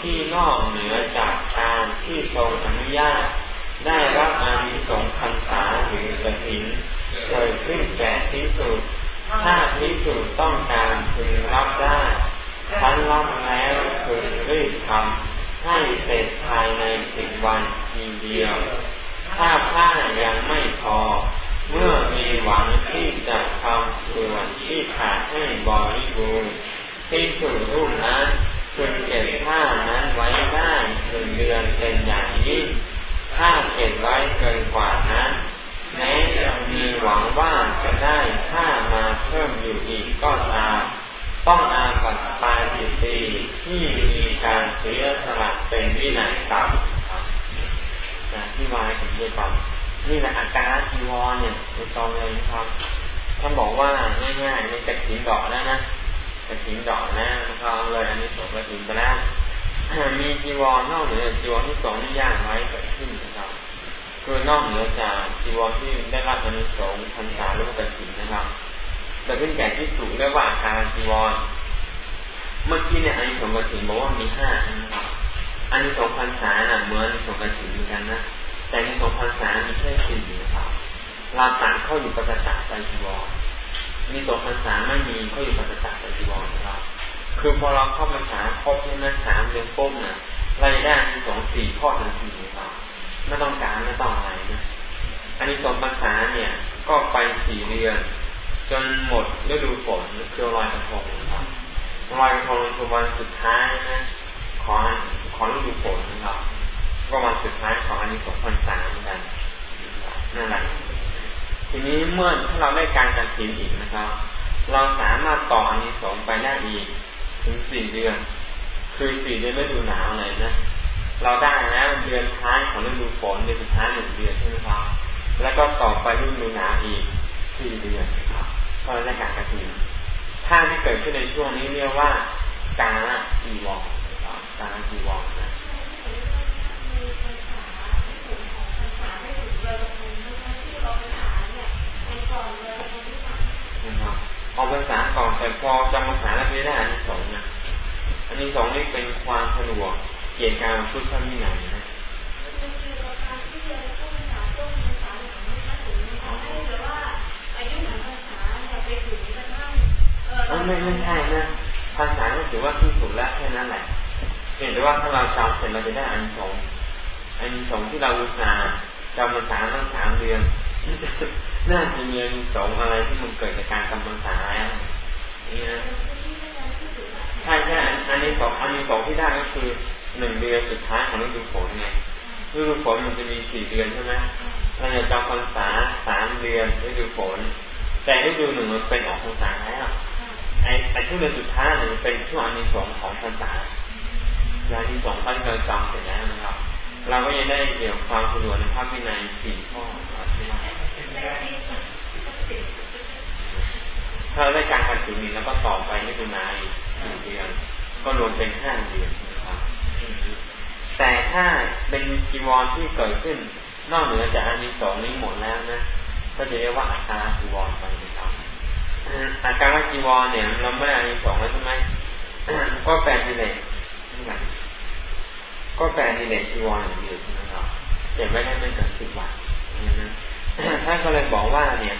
ที่นอกเหนือจากการที่ทรงอนุญาต ได้รับอานิสงส์พรรษาหรือกระถินเกิดขึ้นแก่พิสุถ้าพิสุต้องการพึงรับได้ทั้นรับแล้วพึงรีบทำให้เสร็จภายในสิบวันทีเดียว ถ้าผ้ายังไม่พอ เมื่อมีหวังที่จะทำส่วนที่ขาดให้บริบูรณ์ที่สุดรูปนั้น พึงเก็บผ้านั้นไว้ได้หนึ่งเดือนเป็นอย่างยิ่ง ถ้าเก็บไว้เกินกว่านั้นแม้จะมีหวังว่าจะได้ผ้ามาเพิ่มอยู่อีกก็ตามต้องอาบัตปาจิตตีที่มีการเสียสละเป็นวินัยต่ำครับที่วายถึงเยบันนี่แหละอาการจีวรเนี่ยในตอนเลยนะครับท่านบอกว่าง่ายๆในกระถิ่นดอกแล้วนะ กระถิ่นดอกนะนะครับเลยอันนี้สงกระถิ่นไปแล้วมีจีวรนอกเหนือจีวรที่สองนี่ยากไว้เกิดขึ้นนะครับคือนอกเหนือจากจีวรที่ได้รับอันนี้สงพันษาหรือกระถิ่นนะครับแต่ขึ้นแก่ที่สูงเรียกว่าการจีวร เมื่อกี้เนี่ยอันนี้สงกระถิ่นบอกว่ามีห้านะครับอันนี้สงพันษาน่ะเหมือนสงกระถิ่นเหมือนกันนะแต่ในสงพันสามีแค่สี่นะครับเราต่างเข้าอยู่ปัจจักใจจีวร มีสองพันสาไม่มีเขาอยู่ปัจจักใจจีวรนะครับคือพอเราเข้าพรรษาครบใช่ไหมสามเดือนปุ๊บเนี่ยรายได้มีสองสี่ข้อทันทีนะครับไม่ต้องการไม่ต้องอะไรนะอันนี้สองพรรษาเนี่ย ก็ไปสี่เดือน จนหมดฤดูฝนคือลอยกระทงนะครับลอยกระทงคือวันสุดท้ายนะของของฤดูฝนนะครับก็วันสุดท้ายของอันนี้สองพันสามกันนั่นแหละ ทีนี้เมื่อถ้าเราได้การจัดสินอีกนะครับ เราสามารถต่ออันนี้สองไปได้อีก ถึงสี่เดือน คือสี่เดือนฤดูหนาวเลยนะ เราได้แล้วเดือนท้ายของฤดูฝนเดือนสุดท้ายหนึ่งเดือนใช่ไหมครับ แล้วก็ต่อไปฤดูหนาวอีกสี่เดือนครับก็ได้การกระถิ่นถ้าที่เกิดขึ้นในช่วงนี้เรียกว่าการจีวรการจีวรนะ ออกภาษาก่อนแต่พอจำภาษาแล้วไม่ได้อันนี้สองนะอันนี้สองนี่เป็นความสะดวกเกี่ยวกับพุทธวินัยนะไม่ไม่ใช่นะภาษาก็ถือว่าที่ถูกแล้วแค่นั้นแหละเห็นแต่ว่าถ้าเราจำเสร็จเราจะได้อันสองอันสองที่เราอุตส่าห์จำภาษาตั้งสามเดือน น่าจะมีสองอะไรที่มันเกิดจากการกำลังสายนี่นะใช่ใช่อันนี้สองอันนี้สองที่ได้ก็คือหนึ่งเดือนสุดท้ายของฤดูฝนไงฤดูฝนมันจะมีสี่เดือนใช่ไหมเราจะจำพรรษาสามเดือนฤดูฝน แต่ฤดูหนึ่งมันเป็นออกพรรษาแล้วไอ้ไอ้ช่วงเดือนสุดท้ายเนี่ยเป็นช่วงอันนี้สองของพรรษาอย่างที่สองก็เราจำเสร็จแล้วนะครับ เราก็ยังได้เกี่ยวความสะดวกในภาพวินัยสี่ข้อ ถ้าได้การขัดขืนนี้แล้วก็ต่อไปไม่เป็นนายหนึ่งเดือนก็รวมเป็นห้าเดือนนะครับ แต่ถ้าเป็นจีวรที่เกิดขึ้น นอกเหนือจากอันนี้สองนี้หมดแล้วนะ ก็จะเรียกว่าอาการจีวรไปนะครับอาการจีวรเนี่ยเราไม่ได้อันนี้สองแล้วใช่ไหมก็แปลงดิเลกก็แปลงดิเลกจีวรอย่างเดียวนะครับเก็บไว้ได้ไม่เกินสิบวันนะ ท่านก็เลยบอกว่าเนี่ย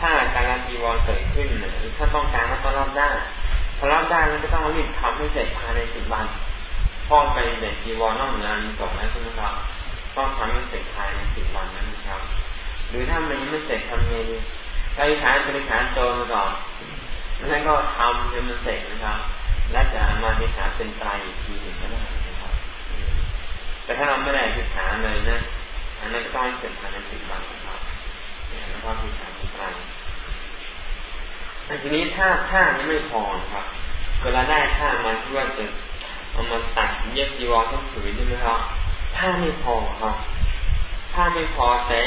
ถ้าการจีวรเกิดขึ้นหรือถ้าต้องการแล้วก็รับได้พอรับได้แล้วก็ต้องรีบทำให้เสร็จภายในสิบวันพ่อไปเด็กจีวรนอกเหนือนี้ส่งแล้วใช่ไหมครับต้องทำให้เสร็จภายในสิบวันนั้นนะครับ หรือถ้ามันยังไม่เสร็จทำไงดีอธิษฐานเป็นอธิษฐานโจมาก่อนแล้วก็ทำจนมันเสร็จนะครับ และจะมาอธิษฐาเป็นไตรอีกทีหนึ่งก็ได้นะครับ แต่ถ้าเราไม่ได้อธิษฐาเลยนะอันนั้นก็ต้องเสร็จภายในสิบวัน นะครับแล้วก็คือการกลางแต่ทีนี้ถ้าถ้านี้ไม่พอครับ เวลาได้ถ้ามาที่ว่าจะเอามาตัดเย็บจีวรทั้งผืนใช่ไหมครับถ้าไม่พอครับถ้าไม่พอแต่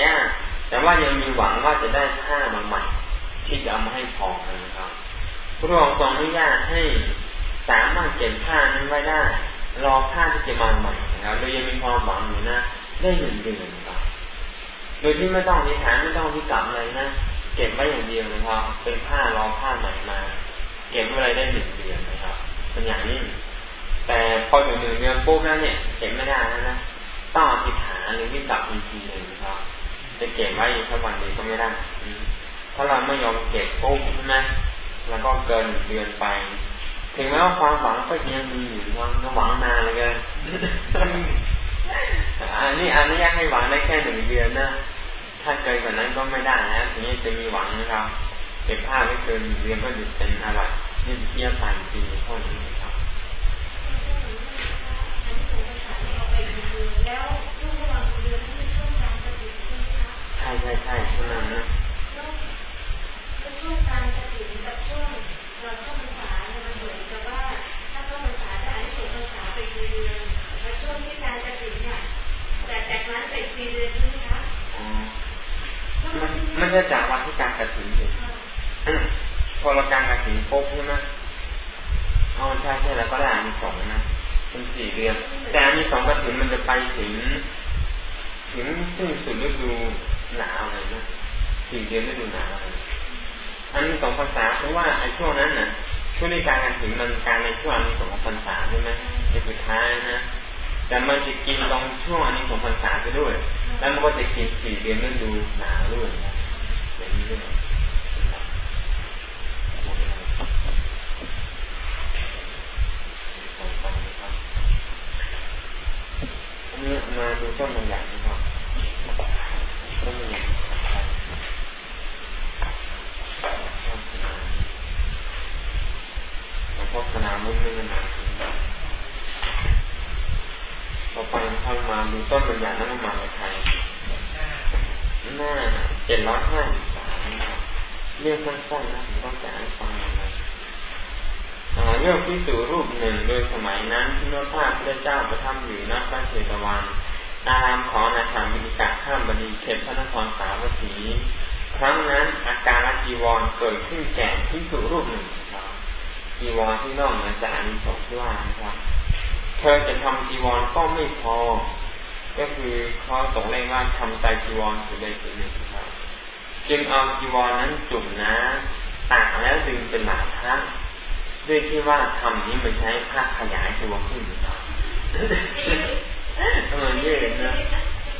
แต่ว่ายังมีหวังว่าจะได้ผ้ามาใหม่ ที่จะเอามาให้พอนะครับพระองค์ทรงอนุญาตให้สามารถเก็บผ้านั้นไว้ได้ รอผ้าที่จะมาใหม่นะครับโดยยังมีความหวังอยู่นะ ได้หนึ่งเดือนครับ โดยที่ไม่ต้องนิฐานไม่ต้องวิกรรมอะไรนะเก็บไว้อย่างเดียวนะครับ เป็นผ้ารอผ้าใหม่มา เก็บไว้ได้หนึ่งเดือนนะครับเป็นอย่างนี้แต่พอถึงหนึ่งเดือนปุ๊บแล้วเนี่ยเก็บไม่ได้แล้วนะต้องอธิษฐานหรือวิกรรมจริงๆเลยนะครับ จะเก็บไว้สักวันนี้ก็ไม่ได้ถ้าเราไม่ยอมเก็บปุ๊บใช่ไหมแล้วก็เกินเดือนไป ถึงแม้ว่าความหวังก็ยังมีอยู่ยังหวังนานเลยกัน อันนี้อันนี้ยังให้หวังได้แค่หนึ่งเดือนนะ ถ้าเกินกว่านั้นก็ไม่ได้นะทีนี้จะมีหวังนะครับเก็บผ้าไม่เกินเดือนก็หยุดเป็นอะไรนี่เทียบตามจริงข้อนี้ครับใช่ใช่ใช่ช่วงนั้นนะช่วงการกระถิ่นกับช่วงเราเข้าพรรษาเนี่ยมันเหมือนกับว่าถ้าเข้าพรรษาจะให้ส่งพรรษาไปกี่เดือนแล้วช่วงที่การกระถิ่นเนี่ยแต่ จากนั้นไปกี่เดือนใช่ไหมคะอ๋อมันไม่ใช่จากวันที่การกระถิ่นเลยพอเราการกระถิ่นปุ๊บใช่ไหมอ๋อใช่ใช่แล้วก็ได้อันสองนะเป็นสี่เดือน แต่อันนี้สองกระถิ่นมันจะไปถึง ถึงสิ้นสุดฤดูหนาวเลยนะสี่เดือนฤดูหนาวเลยอันนี้สองภาษาเพราะว่าไอ้ช่วงนั้นน่ะช่วงในการกันถึงมันการในช่วงอันนี้สองภาษาใช่ไหมในสุดท้ายนะ แต่มันจะกินตรงช่วงอันนี้สองภาษาไปด้วย แล้วมันก็จะกินสี่เดือนฤดูหนาวด้วยนะอย่างนี้ด้วยอันนี้มาดูต้นมันอย่างนะครับต้นมันอย่างพวกนามุ้งนี่นะต่อไป ท่านมาดูต้นบัญญัตินั้นมาในไทยหน้าเจ็ดร้อยห้าสิบสามเรื่องสั้นๆนะผมต้องจะให้ฟังนะเรื่องพิสูรูปหนึ่งโดยสมัยนั้นที่นพาพระเจ้าประทับอยู่ณพระเชตวันอารามของนาถามิกาข้ามบดีเขตพระนครสาวัตถีครั้งนั้นอาการจีวรเกิดขึ้นแก่พิสูรูปหนึ่งจีวรที่นอกเหนือจากอานิสงส์ที่ว่านะครับ ธอจะทำจีวรก็ไม่พอ ก็คือเขาตกเลขว่าทำใจจีวรสุดใดสุดหนึ่งครับจึงเอาจีวรนั้นจุ่มน้ำตากแล้วดึงเป็นหลายครั้งด้วยที่ว่าทำนี้มันใช้ผ้าขยายตัวขึ้นครับทำไมยืดนะ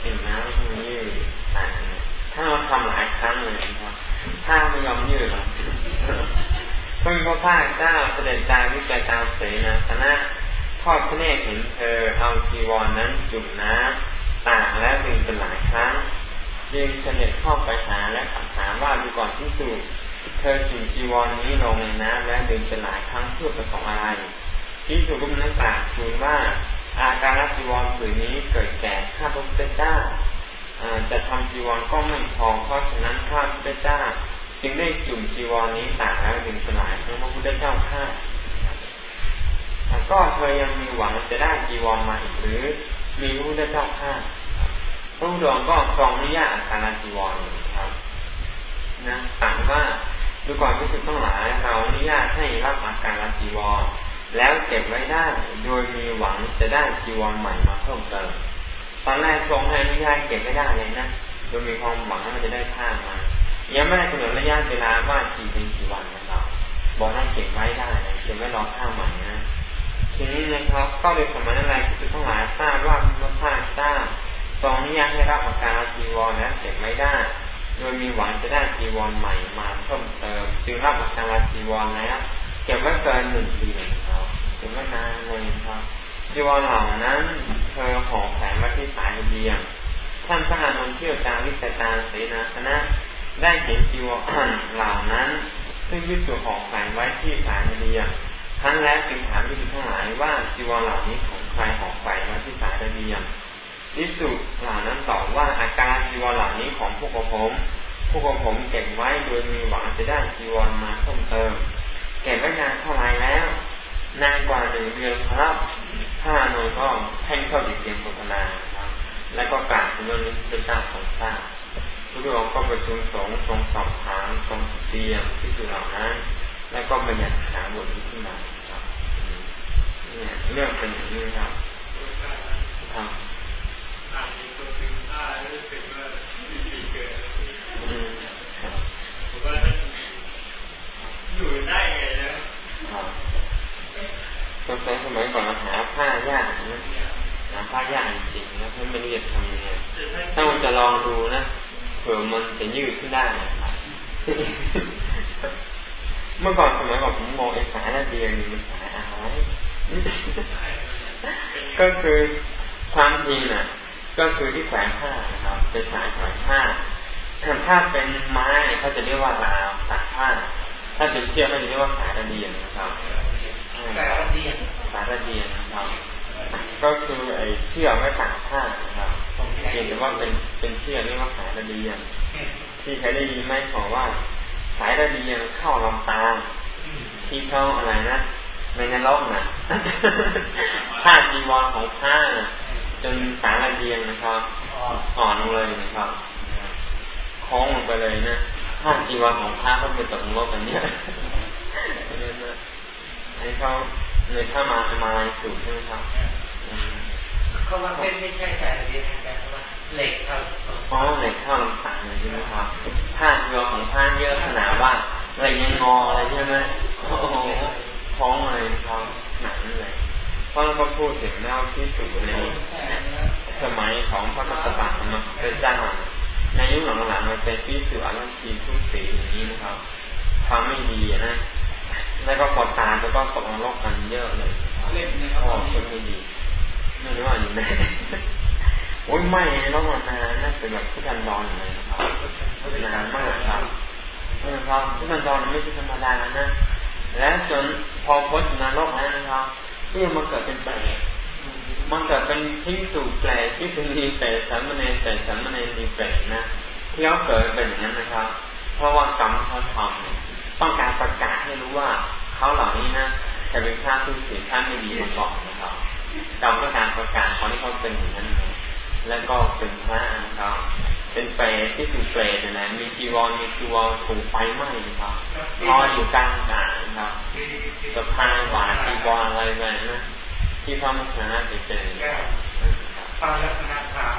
เห็นน้ำทำไมยืดถ้าเราทำหลายครั้งเลยครับถ้าไม่ยอมยืดหรอกพระมีพระภาคเจ้าเสด็จจาริกไปตามเสนาสนะ ทอดพระเนตรเห็นเธอเอาจีวรนนั้นจุ่มน้ำตากและดึงเป็นหลายครั้งยิงเสด็จเข้าไปหาและถามว่าดูก่อนที่สุดเธอจุ่มจีวรนนี้ลงในน้ำและดึงเป็นหลายครั้งเพื่อประสงค์อะไรที่สุรูปนั้นกล่าวทูลว่า อาการจีวรผืนนี้เกิดแก่ข้าพระพุทธเจ้าจะทำจีวรก็ไม่พอเพราะฉะนั้นข้าพระพุทธเจ้า จึงได้จุ่มจีวรนี้ตากแล้วดึงสลายทั้งพระพุทธเจ้าข้า ก็เธอยังมีหวังจะได้จีวรมาอีกหรือ มีพระพุทธเจ้าข้าพระพุทธองค์ก็ทรงอนุญาตอาการจีวรครับ นะต่างว่าดูก่อนที่สุดต้องหลายเราอนุญาตให้รับอาการจีวร แล้วเก็บไว้ได้โดยมีหวังจะได้จีวรใหม่มาเพิ่มเติมตอนแรกทรงให้อนุญาตเก็บไม่ได้เลยนะโดยมีความหวังว่าจะได้ผ้ามายังไม่ได้กำหนดระยะเวลาว่ากี่เป็นกี่วันนะครับบอกให้เก็บไว้ได้นะเก็บไว้รอข้าใหม่ ทีนี้นะครับ ก็เลยสมัยนั้นอะไรคือทั้งหลายทราบว่าพระพาทราบทรงนิยามให้รับอาการจีวรและเก็บไว้ได้ โดยมีหวังจะได้จีวรใหม่มาเพิ่มเติม จึงรับอาการจีวรแล้วเก็บไว้เกินหนึ่งเดือนครับเก็บไว้นานเลยครับจีวรเหล่านั้นเธอห่อแผงไว้ที่สายเบียงท่านพระอานนท์เที่ยวจาริกตาเสนาสนะได้เห็นจีวรเหล่านั้น ซึ่งวิสุห่อแขวนไว้ที่สายเรีย ครั้งแรกจึงถามวิสุทั้งหลายว่าจีวรเหล่านี้ของใครห่อแขวนไว้ที่สายเรียวิสุเหล่านั้นตอบว่าอาการจีวรเหล่านี้ของพวกผมพวกผมเก็บไว้โดยมีหวังจะได้จีวรมาเพิ่มเติมเก็บไว้นานเท่าไรแล้ว นานกว่าหนึ่งเดือนครับถ้าโนก็แท่งเข้าดิเตียมโฆษณาครับ แล้วก็กล่าวถึงเรื่องนี้เป็นเจ้าของทราบพระองก็ประชุมสงฆ์ทรงสอบถามทรงเตรียมที่สุดเหล่านั้น แล้วก็บัญญัติหาบทนี้ขึ้นมา เนี่ยเรื่องเป็นอย่างนี้ครับครับรู้สึกว่าปีเกิดผมว่าอยู่ได้ไงนะสมัยสมัยก่อนหาผ้ายากนะหาผ้ายากจริงๆนะเพราะไม่รู้จะทำยังไงถ้ามันจะลองดูนะเผื่อมันจะยืดขึ้นได้นะครับเมื่อก่อนสมัยก่อนผมมองไอ้สายระเดียงนี่มันสายอะไร ก็คือความจริงน่ะ ก็คือที่แขวนผ้านะครับ เป็นสายแขวนผ้าถ้าเป็นไม้เขาจะเรียกว่าราวตัดผ้า ถ้าเป็นเชือกเขาจะเรียกว่าสายระเดียงนะครับสายระเดียงสายระเดียงนะครับก็คือไอ้เชือกไม่ตัดผ้านะครับเพียงแต่ว่าเป็นเป็นเชือกเรียกว่าสายระเดียงที่ใครได้ยินไหมบอกว่า สายระเดียงเข้าลำตาที่เข้าอะไรนะ ในนรกนะผ้าจีวรของผ้าจนสายระเดียงนะครับอ่อนลงเลยนะครับคล้องลงไปเลยนะผ้าจีวรของผ้าก็ไปตกนรกกันเนี้ยอันนี้เขาในถ้ามามาลายสูตรใช่ไหมครับเขาว่าเป็นไม่ใช่สายระเดียงแต่ว่าเหล็กครับอ๋อเหล็กเข้าลำตาเลยใช่ไหมครับผ้าจีวรของผ้าเยอะขนาดว่าอะไรยังงออะไรใช่ไหมโอ้โห ท้องอะไรท้องหนังเลยเพราะเขาพูดถึงแนวที่สุดในสมัยของพระกัสสปะมาเป็นเจ้าในยุคหลังๆมันเป็นพิสุอารชีพูดสีอย่างนี้นะครับทำไม่ดีนะแล้วก็ปอดตาแล้วก็ตกนรกกันเยอะเลยพ่อคนไม่ดีไม่รู้ว่าอยู่ไหนโอ้ยไม่แล้วนานน่าเป็นแบบพุทธันดรเลยนะครับนานมากครับนะครับพุทธันดรไม่ใช่ธรรมดานะ และจนพอพ้นนรกแล้วนะครับที่มันเกิดเป็นแปลกมันเกิดเป็นทิ้งสู่แปลกที่เป็นดีแปลกสัมมาเนแต่สัมมาเนดีแปลกนะที่เขาเกิดเป็นอย่างนั้นนะครับ เพราะว่ากรรมเขาทำต้องการประกาศให้รู้ว่าเขาเหล่านี้นะจะเป็นข้าผู้เสียท่าไม่ดีมาก่อนนะครับกรรมต้องการประกาศเขาที่เขาเป็นอย่างนั้น แล้วก็เป็นพระนะครับ เป็นเปรตที่ถูกเปรตนะมีจีวรมีจีวรถูกไฟไหม้ครับลอยอยู่กลางอากาศครับสะพานหวานจีวรอะไรไปนะที่พระมุขนาไปเจอครับฟังลักษณะถาม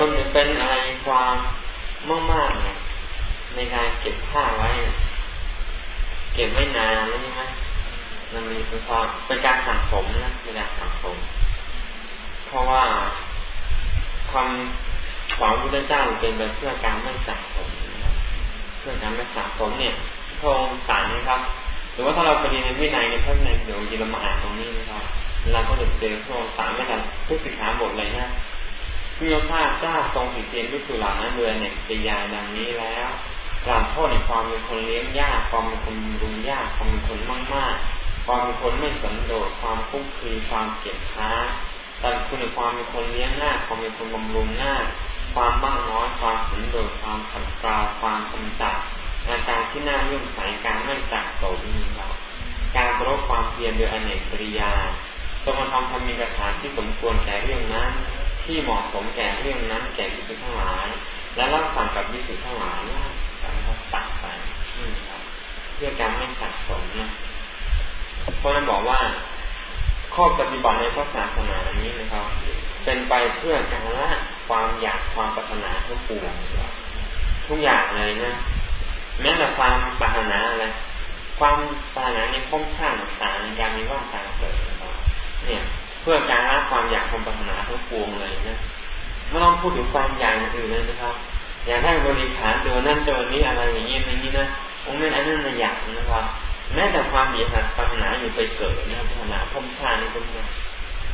มันเป็นอะไรความ มากๆเนี่ยในการเก็บผ้าไว้ เก็บไม่นานใช่ไหมมันมีเป็นความเป็นการสั่งสมนะเป็นการสั่งสม เพราะว่าความของพระเจ้าเป็นไปเพื่อการไม่สั่งสมเพื่อการไม่สั่งสมเนี่ยพระองค์สั่งนะครับ หรือว่าถ้าเราไปเรียนในวินัยในพระวินัยเดี๋ยวเรามาอ่านตรงนี้นะครับเราก็จะเจอพระองค์สั่งไม่ทันผู้สิขาบทเลยนะ เมื่อพระเจ้าทรงติเตียนวิสุลานั้นเรือเนี่ยปยาดังนี้แล้วกล่าวโทษในความเป็นคนเลี้ยงยากความเป็นคนรุงยากความเป็นคนมากมากความเป็นคนไม่สันโดษความคุกคีความเกียดค้าแต่คุณในความเป็นคนเลี้ยงง่ายความเป็นคนบำรุงง่ายความบ้างน้อยความสันโดษความขัดเกลาความกำจัดอาการที่น่าเลื่อมใสการไม่จักโตนี้เราการประบความเพียรโดยอเนกปริยาจงมาทำธรรมีกถาที่สมควรแก่เรื่องนั้น ที่เหมาะสมแก่เรื่องนั้นแก่วิสุททั้งหลาย และรับฟังกับวิสุททั้งหลายการตัดไปเพื่อการไม่สัดสมนะเพราะนั้นบอกว่า ข้อปฏิบัติในพระศาสนานี้นะครับ เป็นไปเพื่อการละความอยากความปรารถนาทุกปวงทุกอย่างเลยนะแม้แต่ความปรารถนาอะไรความปรารถนาในภพชาติต่างๆการมีว่าการเกิดเนี่ย เพื่อการละความอยากความปรารถนาทั้งปวงเลยนะไม่ต้องพูดถึงความอยากอื่นเลยนะครับ อยากได้บริขารตัวนั่นตัวนี้อะไรอย่างเงี้ยอย่างนี้นะผมไม่อันนั้นอยากนะครับ แม้แต่ความอยากปรารถนาอยู่ไปเกิดนะปรารถนาพมชาตินี่ก็ไม่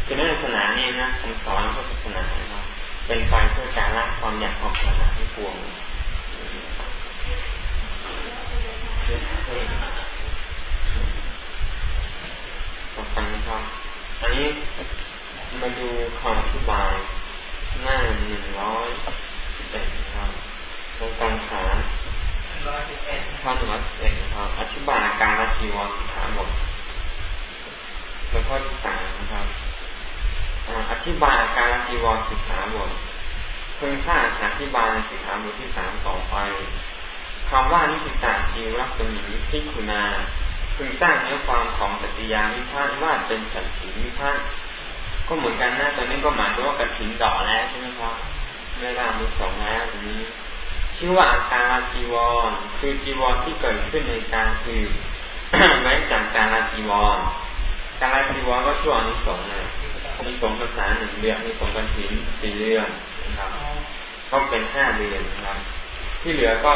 คือในศาสนานี่นะคำสอนพระศาสนานะครับเป็นไปเพื่อการละความอยากความปรารถนาทั้งปวงต่อไปนะครับ อันนี้มาดูคำอธิบายหน้าหนึ่งร้อยเอ็ดครับตรงการขาข้อหนึ่งร้อยเอ็ดครับ อธิบายการละจีวรสิขาบทแล้วข้อที่สามนะครับอธิบายการละจีวรสิขาบทพึงทราบอธิบายสิกขาบทที่สามต่อไปคำว่านิสิตาจิวรัศมีทิคุณา พึงสร้างเนื้อความของปฏิยามิพานว่าเป็นสัตถิมิพานก็เหมือนกันนะตอนนี้ก็หมายถึงว่ากระถินดอกแล้วใช่ไหมครับไม่ได้มีสองแล้วตรงนี้ ชื่อว่าอาการจีวร คือจีวรที่เกิดขึ้นในการคือแม้จากการจีวรการจีวรก็ช่วงนิสงนะมีสงภาษาหนึ่งเดือนมีสงกระถินสี่เดือนนะครับก็เป็นห้าเดือนนะครับ ที่เหลือก็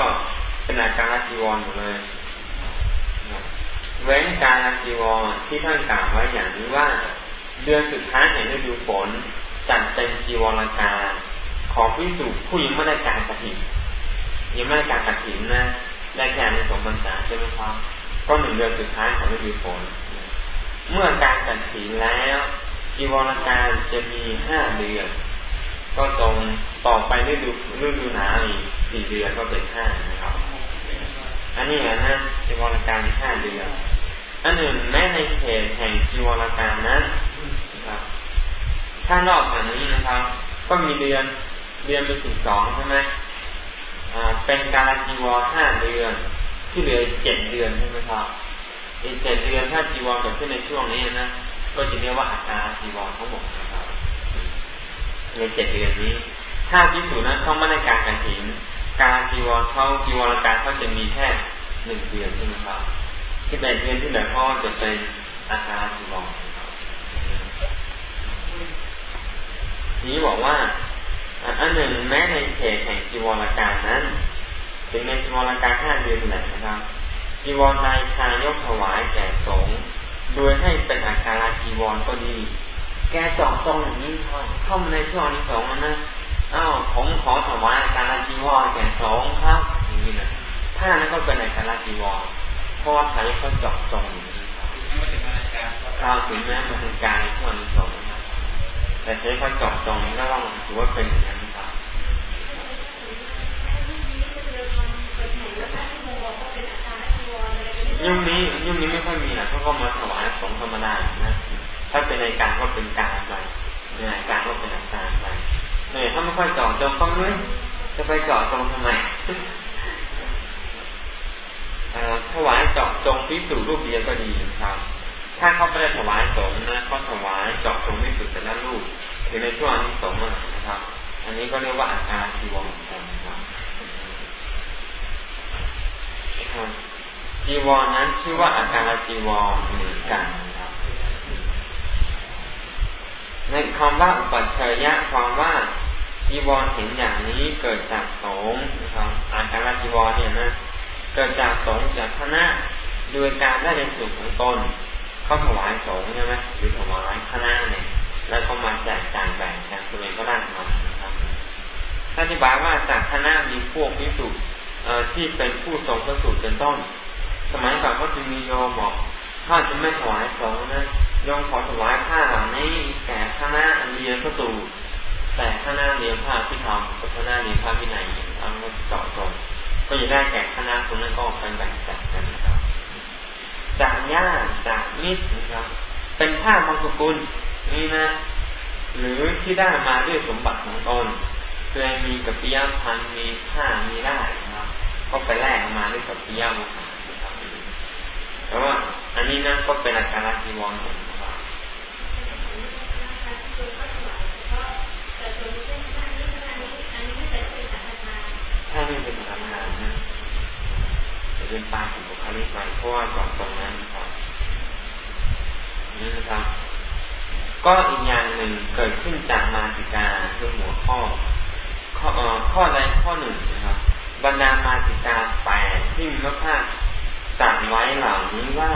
เป็นอาการจีวรหมดเลย เว้นการจีวรที่ท่านกล่าวไว้อย่างนี้ว่า เดือนสุดท้ายแห่งฤดูฝนจัดเป็นจีวรการของพิสุผู้ยังไม่ได้การกระถิ่นยังไม่ได้การกระถิ่นนะได้แค่ในสมบัญษาใช่ไหมครับก็หนึ่งเดือนสุดท้ายของฤดูฝนเมื่อการกระถิ่นแล้วจีวรการจะมีห้าเดือน ก็ตรงต่อไปฤดูฤดูหนาวอีกสี่เดือนก็เป็นห้านะครับ อันนี้นะจีวรการห้าเดือนอันหนึ่งแม้ในเขตแห่งจีวรการนั้นนะครับถ้านอกจากนี้นะครับ ก็มีเดือนเดือนเป็นสิบสองใช่ไหมอ่าเป็นการจีวรห้าเดือน ที่เหลือเจ็ดเดือนใช่ไหมครับอีกเจ็ดเดือนถ้าจีวรเกิดขึ้นในช่วงนี้นะก็จะเรียกว่าอาการจีวรทั้งหมดนะครับในเจ็ดเดือนนี้ ถ้าพิสูจน์นั้นเขาไม่ได้การกันถิ่น การจีวรเขาจีวรการเขาจะมีแค่หนึ่งเดือนใช่ไหมครับที่เป็นเดือนที่เหลือก็จะเป็นอาการจีวรนี้บอกว่าอันหนึ่งแม้ในเขตแห่งจีวรการนั้นถึงในจีวรการห้าเดือนแหละนะครับจีวรนายชายกถวายแก่สงฆ์โดยให้เป็นอาการจีวรก็ดี แกจองตรงอย่างนี้เข้ามาในช่วงนี้สองนะ อ้าวผมขอถวายอาการจีวรแก่สงฆ์ครับอย่างนี้นะถ้านั้นก็เป็นอาการจีวรเพราะว่าไทยเขาจองตรงอย่างนี้ครับเราถึงแม้มาเป็นการในช่วงนี้สองแต่ใช้เขาจองตรงก็ต้องถือว่าเป็นอย่างนั้นครับยุ่งนี้ยุ่งนี้ไม่ค่อยมีนะเขาก็มาถวายสงธรรมดานะ ถ้าเป็นในการก็เป็นการไปในการก็เป็นอาการไปเนี่ยถ้าไม่ ค่อยเจาะจงก็ไม่จะไปเจาะจงทำไมถวายเจาะจงพิสูจรูปเดียวก็ดีครับ ถ้าเขาไม่ได้ถวายสงนะก็ถวายเจาะจงพิสูจแต่ละรูปถือในช่วงนี้สงนะครับ อันนี้ก็เรียกว่าอาการทีวรกันครับจีวรนั้นชื่อว่าอาการจีวรเหมือนกันครับ ในคำว่าอุปัชเชยะความว่า จีวรเห็นอย่างนี้เกิดจากสงนะครับอาการจีวรเนี่ยนะเกิดจากสงจากคณะโดยการได้ในส่วนของตนเขาถวายสงใช่ไหมหรือถวายคณะเนี่ยแล้วเขามาแจกจ่ายแบ่งกันตัวเองก็ได้มานะครับอธิบายว่าจากคณะมีพวกพิสุที่เป็นผู้ทรงพระสูตรเป็นต้น สมัยก่อนก็จะมีโยมบอกถ้าจะไม่ถวายสงนะโยมขอถวายผ้าเหล่านี้แก่คณะเรียนพระสูตร แต่คณะเรียนผ้าที่ทำกับคณะเรียนผ้าวินัยทำก็เจาะจงก็จะได้แก่คณะคนนั้นก็เป็นแบ่งแจกกันนะครับ จากญาติจากมิตรนะครับ เป็นผ้าบางสกุลนี่นะ หรือที่ได้มาด้วยสมบัติของตนเคยมีกับปิยพันมีผ้ามีได้นะครับ ก็ไปแลกมาด้วยกับปิยพันธ์แต่ว่าอันนี้นั่นก็เป็นอาการจีวรนะครับ ใช่ไม่เป็นธนาคารนะจะเป็นปาของบุคลิกไปเพราะว่าจอดตรงนั้นครับนี่นะครับ ก็อีกอย่างหนึ่งเกิดขึ้นจากมาติกาคือหัวข้อ ข้อข้อใดข้อหนึ่งนะครับบรรดามาติกาแปดที่มีพระภาคสั่งไว้เหล่านี้ว่า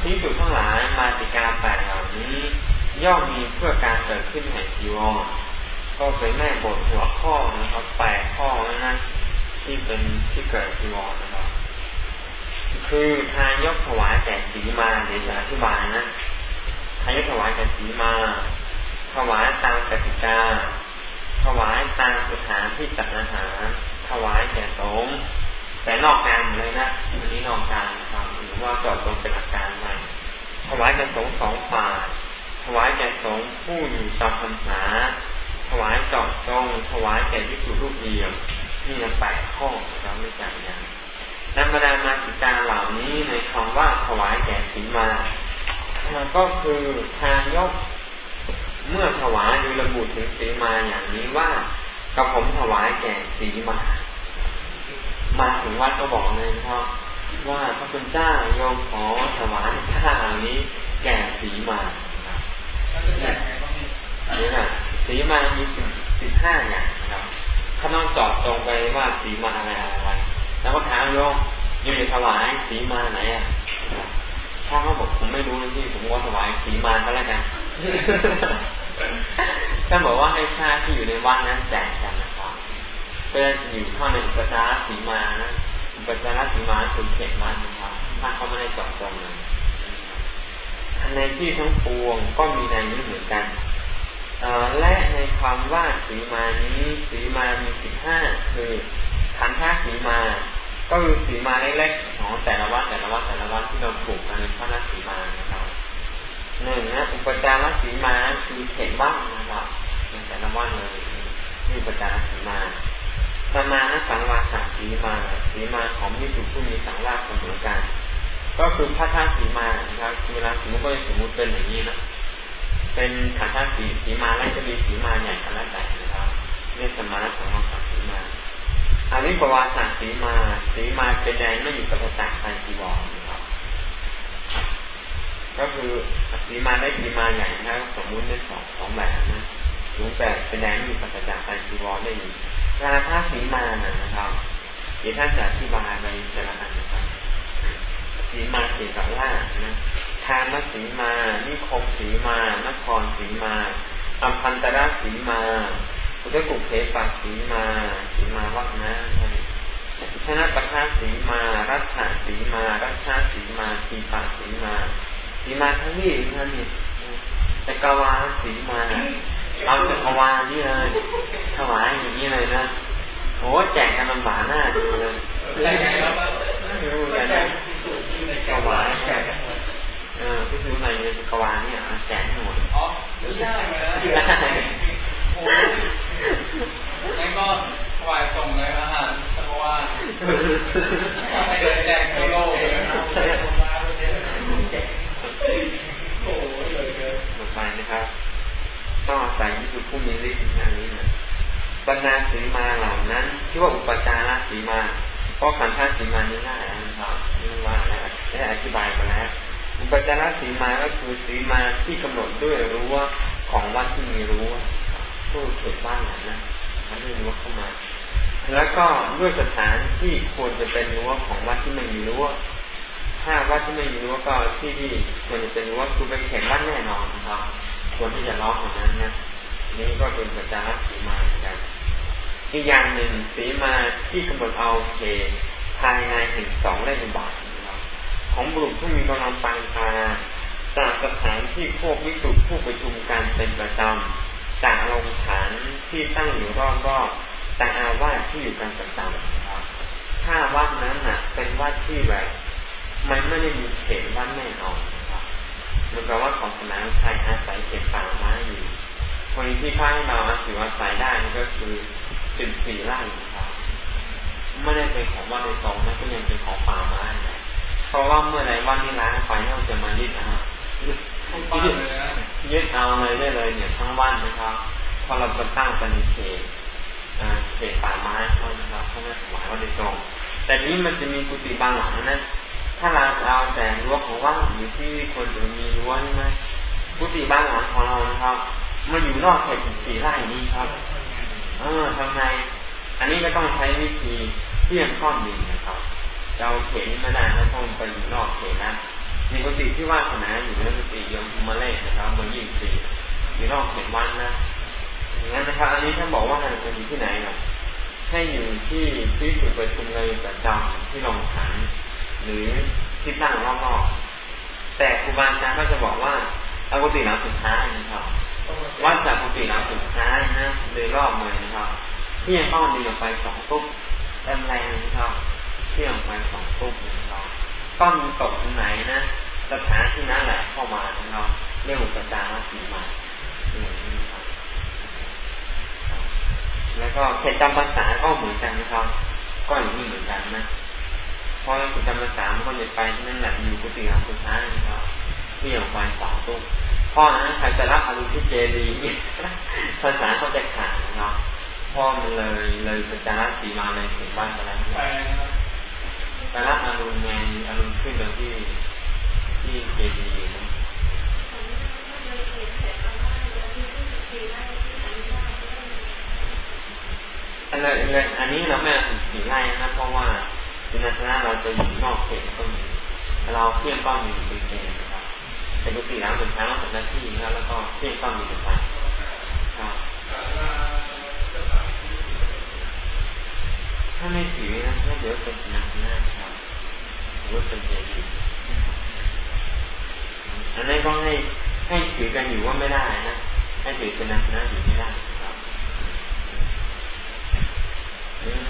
พิสุดทั้งหลายมาติกาแปดเหล่านี้ ย่อมมีเพื่อการเกิดขึ้นแห่งจีวรก็เป็นแม่บทหัวข้อนะครับแปดข้อนั้นที่เป็นที่เกิดจีวรนะครับ คือทายยกถวายแก่สีมาเดี๋ยวจะอธิบายนะทายกถวายแก่สีมา ถวายตามกติกา ถวายตามสถานที่จัดอาหาร ถวายแก่สงฆ์แต่นอกการเลยนะอันนี้นอกการนะครับหรือว่าจอดตรงเป็นอาการไปถวายแก่สงสองฝ่าย ถวายแก่สงผู้อยู่จำพรรษาถวายจอดจงถวายแก่ที่สุรูปเดียวนี่นะแปดข้อเราไม่จัดอย่างธรรดามาติการเหล่านี้ในคำว่าถวายแก่สีมาก็คือทายกเมื่อถวายโดยระบุถึงสีมาอย่างนี้ว่ากระผมถวายแก่สีมา มาถึงวัดก็บอกเลยครับว่าพระคุณเจ้าโยมขอถวายผ้าเหล่านี้แก่สีมา นี่นะสีมามีสิบสิบห้าอย่างนะครับเขาต้องจอดตรงไปว่าสีมาอะไรอะไรแล้วก็ถามโยมโยมจะถวายสีมาไหนอะถ้าเขาบอกผมไม่รู้นะที่ผมก็ถวายสีมาก็แล้วกันท่านบอกว่าให้ชาที่อยู่ในวัดนั้นแจกกันนะครับเพื่อยู่เข้าในอุปจารสีมานะอุปจารสีมาคือเขตวัดนะครับถ้าเขาไม่ได้จอดตรงเลย ในที่ทั้งปวงก็มีในนี้เหมือนกันและในความว่าสีมานี้สีมามีสิบห้าคือขันธ์ท่าสีมา ก็คือสีมาเล็กๆของแต่ละวัดแต่ละวัดแต่ละวัดที่เราปลูกกันในพระนาสีมานะครับหนึ่งนะอุปจารสีมาคือเข็นบ้างนะครับในแต่ละวัดเลยนี่อุปจารสีมาสมานะสังวาสสีมาสีมาของมิสุผู้มีสังวาสเสมอกัน ก็คือพระธาตุสีมานะครับเวลาสมมติก็สมมติเป็นอย่างนี้นะเป็นขันธ์สีสีมาแล้วจะมีสีมาใหญ่ขนาดไหนนะครับเรียกสมานะสังวาสสีมาอันนี้ประวัติศาสตร์สีมาสีมาเป็นแดงไม่อยู่กับประจักษ์ไตจีวรนะครับ ก็คือสีมาได้สีมาใหญ่นะครับสมมุติได้สองสองแบบนะสูงแต่เป็นแดงไม่อยู่กับประจักษ์ไตจีวรได้อยู่ราคาสีมานะครับเดี๋ยวท่านจะอธิบายไปแต่ละอันนะครับ สีมาเกี่ยวกับล่านะทานสีมา นิคมสีมา นครสีมาอัมพันตระสีมาอุทกุเขปาสีมาสีมาวักนะชนะประทาสีมา รัชาสีมา รัชาสีมาทีปาสีมาสีมาทั้งนี้ท่านนี่จักรวาลสีมาเอาจักรวาลนี่เลยถวายอย่างนี้เลยนะโอ้แจกกันลำบากหน้าดูเลยไม่รู้เลยนะ ถวาแจกเออพี่ซื้อในจักวาเนี่ยแจกหมดอ๋อไม่ได้เลยโอ้ยก็ถวายส่งเลยอาหารจักรวาลให้เดินแจกทั่วโลกเลยนะโอ้ยเลยเกินต่อไปนะครับต้องอาศัยที่สุผู้มีฤทธิ์อย่างนี้นะบรรดาสีมาเหล่านั้นชื่อว่าอุปจาระสีมา เพราะขันธ์ท่าสีมานี้ง่ายนะครับนี่ว่าแล้วได้อธิบายไปแล้วอุปจารสีมาก็คือสีมาที่กำหนดด้วยรู้ว่าของวัดที่มีรู้ผู้เขตบ้านนั้นนะมันด้วยรู้เข้ามา แล้วก็ด้วยสถานที่ควรจะเป็นรั้วของวัดที่ไม่มีรั้วถ้าวัดที่ไม่มีรั้วก็ที่ที่ควรจะเป็นรั้วคือเป็นเขตบ้านแน่นอนนะครับควรที่จะล้อมองนั้นนะนี่ก็เป็นประจารสีมาเหมือนกัน อีกอย่างหนึ่งสีมาที่กำหนดเอาเขตภายในถึงสองเล่มบาทของบุรุษผู้มีกำลังปานตาจากสถานที่พวกวิสุทธิผู้ประชุมกันเป็นประจำจากลงฐานที่ตั้งอยู่รอบก็จากอาวาสที่อยู่กันประจำครับถ้าวัดนั้นน่ะ เป็นวัดที่แบบมันไม่ได้มีเขตวัดแน่นอนนะครับมันแปลว่าของสนามชัยอาศัยเขตป่าไม้อยู่คนที่ข้างเราอาศัยอาศัยได้นี่ก็คือ สิบสี่ไร่นะครับไม่ได้เป็นของวัดในตรงนะก็ยังเป็นของป่าไม้นะเพราะว่าเมื่อไรวันนี้ล้างไปเราจะมายึดนะยึดยึดเอาเลยได้เลยเนี่ยทั้งวันนะครับพอเราไปตั้งเป็นเขตเขตป่าไม้เขานะครับเขาไม่ถวายว่าโดยตรง แต่นี้มันจะมีกุฏิบางหลังนะถ้าเราเอาแต่รั้วของว่างอยู่ที่ควรจะมีรั้วนี่ไหมกุฏิบานหลังของเรานะครับมาอยู่นอกเขตสี่ไร่นี้ครับ เออทำไงอันนี้ก็ต้องใช้วิธีเที่ยงข้อนดินนะครับเราเขตนี้ไม่ได้เราต้องไปอยู่นอกเขตนะมีกุฏิที่ว่าขนาดอยู่ในกุฏิยมมาเล่นะครับเบอร์ยี่สิบอยู่นอกเขตวันนะอย่างนั้นนะครับ อันนี้ท่านบอกว่าจะอยู่ที่ไหนเนะให้อยู่ที่ที่สุดประชุมเลยประจำที่ลงฉัน หรือที่ตั้งรอบๆแต่ครูบาอาจารย์ก็จะบอกว่าเอากุฏิหลังสุดท้ายนะครับ วัดจากกุฏิหลังสุดท้ายนะโดยรอบเลยนะครับที่ยังต้องดีออกไปสองตุ๊บแรงแรงนะครับเที่ออกไปสองตุ๊บนะครับต้นตกตรงไหนนะสถานที่นั้นแหละเข้ามานะครับเรียกอุปจารสีมาอย่งนะครับแล้วก็เขตจำภาษาก็เหมือนกันนะครับ ก็อย่างนี้เหมือนกันนะพราะจำภาษามันก็จะไปที่นั่นแหละอยู่กุฏิหลังสุดท้ายนะครับที่อย่างไปสองตุ้ม พ่อนะใครจะรับอารมณ์ที่เจดีภาษาเขาจะขาดนะครับพ่อมันเลยเลยประจาร์สีมาเลยถึงบ้านไปแล้วไปรับอารมณ์ไงอรมณ์ขึ้นตรงที่ที่เจดีนะอันนี้อันนี้เราไม่ถึงสี่ไร่นะเพราะว่าสินาสนะเราจะอยู่นอกเขตก็มีเราเที่ยงก็มีเป็นเกณฑ์ นะครับแต่ปกติแล้วเป็นทางเราทำหน้าที่นะครับแล้วก็เที่ยงก็มีเป็นไปครับถ้าไม่ถือนะถ้าเดี๋ยวเป็นสินาสนะครับหรือเป็นเจดีอันนี้ก็ให้ให้ถือกันอยู่ว่าไม่ได้นะให้ถือเป็นนาสนะอยู่ไม่ได้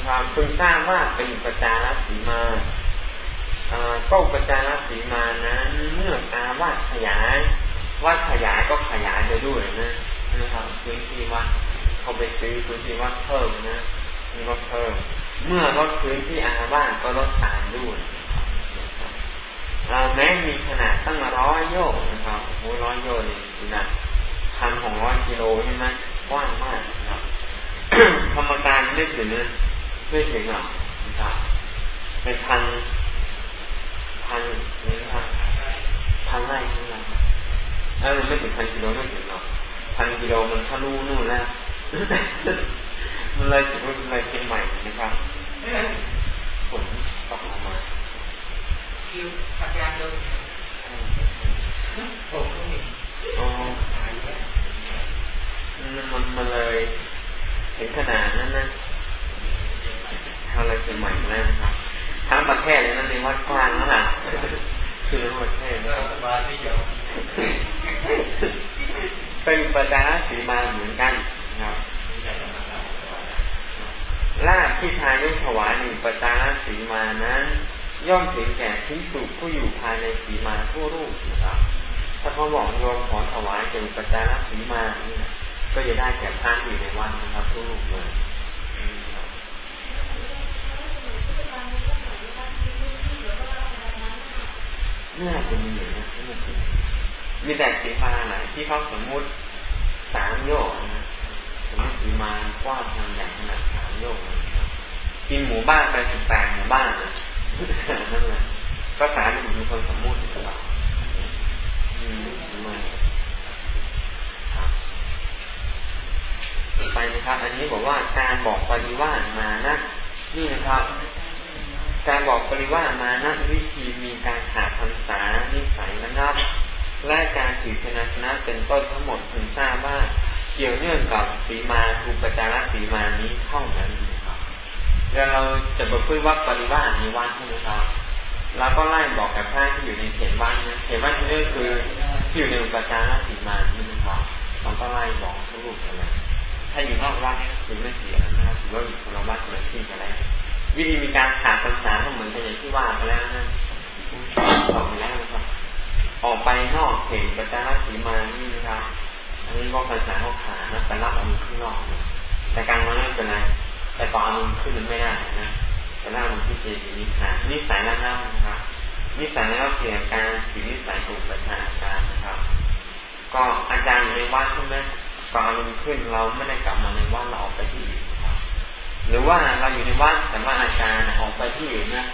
ความพึงทราบว่าเป็นอุปจารสีมา ก็อุปจารสีมานั้นเมื่ออาวาดขยายวัดขยายก็ขยายไปด้วยนะนะครับพื้นที่วัดเขาไปซื้อพื้นที่วัดเพิ่มนะนี่ก็เพิ่ม เมื่อลดพื้นที่อาวาสก็ลดตามด้วยเราแม้มีขนาดตั้งร้อยโยกนะครับโอ้ร้อยโยกนี่นะพันของร้อยกิโลใช่ไหมกว้างมากนะครับธรรมการไม่ถึงไม่ถึงหรอกนะครับเป็นพัน พันนี่ครับพันไร่นี่นะเออไม่ถึงพันกิโลไม่ถึงหรอกพันกิโลมันทะลุนู่นแล้วมันเลยถึงมันเลยเชียงใหม่นะครับฝนตกลงมาคิวปัจจัยเดิมผมก็มีอ๋อมันมันเลยถึงขนาดนั้นนะทางเรเชียงใหม่แล้วนะครับ ทั้งประเทศเลยนั่นเองวัดกว้างนั่นแหละคือทั้งประเทศนะครับเป็นประจาสีมาเหมือนกันนะครับลาบที่ทายกถวายหนึ่งประจาสีมานั้น ย่อมถึงแก่ทิ้สุผู้อยู่ภายในสีมาทั่วรูปนะครับ ถ้าเขาบอกโยมขอถวายเกี่ยวกับประจาสีมาเนี่ยก็จะได้แก่พระอยู่ในวัดนะครับทุกรูปเลย น่าจะมีอยู่นะมีแต่สีมาไหนที่เขาสมมุติสามโยกนะสมมติสีมากว้างทางใหญ่ขนาดสามโยกนะครับกินหมู่บ้านไปสิบแปดหมู่บ้านนะนั่นแหละก็สารมีคนสมมุติหรือเปล่าอืมไม่ไปนะครับ อันนี้บอกว่าการบอกปริวาสมานะนี่นะครับ การบอกปริวาสมานะวิธีมีการขาดพรรษานิสัยนะครับ และการถือชนะชนะ เป็นต้นทั้งหมดถึงทราบว่าเกี่ยวเนื่องกับสีมาภูปจาระสีมานี้เท่านั้นนะครับแล้วเราจะบอกพูดว่าปริวาสในวันใช่ไหมครับเราก็ไล่บอกกับพระที่อยู่ในเขตวัดนะเขตวัดนี่ก็คือที่อยู่ในอุปจาระสีมานี่นะครับเราก็ไล่บอกทุกรูปเลยถ้าอยู่นอกวัดนี่ถือไม่เสียนะครับถือว่าอยู่คนละวัดคนละที่กันแล้ววิธีมีการขาดพรรษาก็เหมือนกันอย่างที่ว่าไปแล้วนะบอกไปแล้วนะครับ ออกไปนอกเขตประจารสีมานี่นะครับ อันนี้ก็พรรษาเขาขานะแต่รับอารมือข้างนอกนะแต่กลางวันไม่เป็นไรแต่ต่ออามือขึ้นมันไม่ได้นะแต่ล่ามันที่เจดีนิสัยนิสัยแล้วนะครับ นิสัยแล้วเกี่ยวกับการสีนิสัยของประชาการนะครับ ก็อาจารย์อยู่ในวัดใช่ไหมก่อนอารมณ์ขึ้นเราไม่ได้กลับมาในวัดเราออกไปที่อื่นครับหรือว่าเราอยู่ในวัดแต่ว่าอาจารย์ออกไปที่อื่นนะ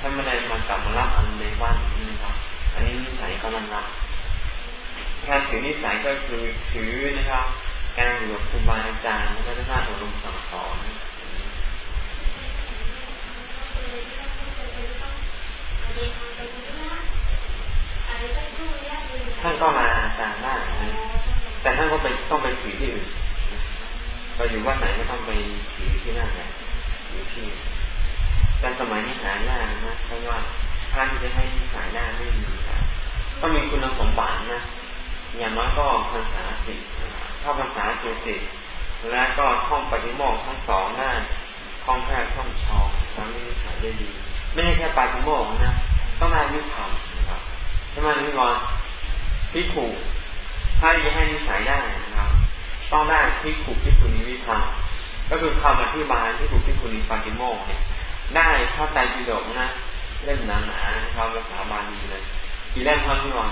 ถ้านไม่ได้มากลับมารับอารมณ์ในวัดนี อันนี้นิสัยก็มันรับการถือนิสัยก็คือถือนะครับ การอยู่กับครูบาอาจารย์แล้วก็ได้อบรมสั่งสอนท่านก็มาอาจารย์ได้นะแต่ท่านก็ไปต้องไปถือที่อื่นไปอยู่ว่าไหนก็ต้องไปถือที่นั่นแหละอยู่ที่แต่สมัยนี้หายากนะเพราะว่า ท่านจะให้สายได้ไม่มีครับต้องมีคุณสมบัตินะ อย่างน้อยก็ภาษาสิถ้าภาษาเจสิและก็ท่องปฏิโมกทั้งสองได้าท่องแพทย์ท่องชองทำให้นิสัยได้ดี ไม่ใช่แค่ปฏิโมกนะ ต้องได้วิธรรมนะครับใช่ไหมนิกรพิถูถ้าจะให้นิสัยได้นะครับ ต้องได้ที่ขูกที่คุณนิวิธรรมก็คือคำอธิบายที่ถูกที่คุณิปาติโมกเนี่ยได้เข้าใจปิฎกนะ เล่มหนาๆครับภาษาบาลีเลยกี่เล่มครับพี่บอล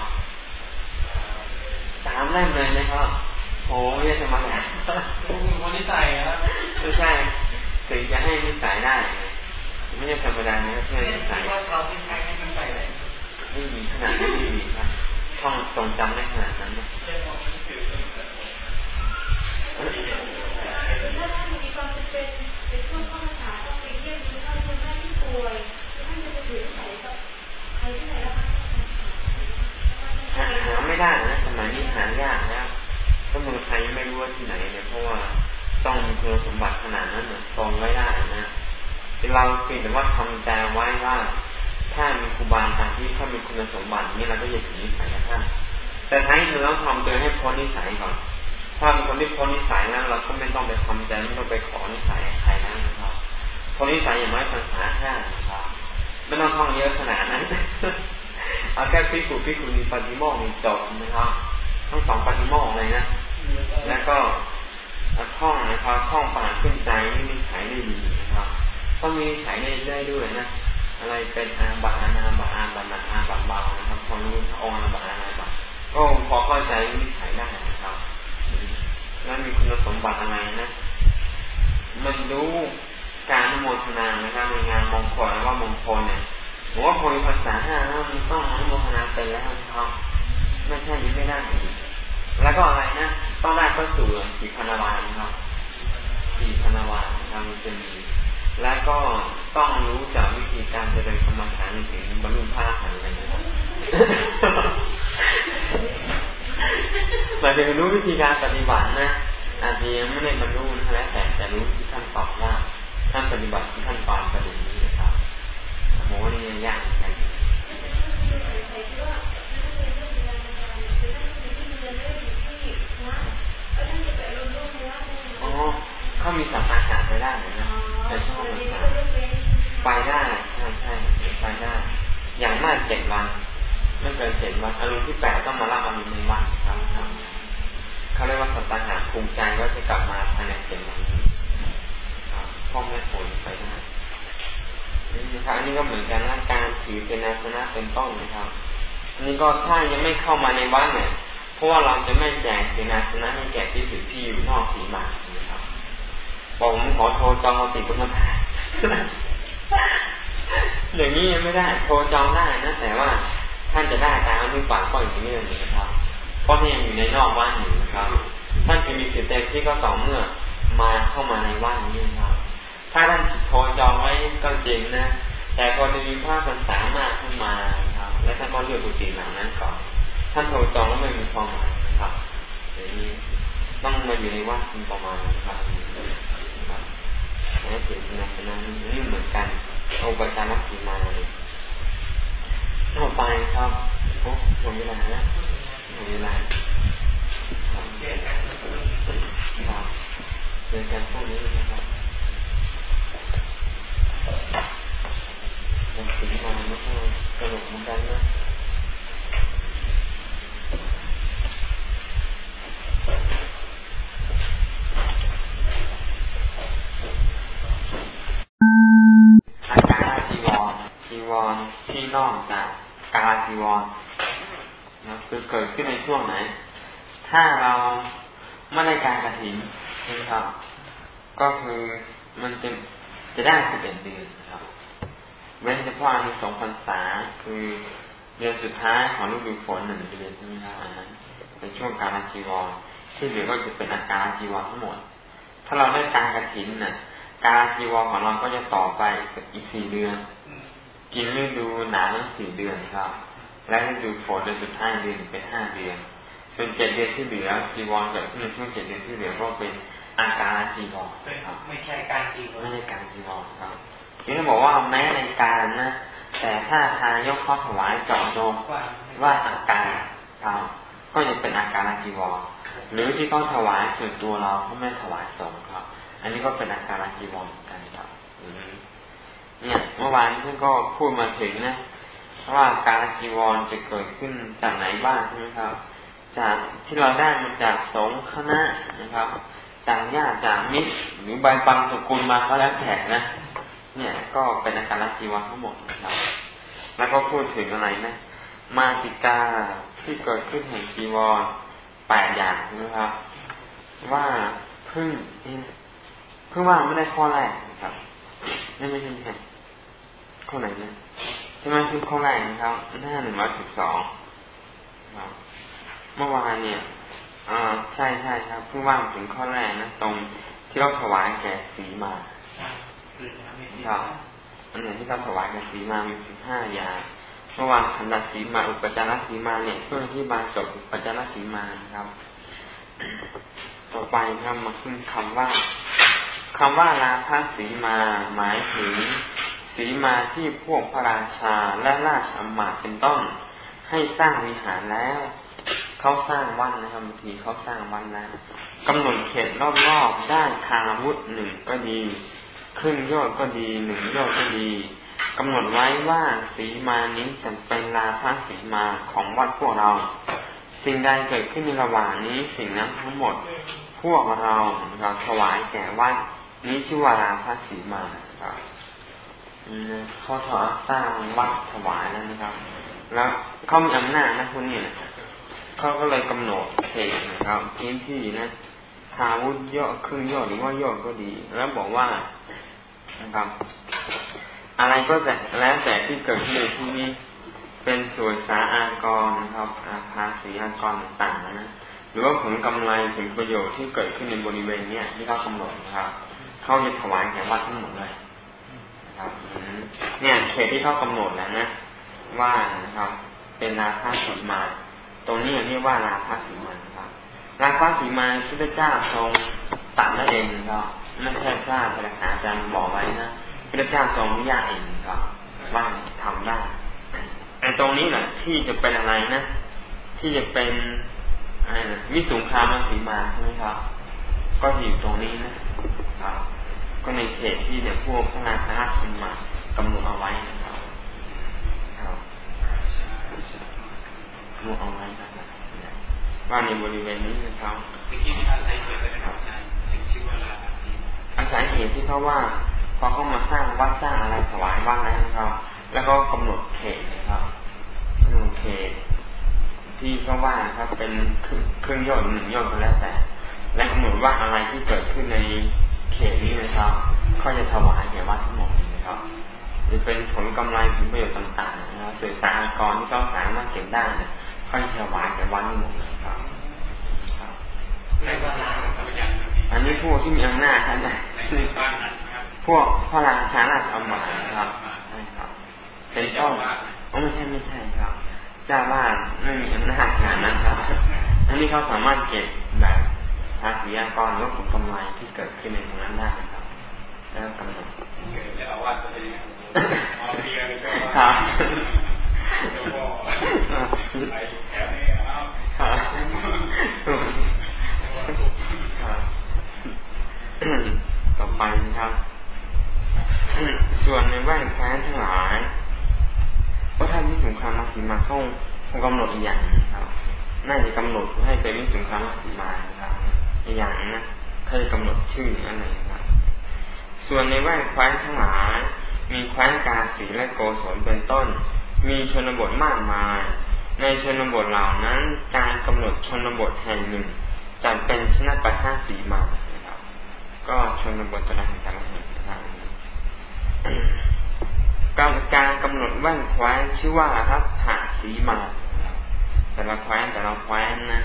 สามเล่มเลยนะครับโอ้ไม่ใช่ธรรมดาคุณคนนิสัยครับไม่ใช่ถึงจะให้นิสัยได้ไม่ใช่ธรรมดานะเพื่อนนิสัยว่าเขาเป็นใครให้นิสัยเลยไม่มีขนาดไม่มีครับท่องทรงจำได้ขนาดนั้นนะ หาไม่ได้นะสมัยนี้หายากแล้วถ้าเมืองไทยไม่รู้ว่าที่ไหนเนี่ยเพราะว่าต้องมีคุณสมบัติขนาดนั้นทรงไว้ได้นะเราเพียงแต่ว่าทำใจไว้ว่า ถ้ามีครูบาอาจารย์ที่เขามีคุณสมบัตินี้เราก็อย่าถือนิสัยท่านแต่ท้ายที่เราต้องทำตัวให้พ้นนิสัยก่อน ถ้าเป็นคนที่พ้นนิสัยแล้วเราก็ไม่ต้องไปทำใจไม่ต้องไปขอนิสัยใครแล้วนะครับพ้นนิสัยอย่างน้อยภาษาห้านะครับ ไม่ต้องท่องเยอะขนาดนั้นเอาแค่พิสูจพิคุณีปฏิโมกข์จบนะครับ ทั้งสองปฏิโมกข์เลยนะ แล้วก็ท่องนะครับท่องป่าขึ้นใจนี่มีฉายได้ดีนะครับก็มีฉายได้ได้ด้วยนะอะไรเป็นอาบานาบาอาบานาอาบาเบานะครับพอรู้องอาบาอาบาก็พอเข้าใจวิจัยได้นะครับแล้วมีคุณสมบัติอะไรนะ มันรู้ การนโมทนานะครับในงานมงคลแล้วว่ามงคลเนี่ยผมว่าพอมีภาษาห้าแล้วมันต้องนโมทนาเป็นแล้วครับไม่ใช่ยังไม่ได้อีกแล้วก็อะไรนะต้องได้ก็สู่สีพันวานครับสีพันวานนะครับมันจะมีแล้วก็ต้องรู้จากวิธีการเจริญกรรมฐานถึงบรรลุพระอรหันต์เลยนะครับหมายถึงรู้วิธีการปฏิบัตินะอาจจะยังไม่ได้บรรลุนะแล้วแต่จะรู้ที่ท่านตอบว่า ท่านปฏิบัติที่ท่านตอนประเด็นนี้นะครับโหนี่ยากเหมือนกันอ๋อเขามีสัมมาหาไปได้นะแต่ชอบภาษาไปได้ใช่ใช่ไปได้ อย่างมากเจ็ดวันไม่เกินเจ็ดวันอารมณ์ที่แปดต้องมาละอารมณ์ในวันครับเขาเรียกว่าสัตตาหาภูมิใจว่าจะกลับมาภายในเจ็ดวันนี้ พ่อแม่ผลไปได้นี่นะครับอันนี้ก็เหมือนกันนะการถือเป็นอาสนะเป็นต้นนะครับอันนี้ก็ถ้ายังไม่เข้ามาในวัดเนี่ยเพราะว่าเราจะไม่แจกเป็นอาสนะให้แก่ที่ถือที่อยู่นอกสีมานะครับบอกผมขอโทรจองติดกุมภาอย่างนี้ยังไม่ได้โทรจองได้นะแต่ว่าท่านจะได้ตามอนุปาก็อย่างนี้เลยนะครับ เพราะท่านยังอยู่ในนอกว่านอยู่นะครับ ท่านจะมีสิทธิ์เต็มที่ก็ต่อเมื่อมาเข้ามาในว่านนี้นะครับ ถ้าท่านโทรจองไว้ก็จริงนะ แต่พอมีภาพมันสามารถขึ้นมาครับ และท่านก็เลือกกุฏิหลังนั้นก่อน ท่านโทรจองแล้วไม่มีความหมายนะครับอย่างนี้ต้องมาอยู่ในว่านประมาณนะครับและเสียงนั้นนั้นนี่เหมือนกันโอปจารักขีมาเลยต่อไปครับโอ้หมดเวลาแล้วหมดเวลาเจอกันครับเจอกันพวกนี้นะครับ เป็นสิ่งมาไม่ใช่สนุกเหมือนกันนะอาการจีวรจีวรที่นอกจากกาจีวรนะคือเกิดขึ้นในช่วงไหน ถ้าเราไม่ได้การกระถิ่นนะครับ ก็คือมันจะ จะได้สิบเอ็ดเดือนนะครับ เว้นเฉพาะในสองพรรษาคือเดือนสุดท้ายของฤดูฝนหนึ่งเดือนใช่ไหมครับอันนั้น เป็นช่วงการจีวร ที่เหลือก็จะเป็นอาการจีวรทั้งหมด ถ้าเราได้การกระถินน่ะ การจีวรของเราก็จะต่อไปอีกสี่เดือน กินฤดูหนาวทั้งสี่เดือนครับ และฤดูฝนเดือนสุดท้ายเดือนเป็นห้าเดือน ส่วนเจ็ดเดือนที่เหลือจีวรเกิดขึ้นในช่วงเจ็ดเดือนที่เหลือก็เป็น อาการจีวรครับไม่ใช่การจีวรไม่ใช่การจีวรครับที่เขาบอกว่าแม้ในการนะแต่ถ้าทานยกข้อถวายเจาะจงว่าอาการครับก็จะเป็นอาการจีวรหรือที่เขาถวายส่วนตัวเราก็ไม่ถวายสงครับ อันนี้ก็เป็นอาการจีวรเหมือนกันครับเนี่ยเมื่อวานท่านก็พูดมาถึงนะว่าการจีวรจะเกิดขึ้นจากไหนบ้างใช่ไหมครับ จากที่เราได้มาจากสงฆ์คณะนะครับท จากญาติจากมิตรหรือใบปังสุกุลมาก็แล้วแต่นะ เนี่ยก็เป็นอาการจีวรทั้งหมดนะครับแล้วก็พูดถึงอะไรนะมาติกาที่เกิดขึ้นแห่งจีวรแปดอย่างนะครับ ว่าพึ่งพึ่งว่าไม่ได้ข้อแรกนะครับนี่ไม่ใช่ไหมข้อไหนเนี่ยใช่ไหมคือข้อแรกนะครับหน้าหนึ่งร้อยสิบสองเมื่อวานเนี่ย อ่าใช่ใช่ครับเพิ่งว่างถึงข้อแรกนะตรงที่เราถวายแก่สีมาครับอันไหนที่เราถวายแก่สีมามีสิบห้าอย่างเมื่อวานขันดสีมาอุปจารสีมาเนี่ยเพื่อที่บาจบอุปจารสีมาครับ ต่อไปครับมาขึ้นคำว่าคำว่าลาภสีมาหมายถึงสีมาที่พวกพระราชาและราชอมาตเป็นต้น ให้สร้างวิหารแล้ว เขาสร้างวันนะครับบางทีเขาสร้างวันแล้วกำหนดเขตรอบๆได้คาวุธหนึ่งก็ดีครึ่งยอดก็ดีหนึ่งยอดก็ดีกำหนดไว้ว่าสีมานี้จะเป็นลาภสีมาของวัดพวกเรา สิ่งใดเกิดขึ้นในระหว่างนี้สิ่งนั้นทั้งหมดพวกเราเราถวายแก่วัดนี้ชื่อว่าลาภสีมาครับเขาถอสร้างวัดถวายแล้วนะครับ แล้วเขามีอำนาจนะคุณเนี่ย เขาก็เลยกำหนดเขตนะครับพื้นที่นะทาวุธย่อครึ่งย่อหรือว่าย่อก็ดี แล้วบอกว่านะครับ อะไรก็แต่แล้วแต่ที่เกิดขึ้นในที่นี้เป็นส่วยสาอากรนะครับอาภาสีอากรต่างๆนะหรือว่าผลกำไรผลประโยชน์ที่เกิดขึ้นในบริเวณเนี้ยที่เขากำหนดนะครับเขาจะถวายแก่วัดทั้งหมดเลยนะครับเนี่ยเขตที่เขากำหนดแล้วนะว่านะครับ เป็นนาคาสีมา ตรงนี้เรียกว่าราภสีมาครับ ราภสีมาพุทธเจ้าทรงตัดนั่นเองครับไม่ใช่พระธรรมอาจารย์บอกไว้นะพุทธเจ้าทรงอนุญาตเองครับว่าทำได้แต่ตรงนี้แหละที่จะเป็นอะไรนะ ที่จะเป็นอะไรนะวิสุงคามาสีมาใช่ไหมครับ ก็อยู่ตรงนี้นะครับ ก็ในเขตที่เนี่ยพวกพระนาคราชมากำหนดเอาไว้นะ ครับรวมเอาไว้ครับว่าในบริเวณนี้นะครับอาศัยเหตุอาศัยเหตุที่เขาว่าพอเขามาสร้างวัดสร้างอะไรถวายวัดแล้วนะครับ แล้วก็กำหนดเขตนะครับกำหนดเขตที่เขาว่าครับเป็นเครื่องยอดหนึ่งยอดก็แล้วแต่ และกำหนดว่าอะไรที่เกิดขึ้นในเขตนี้นะครับเขาจะถวายแก่วัดทั้งหมดนะครับจะเป็นผลกำไรผลประโยชน์ต่างๆนะครับสื่อสารกรที่เขาสามารถเก็บได้เนี่ย ค่อยถวายแต่วันนี้หมดเลยครับอันนี้พวกที่มีอำนาจท่านนะพวกพระราชาราชอมาครับใช่ครับเป็นต้นอ๋อไม่ใช่ไม่ใช่ครับ เจ้าว่าไม่มีอำนาจขนาดนั้นครับ อันนี้เขาสามารถเก็บแบบภาษีอากรหรือผลกำไรที่เกิดขึ้นในตรงนั้นได้ครับแล้วกำหนดจะเอาวัดไปครับ ต่อไปนะครับ ส่วนในแว่นแคว้นทั้งหลายว่าท่านวิสุงคามาสีมาเข้าคงกำหนดอีกอย่างนะครับ น่าจะกำหนดให้เป็นวิสุงคามาสีมานะครับอีกอย่างนะเคยกำหนดชื่ออันไหนครับ ส่วนในแว่นแคว้นทั้งหลายมีแคว้นกาสีและโกศลเป็นต้น มีชนบทมากมาย ในชนบทเหล่านั้นการกำหนดชนบทแห่งหนึ่งจะเป็นชนะประท่าสีมานะครับ ก็ชนบทแต่ละแห่งแต่ละแห่งนะครับการการกำหนดแว่นแคว้นชื่อว่ารัฐาสีมา แต่ละแคว้นแต่ละแคว้นนะ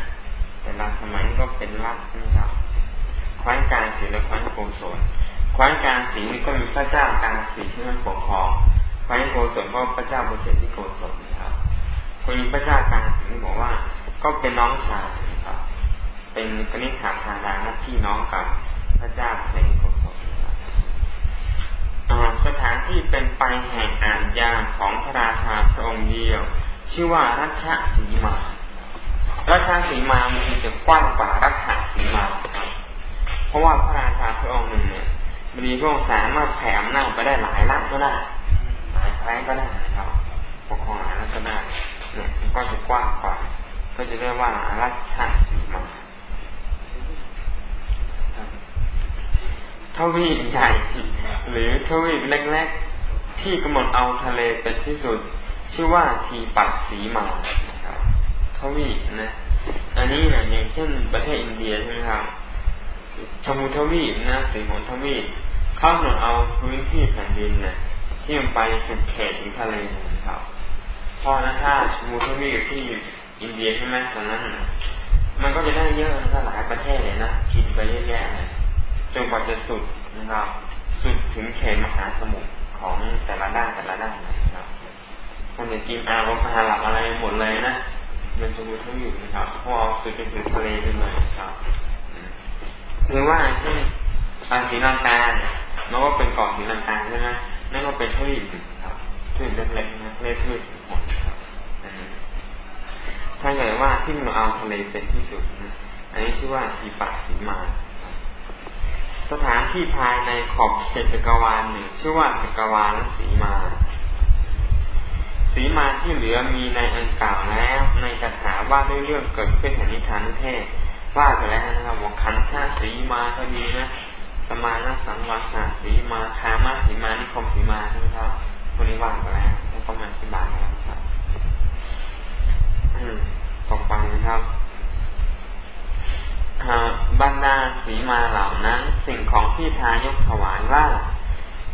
แต่ละสมัยก็เป็นรัฐนะครับแคว้นกลางสีและแคว้นโกศลแคว้นกลางสีนี่ก็มีพระเจ้ากลางสีที่มันปกครอง พระโกศลก็พระเจ้าโปรเสที่โกศลนะครับคนนี้พระเจ้ากลางสิงบอกว่า ก็เป็นน้องชายนะครับ เป็นกนิษฐาทาราหน้าที่น้องกับพระเจ้าเสที่โกศลสถานที่เป็นไปแห่งอาญาของพระราชาพระองค์เดียว ชื่อว่ารัชสีมารัชสีมามันจะกว้างกว่ารัชสีมาครับเพราะว่าพระราชาพระองค์หนึ่งเนี่ยมีพระองค์สามารถแผ่อำนาจไปได้หลายรัฐก็ได้ แพ้ก็ได้นะครับปกครองอะไรก็ได้เนี่ยก็จะกว้างกว่า ก็จะเรียกว่ารัชชาสีมาทวีปใหญ่ หรือทวีปเล็กๆ ที่กำหนดเอาทะเลเป็นที่สุด ชื่อว่าทีปักสีมาทวีปนะ อันนี้นะอย่างเช่นประเทศอินเดียใช่ไหมครับชมูทวีปนะสีของทวีปเขากำหนดเอาพื้นที่แผ่นดินนะ ที่มันไปสุดเขตถึงทะเลนะครับเพราะนั้นถ้าชมูทวีปที่อินเดียใช่ไหมตอนนั้นมันก็จะได้เยอะนะหลายประเทศเลยนะกินไปเยอะแยะเลยจนกว่าจะสุดนะครับ สุดถึงเขตมหาสมุทรของแต่ละด้านแต่ละด้านนะครับคนจะกินอาลมอาหลับอะไรหมดเลยนะมันจะมูทั้งอยู่นะครับพราะสุดไปถึงทะเลไปเลยนะครับหรือว่าเช่นอาศรีลังกาเนี่ยมันก็เป็นเกาะศรีลังกาใช่ไหม นั่นก็เป็นทวีปครับทวีปเล็กๆนะเรียกทวีปสีหมครับถ้าเกิดว่าที่เราเอาทะเลเป็นที่สุดนะอันนี้ชื่อว่าสีปะสีมา สถานที่ภายในขอบเขตจักรวาลหนึ่งชื่อว่าจักรวาลสีมาสีมาที่เหลือมีในอันกล่าวแล้ว ในคาถาว่าด้วยเรื่องเกิดขึ้นแห่งนิทานเทศว่าไปแล้วนะครับว่าขันธ์าสีมาก็ดีนะ สมานะสังวาสาสีมาคามาสีมานิคมสีมาใช่ไหมครับคนนี้ว่าไปแล้วแล้วก็มาอธิบายแล้วครับต่อไปนะครับบรรดาสีมาเหล่านั้น สิ่งของที่ทายกถวายว่า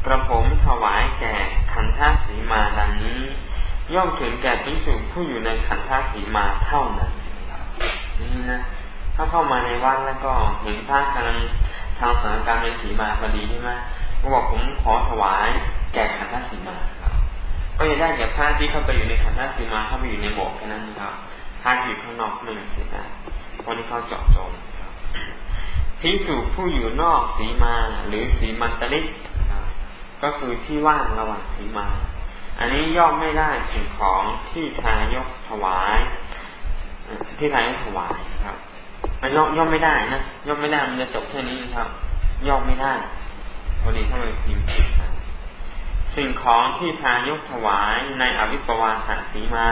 กระผมถวายแก่ขันธาสีมาดังนี้ ย่อมถึงแก่พิสุผู้อยู่ในขันธาสีมาเท่านั้นนี่นะถ้าเข้ามาในวัดแล้วก็เห็นพระกำลัง ทำสานการณ์ในสีมาพอดีใช่ไหมก็บอกผมขอถวายแก่ขันธสีมาครับก็จะได้แก่พระที่เข้าไปอยู่ในขันธสีมาเข้าไปอยู่ในโบสถ์แค่นั้นนะครับพระที่อยู่ข้างนอกไม่มีสิทธิ์ได้เพราะนี่เขาเจาะจงพิสูจผู้อยู่นอกสีมาหรือสีมันตลิกก็คือที่ว่างระหว่างสีมา อันนี้ย่อมไม่ได้สิ่งของที่ทายกถวาย ที่ทายกถวายครับ มันย่อมย่อไม่ได้นะย่อมไม่ได้มันจะจบแค่นี้ครับ ย่อมไม่ได้พอดีถ้ามันพิมพ์สิ่งของที่ทายกถวายในอวิปวาสสีมา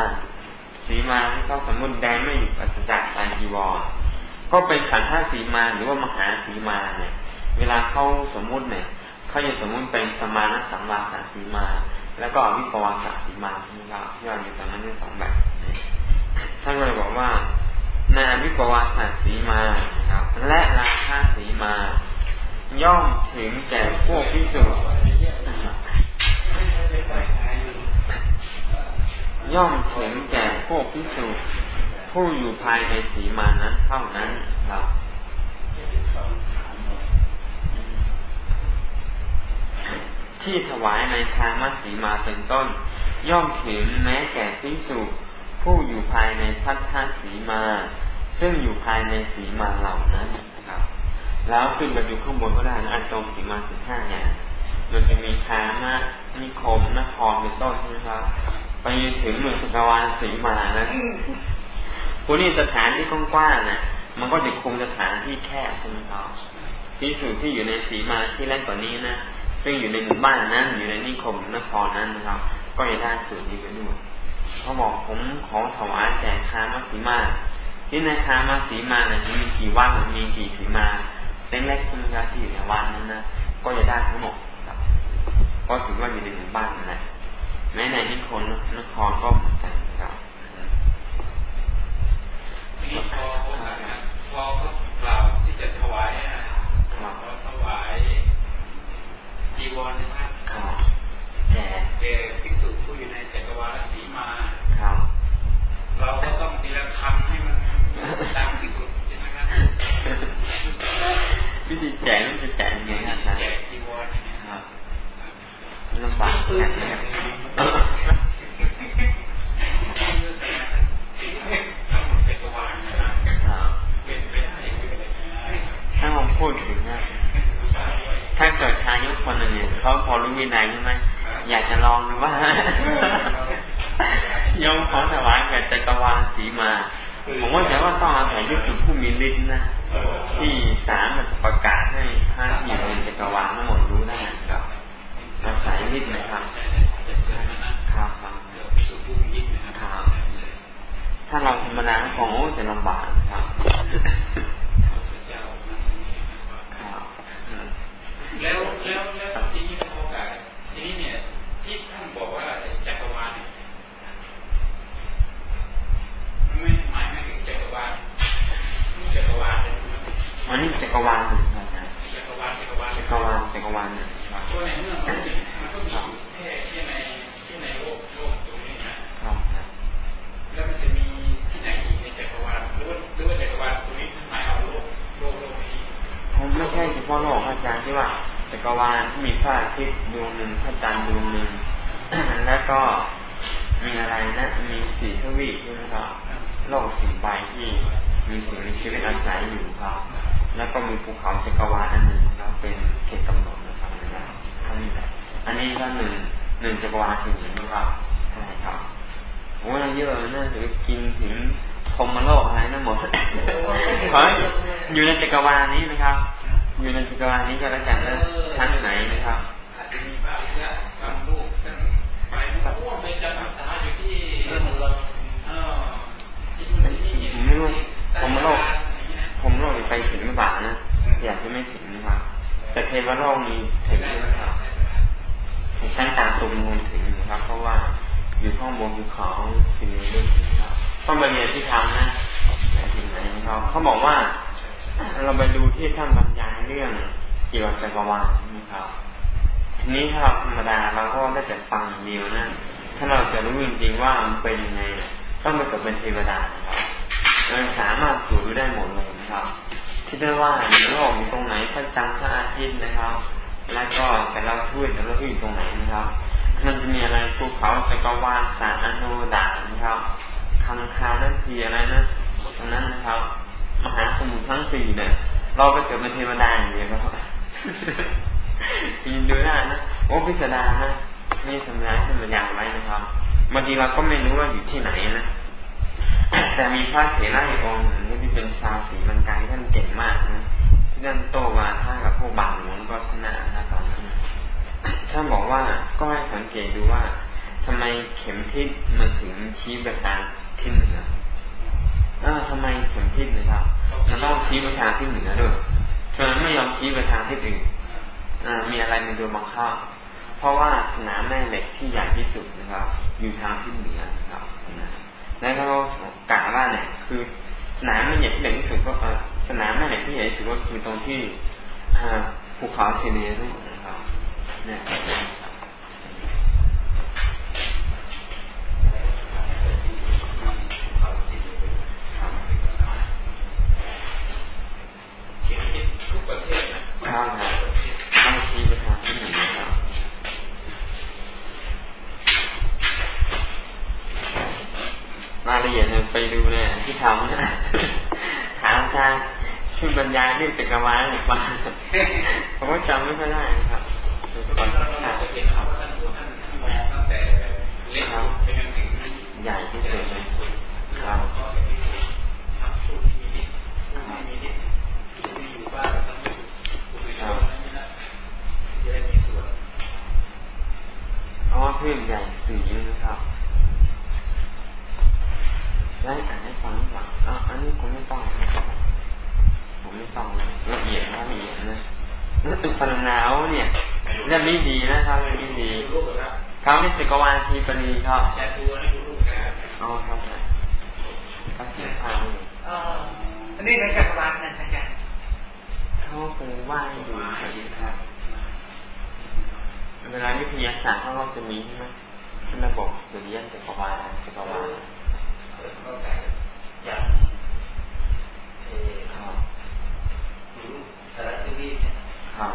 สีมาที่เขาสมมุติแดงไม่อยู่ปัสจักตาจีวรก็เป็นขันธ์ธาสีมาหรือว่ามหาสีมาเนี่ย เวลาเขาสมมุติเนี่ยเขาจะสมมุติเป็นสมานสังวาสสีมา แล้วก็วิปวาสสีมาใช่ไหมครับย่ออยู่ตอนนั้นทั้งสองแบบท่านก็เลยบอกว่า นาวิปวาสสีมาและราชาสีมา ย่อมถึงแก่พวกพิสุย่อมถึงแก่พวกพิสุผู้อยู่ภายในสีมานั้นเท่านั้นครับที่ถวายในทางมัสีมาเป็นต้น ย่อมถึงแม้แก่พิสุผู้อยู่ภายในพัทธสีมา ซึ่งอยู่ภายในสีมาเหล่านั้นครับ แล้วขึ้นไปดูข้างบนก็ได้นะอันตรงสีมาสิบห้าอย่างมันจะมีคามะนิคมนครเป็นต้นใช่ไหมครับไปถึงหนึ่งสุกวาลสีมานะพวกนี้สถานที่กว้างๆน่ะมันก็จะคงสถานที่แคบใช่ไหมครับพิสูจที่อยู่ในสีมาที่แรกกว่านี้นะซึ่งอยู่ในหมู่บ้านนั้นอยู่ในนิคมนครนั้นนะครับ ก็จะได้สูตรดีกันด้วยเขาบอกผมขอถวายแก่คามาสีมา ที่ในคามาสีมาเนี่ยมีกี่วัดมีกี่สีมาเล็กๆใช่มครับที่อยู่ในวันนั้นนะก็จะได้ทั้งหมดครับ ก็ถือว่าอยู่ในหมู่บ้านนะแม้ในนิคมนครก็เหมือนกันครับพอพอเขากล่าวที่จะถวายนะถวายจีวรนะครับแก่แก่ภิกษุผู้อยู่ในจักรวาลสีมาครับ เราก็ต้องตีละคำให้มันดังที่สุดใช่ไหมครับวิธีแจกมันจะแจกยังไงครับแจกจีวรครับลำบากแถ้าเราพูดถึงนะถ้าเกิดทายุคนหนึ่งเขาพอรู้วินัยใช่ไหมอยากจะลองดูว่า ยอมขอถวายแก่จักรวาลสีมา ผมว่าแต่ว่าต้องอาศัยยุสุผู้มีฤทธิ์นะที่สามารถประกาศให้พระที่อยู่ในจักรวาลทั้งหมดรู้ได้ครับอาศัยฤทธิ์นะครับครับครับถ้าเราธรรมดาคงโอ้จะลำบากครับแล้วแล้วแล้วทีนี้พอกับทีนี้เนี่ยที่ท่านบอกว่าจักรวาลเนี่ย ไม่หมายไม่ถึงจักรวาลจักรวาลเลยอันนี้จักรวาลหนึ่งครับจักรวาลจักรวาลจักรวาลจักรวาลหนึ่งตัวในเมื่อมันมันก็มีอยู่แค่ที่ในที่ในโลกโลกตรงนี้นะครับแล้วมันจะมีที่ไหนอีกในจักรวาลหรือว่าหรือว่าจักรวาลตรงนี้หมายเอาโลกโลกโลกนี้ผมไม่ใช่เฉพาะโลกอาจารย์ที่ว่าจักรวาลที่มีพระอาทิตย์ดวงหนึ่งพระจันทร์ดวงหนึ่งแล้วก็มีอะไรนะ มีสีทวีปใช่ไหมครับ โลกสีใบที่มีสิ่งมีชีวิตอาศัยอยู่ครับ แล้วก็มีภูเขาจักรวาลอันหนึ่งครับเป็นเขตกำหนดนะครับนะครับนี้แหละอันนี้ก็หนึ่งหนึ่งจักรวาลถึงอย่างนี้ครับใช่ครับโอ้ยเยอะนะถือกินถึงพรมโลกอะไรนั่นหมดเพราะอยู่ในจักรวาลนี้นะครับ อยู่ในจักรวาลนี้ก็แล้วกันนะชั้นไหนนะครับอาจจะมีบ้างเยอะบางลูกท่านไปร่วมไปจำพรรษาอยู่ที่เออผมไม่ รู้ผมโลก ผมโลกไปถึงหรือเปล่านะอยากจะไม่ถึงนะครับแต่เทวโลกมีถึงนะครับชั้นตาตุมมูลถึงนะครับ เพราะว่าอยู่ข้างบนภูเขาสิ่งนี้ด้วยนะครับต้องไปเรียนที่ทำนะถึงไหนนะครับเขาบอกว่า เราไปดูที่ท่านบรรยายเรื่องเกี่ยวกับจักรวาลนะครับทีนี้ถ้าเราธรรมดาเราก็ได้แต่ฟังเดียวนะถ้าเราจะรู้จริงๆว่ามันเป็นยังไงต้องไปเกิดเป็นเทวดานะครับ มันสามารถตรวจดูได้หมดเลยนะครับ ที่ได้ว่าในโลกอยู่ตรงไหนพระจันทร์พระอาทิตย์นะครับ แล้วก็แต่ละทุ่นแต่ละทุ่นอยู่ตรงไหนนะครับ มันจะมีอะไรภูเขาจักรวาลสารอนุดานะครับคังคานั่นทีอะไรนะตรงนั้นนะครับ มหาสมุทรทั้งสี่เนี่ยเราไปเกิดเป็นเทวดาอย่างเดียวครับยินดูได้นะโอ้พิสดารนะนี่ทำร้ายขึ้นมาอย่างไรนะครับบางทีเราก็ไม่รู้ว่าอยู่ที่ไหนนะ แต่มีพระเถระอีกองหนึ่งที่เป็นชาวสีมันกายท่านเก่งมากนะที่ท่านโตมาท่ากับพวกบางหลวงก็ชนะนะตอนนั้นท่านบอกว่าก็ให้สังเกตดูว่าทำไมเข็มทิศมันถึงชี้ไปทางทิศเหนือเออทำไมเข็มทิศนะครับมันต้องชี้ไปทางทิศเหนือด้วยทำไมไม่ยอมชี้ไปทางทิศอื่นอ่ามีอะไรในตัวบังคับเพราะว่าสนามแม่เหล็กที่ใหญ่ที่สุดนะครับ อยู่ทางทิศเหนือนะครับ แล้วก็กล่าวว่าเนี่ย คือสนามแม่เหล็กที่ใหญ่ที่สุดก็สนามแม่เหล็กที่ใหญ่ที่สุดก็คือตรงที่ภูเขาเซเนรุนะครับเนี่ยครับ รายละเอียดเนี่ยไปดูเนี่ยที่ทำถามอาจารย์ช่วยบรรยายเรื่องจักรวาลให้ฟังผมก็จำไม่ค่อยได้นะครับตอนที่จะเห็นครับท่านผู้ท่านมองตั้งแต่เล็กสุดไปจนถึงใหญ่ที่สุดเลยครับทั้งผู้ที่มีฤทธิ์ผู้ไม่มีฤทธิ์ผู้ที่อยู่บ้านทั้งผู้ที่อยู่นั้นนะจะได้มีส่วนเพราะว่าเพื่อนใหญ่สีนะครับ แล้อ่านให้ฟังหลังอะอันนี้ผมไม่ต้องผมไม่ต้องละเอียดละเอียดนะฟันหนาวเนี่ยเรื่องนี้ดีนะครับเรื่องนี้ดีเขาเป็นจักรวาลทีปณีครับอ๋อครับก็เสียงพังอันนี้ในจักรวาลนั่นอาจารย์เขาคงว่าให้ดูเฉยครับเวลาวิทยาศาสตร์เขาก็จะมีใช่ไหมที่ระบบสุริยะจักรวาลจักรวาล ก็แต่อย่างเออครับรู้สารสวีเนี่ยครับ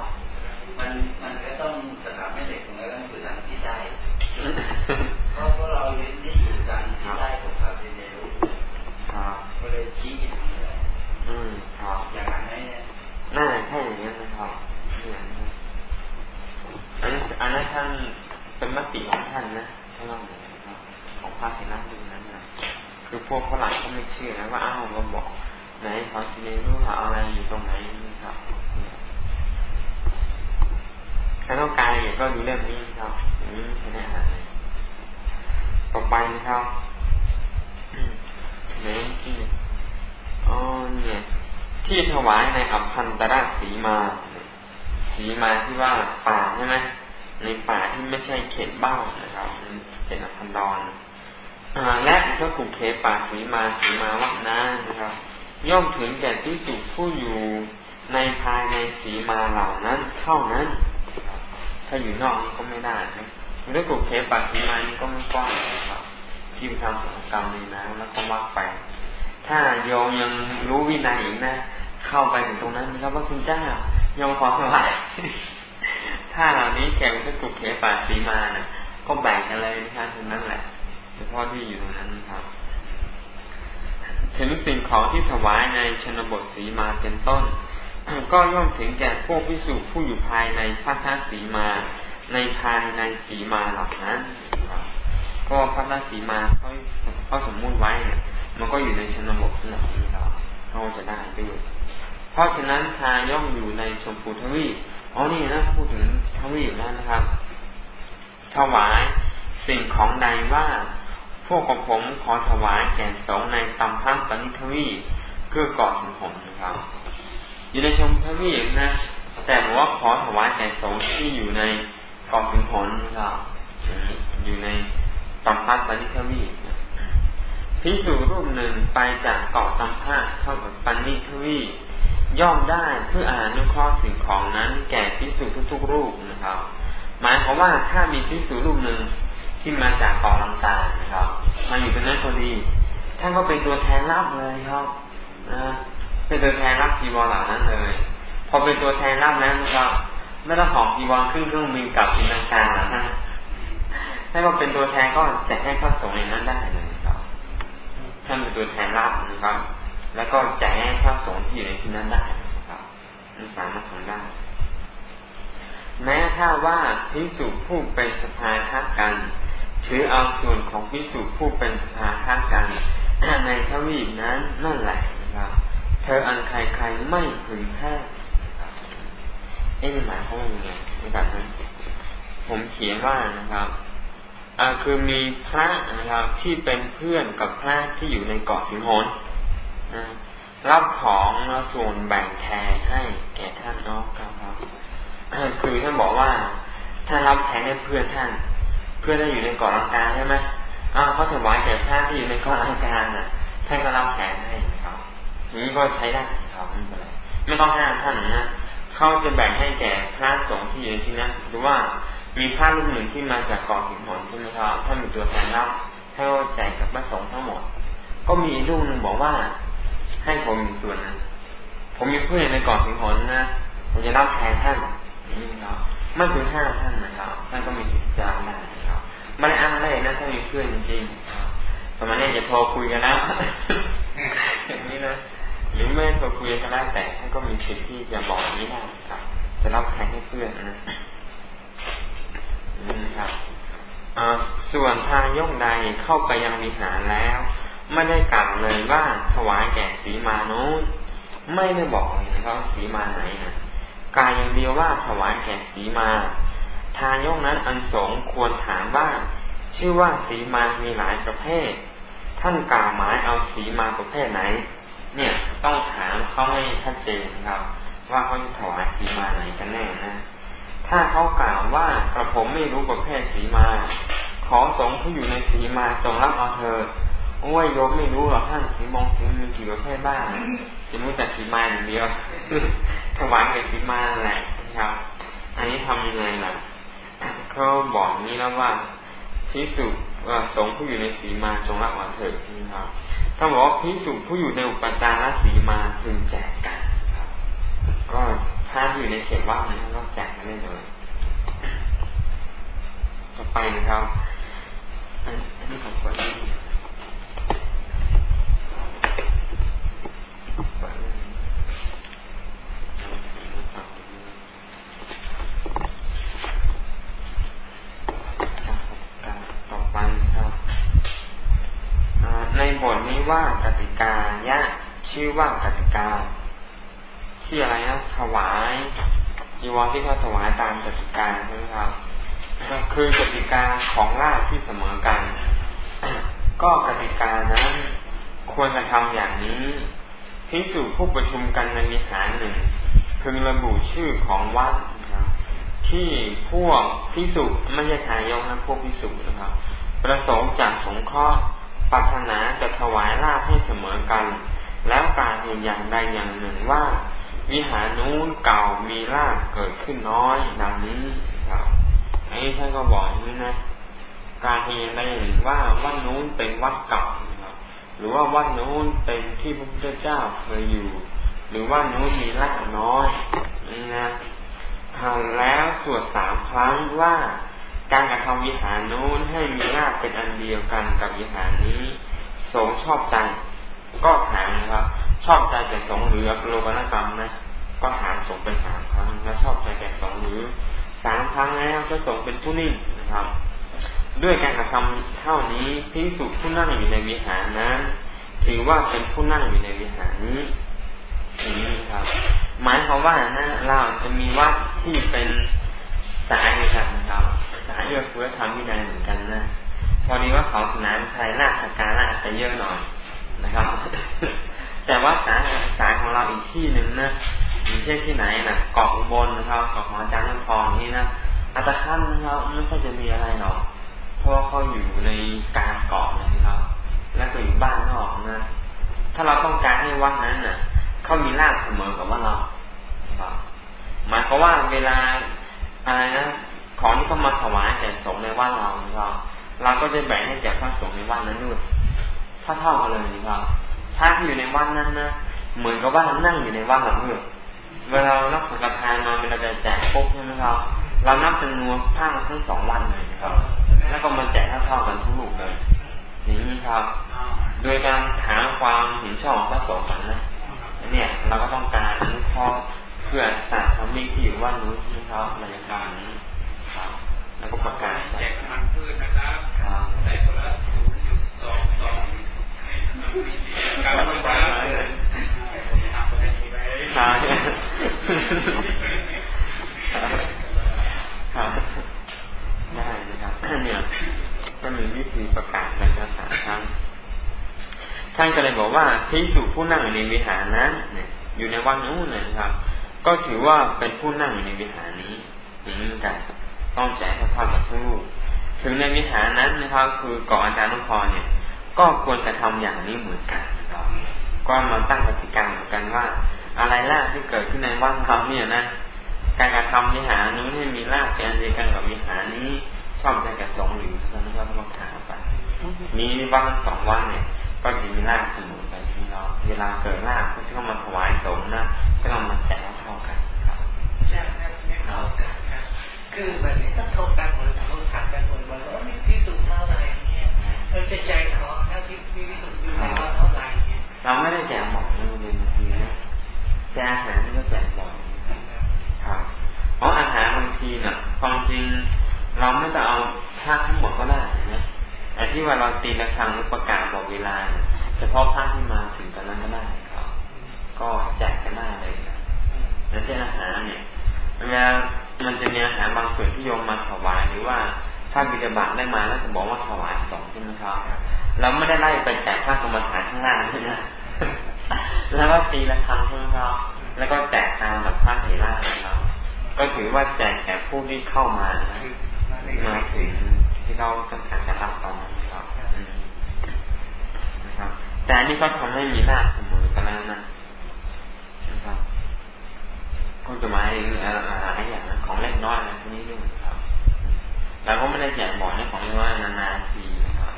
มันมันก็ต้องสถานไม่เด็กตรงนั้นต้องอยู่ทางที่ได้เพราะพวกเราเรียนที่อยู่ทางที่ได้ของคาเนรู้ครับก็เลยชี้ไปทางนี้อืมครับอย่างนั้นเนี่ยน่าใช่อย่างนั้นนะครับอย่างนั้นอันนั้นอันนั้นท่านเป็นมติของท่านนะท่านว่าของพระเถระดูนั้นนะคือพวกฝรั่งเขาไม่เชื่อนะว่าอ้าวมาบอกไหนขอทีนี้รู้ว่าอะไรอยู่ตรงไหนนี่ครับถ้าต้องการอย่างก็ดูเรื่องนี้ครับอย่างนี้ไม่ใช่แน่นอนต่อ ไปนะครับไหนที่อ๋อเนี่ย ที่ถวายในอัพันตรสีมาสีมาที่ว่าป่าใช่ไหมในป่าที่ไม่ใช่เขตบ้านะครับเขตอพันดอนและพระกุเขป่าสีมาสีมาวักนานะครับ ย่อมถึงแก่ที่สุผู้อยู่ในภายในสีมาเหล่านั้นเท่านั้น ถ้าอยู่นอกนี้ก็ไม่ได้นะ พระกุเขป่าสีมานี้ก็ไม่กว้างนะครับที่ทำสังกรรมในน้ำแล้วก็วักไป ถ้าโยมยังรู้วินัยอีกนะ เข้าไปถึงตรงนั้นนะครับว่าคุณเจ้าโยมขอสวายถ้าเหล่านี้แก่พระกุเขป่าสีมานะก็แบ่งกันเลยนะครับตรงนั้นแหละ เฉพาะที่อยู่ตรงนั้นนะครับ ถึงสิ่งของที่ถวายในชนบทสีมาเป็นต้น ก็ย่อมถึงแก่พวกพิสุผู้อยู่ภายในพระธาตุสีมา ในภายในสีมาเหล่านั้นก็พระธาตุสีมาเขาเขาสมมุติไว้เนี่ยมันก็อยู่ในชนบทนั่นเองครับเขาจะได้ด้วยเพราะฉะนั้นทาย่อมอยู่ในชมพูทวีอ๋อนี่นะพูดถึงทวีปแล้วนะครับถวายสิ่งของใดว่า พวกของผมขอถวายแก่สงในตำพังปณิทวีเพื่อก่อสิงผมนะครับ อยู่ในชมทวีนะ แต่บอกว่าขอถวายแก่สงที่อยู่ใน กาะสิงหนนะครับอยู่ในตำพังปณิทวีพิสูรรูปหนึ่งไปจากเกาะตำพังเข้ากับปณิทวีย่อมได้เพื่ออ่านนุเคราะห์สิ่งของนั้น แก่พิสูจทุกๆรูปนะครับ หมายความว่าถ้ามีพิสูรูปหนึ่งที่มาจากเกาะลังกานะครับมาอยู่ตรงนั้นพอดีท่านก็เป็นตัวแทนรับเลยครับนะเป็นตัวแทนรับจีวรเหล่านั้นเลย พอเป็นตัวแทนรับแล้วนะครับ ไม่ต้องหอบจีวรขึ้นเครื่องบินกลับที่ลังกาแล้วนะถ้าก็เป็นตัวแทนก็แจกให้พระสงฆ์ในนั้นได้เลยครับท่าเป็นตัวแทนรับนะครับ แล้วก็แจกให้พระสงฆ์ที่อยู่ในที่นั้นได้นะครับนั่สามารถทำได้แม้ถ้าว่าพิสุผู้เป็นสภาค้ากันถือเอาส่วนของพิสูจผู้เป็นสภาค้ากันในทวีปนั้นนั่นแหละนะครับ เธออันใครใครไม่พึงห้า เอ๊ะหมายความว่ายังไงนะครับนั้นผมเขียนว่านะครับอ่าคือมีพระนะครับที่เป็นเพื่อนกับพระที่อยู่ในเกาะสิงหนนะรับของแล้วส่วนแบ่งแทนให้แก่ท่านน้องครับคือท่านบอกว่าถ้ารับแทนให้เพื่อนท่าน เพื่อนท่านอยู่ในเกาะลังกาใช่ไหมอ้าวเขาถวายแก่พระที่อยู่ในเกาะลังกาน่ะ ท่านก็รับแขนให้ครับนี้ก็ใช้ได้ครับไม่เป็นไรไม่ต้องห้ามท่านนะ เขาจะแบ่งให้แก่พระสงฆ์ที่อยู่ที่นั้นหรือว่ามีพระรูปหนึ่งที่มาจากเกาะหินหนใช่ไหมครับท่านมีตัวแทนรับให้ก็แจกับพระสงฆ์ทั้งหมด ก็มีลูกหนึ่งบอกว่า ให้ผมมีส่วนนะผมมีเพื่อนในเกาะหินหนนะผมจะรับแทนท่านนี่ครับไม่คือห้าท่านนะครับท่านก็มีสิทธิ์จะได้ไม่ได้อ้างได้นะถ้ามีเพื่อนจริงๆประมาณนี้จะโทรคุยกันแล้วอย่างนี้นะ หรือไม่โทรคุยกันแล้วแต่ท่านก็มีสิทธิ์ที่จะบอกนี้ได้ครับ จะรับแทนให้เพื่อนนะนครับส่วนทางย่งใดเข้าไปยังวิหารแล้ว ไม่ได้กล่าวเลยว่าถวายแก่สีมาโน้นไม่ได้บอกเลยนะครับสีมาไหนนะกายอย่างเดียวว่าถวายแก่สีมา ทายกนั้นอันสงควรถามว่าชื่อว่าสีมามีหลายประเภท ท่านกล่าวหมายเอาสีมาประเภทไหน เนี่ยต้องถามเขาให้ชัดเจนครับ ว่าเขาจะถวายสีมาไหนกันแน่นะ ถ้าเขากล่าวว่ากระผมไม่รู้ประเภทสีมา ขอสงผู้อยู่ในสีมาจงรับเอาเธอโอ้ยโยมไม่รู้หรอกท่านสีมองสีมีกี่ประเภทบ้างจะรู้แต่สีมาอย่างเดียวถวายแต่สีมาแหละครับ อันนี้ทำยังไงล่ะเขาบอกนี้แล้วว่าพิสุ สงผู้อยู่ในสีมาจงละวันเถิดนะครับถ้าบอกว่าพิสุผู้อยู่ในอุปจารสีมาพึงแจกกันครับ ก็ถ้าอยู่ในเขตว่างนั้ก็แจกกันได้เลยต่อไปนะครับอันนี้ผมกด ในบทนี้ว่ากติกายะชื่อว่ากติกา ที่อะไรนะถวายจีวรที่เขาถวายตามกติกาใช่ไหมครับก็คือกติกาของราชที่เสมอกัน ก็กติกานั้นควรจะทำอย่างนี้พิสูจผู้ประชุมกันในวิหารหนึ่งพึงระบุชื่อของวัดคที่พวกพิสุไม่ใช่ทายกนะพวกพิสุนะครับ ประสงค์จากสงเคราะห์ ปรารถนาจะถวายลาภให้เสมอกัน แล้วกล่าวเห็นอย่างใดอย่างหนึ่งว่า วิหารนู้นเก่ามีลาภเกิดขึ้นน้อยดังนี้ครับอันนี้ท่านก็บอกอย่างนี้นะ การเห็นได้อย่างหนึ่งว่าวัดนู้นเป็นวัดเก่าครับหรือว่าวัดนู้นเป็นที่พระพุทธเจ้าเคยอยู่ หรือว่านู้นมีลาภน้อยนี่นะแล้วสวดสามครั้งว่า การกระทำวิหารนู้นให้มีลาภเป็นอันเดียวกันกับวิหารนี้ สงชอบใจ ก็ถามนะครับ ชอบใจแต่สงหรือโลกนกรรมนะก็ถามสงไปสามครั้งแล้วชอบใจแต่สงหรือสามครั้งแล้วก็สงเป็นผู้นิ่งนะครับ ด้วยการกระทำเท่านี้พิสุผู้นั่งอยู่ในวิหารนั้นถือว่าเป็นผู้นั่งอยู่ในวิหารนี้อย่างนี้ครับ หมายความว่านะเราจะมีวัดที่เป็นสายกันครับ เอื้อเฟื้อทำวินัยเหมือนกันนะพอดีว่าเขาสนามชัยราชการอาจจะเยอะหน่อยนะครับ แต่ว่าสายสาของเราอีกที่หนึ่งนะอย่างเช่นที่ไหนนะเกาะอุบลนะครับเกาะของอาจารย์น้ำพองนี่นะอัตคันนะครับไม่ค่อยจะมีอะไรหรอกเพราะเขาอยู่ในกลางเกาะนะครับ แล้วก็อยู่บ้านนอกนะถ้าเราต้องการให้วัดนั้นน่ะเขามีลาบเสมอกับว่าเราหมายความว่าเวลาอะไรนะ ของที่เขามาถวายแก่สงในวัดเราเราเราก็จะแบ่งให้แก่พระสงฆ์ในวัดนั้นด้วยถ้าเท่ากันเลยนะครับถ้าอยู่ในวัดนั้นนะเหมือนกับว่านั่งอยู่ในวัดเราด้วยเวลาเรานับสังฆทานมาเวลาจะแจกปุ๊บใช่ไหมครับเรานับจำนวนผ้าทั้งสองวันเลยนะครับ แล้วก็มาแจกเท่ากันทุกลูกเลยอย่างนี้ครับ โดยการถามความเห็นชอบของพระสงฆ์กันนะเนี่ยเราก็ต้องการอนุเคราะห์เพื่อศาสตร์ธรรมิกที่อยู่ว่านู้นใช่ไหมครับในการนี้ แล้วก็ประกาศแจกมันพืชนะครับได้คนละศูนย์จุดสองสองการบริจาคทำเป็นยังไงครับได้นะครับเนี่ยก็มีวิธีประกาศนะครับสามครั้งท่านก็เลยบอกว่าพิสุผู้นั่งอยู่ในวิหารนั้นเนี่ยอยู่ในวัดนู้นนะครับ ก็ถือว่าเป็นผู้นั่งอยู่ในวิหารนี้อย่างนี้กัน ต้องแจกให้ท่ากับทุกลูกถึงในวิหารนั้นนะครับ คือก่อนอาจารย์นุพรเนี่ย ก็ควรจะทำอย่างนี้เหมือนกันนะครับก็มาตั้งปฏิการเหมือนกันว่า อะไรล่ะที่เกิดขึ้นในวัดเราเนี่ยนะการกระทำวิหารนู้นให้มีรากแกนเดียวกันกับวิหารนี้ชอบใจกับสองหรือท่านก็ต้องถามไปมีวัดสองวันเนี่ย ก็จะมีลาเสมอไปที่เราเวลาเกิดลาก็ต้องมาถวายสงนะก็ต้องมาแจกเท่ากันครับใช่ครับไม่เท่ากัน คือแบบนี้ต้องโทรกันหมดโทรถามกันหมดว่าว่ามีที่สุดเท่าไหร่เนี่ยเราจะใจขอถ้าที่ที่สุดอยู่ในว่าเท่าไหร่เนี่ยเราไม่ได้แจกหมดนะเรียนบางทีนะแจกอาหารนี่ก็แจกบ่อยครับเพราะอาหารบางทีเนี่ยความจริงเราไม่ต้องเอาภาคทั้งหมดก็ได้นะไอ้ที่ว่าเราตีระฆังหรือประกาศบอกเวลาเฉพาะภาคที่มาถึงตอนนั้นก็ได้ครับ ก็แจกกันได้เลยนะแล้วเช่นอาหารเนี่ยเวลา มันจะมีอาหารบางส่วนที่โยมมาถวายหรือว่าถ้าบิดาบาได้มาแล้วจะบอกว่าถวายสองใช่ไหมครับเราไม่ได้ไล่ไปแจกภากรรมฐานข้างล่างใช่ไหมแล้วก็ตีระฆังใช่ไหมครับแล้วก็แจกตามแบบพระเถระนะครับก็ถือว่าแจกแก่ผู้ที่เข้ามามาถึงที่เราต้องการจะรับตอนนั้นครับนะครับ แต่อันนี้ก็ทำให้มีหน้าเสมอกันแล้วนะ ก็จะหมายอะไรอย่างนั้นของเล็กน้อยนะทีนี้เรื่องครับเราก็ไม่ได้แจกบ่อยในของเล็กน้อยนานๆทีนะครับ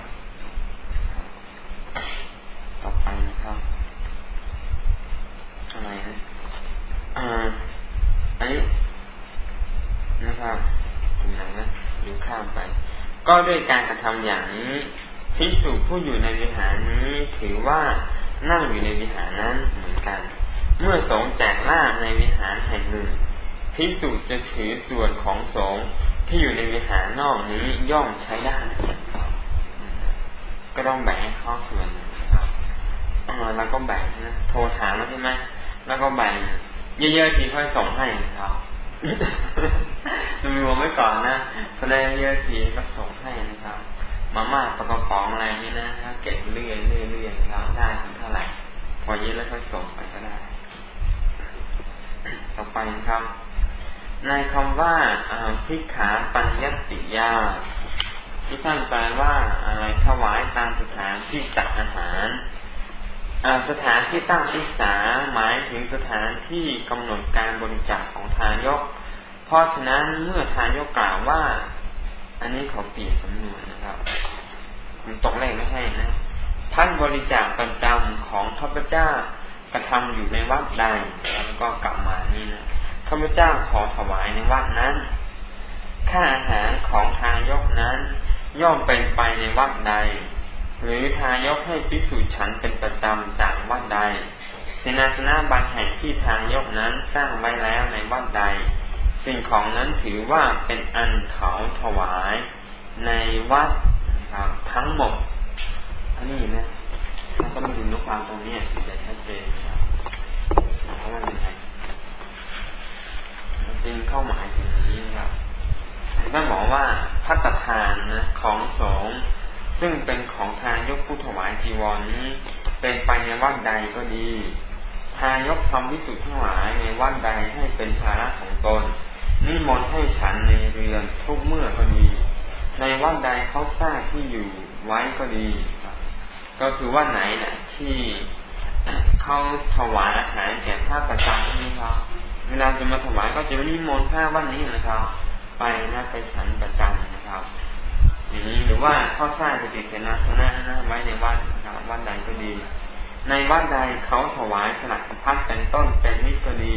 ต่อไปนะครับอะไรนะอ่าอันนี้นะครับถึงไหนนะดูข้ามไป ก็ด้วยการกระทำอย่างนี้พิสูจผู้อยู่ในวิหารนี้ถือว่านั่งอยู่ในวิหารนั้นเหมือนกัน เมื่อสงแจกล่าในวิหารแห่งหนึ่งพิสูจจะถือส่วนของสงที่อยู่ในวิหารนอกนี้ย่อมใช้ได้ก็ต้องแบ่งให้ข้อส่วนครับแล้วก็แบ่งนะโทรถามแล้วใช่ไหมแล้วก็แบ่งเยอะๆทีค่อยส่งให้ครับรวมไว้ก่อนนะพอได้เยอะทีก็ส่งให้นะครับมาม่าปลากระป๋องอะไรนี่นะเก็บเรื่อยเรื่อยเรื่อยครับได้เท่าไหร่พอเยอะแล้วค่อยส่งไปก็ได้ ต่อไปนะครับ ในคำว่าพิขาปัญญติยาที่ท่านแปลว่าอะไรถวายตามสถานที่จัดอาหารสถานที่ตั้งอิสาหมายถึงสถานที่กำหนดการบริจาคของทายก เพราะฉะนั้นเมื่อทายกกล่าวว่า อันนี้เขาเปลี่ยนสำนวนนะครับผมตกเลขไม่ให้นะ ท่านบริจาคประจำของข้าพเจ้า กระทำอยู่ในวัดใดแล้วก็กลับมานี่นะข้าพเจ้าขอถวายในวัดนั้น ค่าอาหารของทายกนั้น ย่อมเป็นไปในวัดใด หรือทายกให้พิสูจน์ฉันเป็นประจำจากวัดใดเสนาสนะบางแห่งที่ทางยกนั้นสร้างไว้แล้วในวัดใด สิ่งของนั้นถือว่าเป็นอันเขาถวายในวัดทั้งหมดอันนี้นะ เราต้องมาดูนุความตรงนี้ถึงจะชัดเจนนะครับเพราะว่ายังไงจริงเข้าหมายถึงนี้นะครับท่านบอกว่าพัตทานนะของสงซึ่งเป็นของทายกผู้ถวายจีวรนี้ เป็นไปในวัดใดก็ดี ทายกทำวิสุทธิ์ทั้งหลายในวัดใดให้เป็นภาระของตนนิมนต์ให้ฉันในเรือนทุกเมื่อก็ดี ในวัดใดเขาสร้างที่อยู่ไว้ก็ดี ก็คือว่าไหนนะ่ะที่เขาถวายอาหารแก่พระประจำนี่ครับเวลาจะมาถวายก็จะนิมนต์พระวันนี้นะครับ ไปนะไปฉันประจำนะครับอย่างนี้หรือว่าเขาสร้างปฏิเสนาสนะนะไว้ในวัดนะครับวัดใดก็ดี ในวัดใดเขาถวายสลักพัดเป็นต้นเป็นนิก็ดี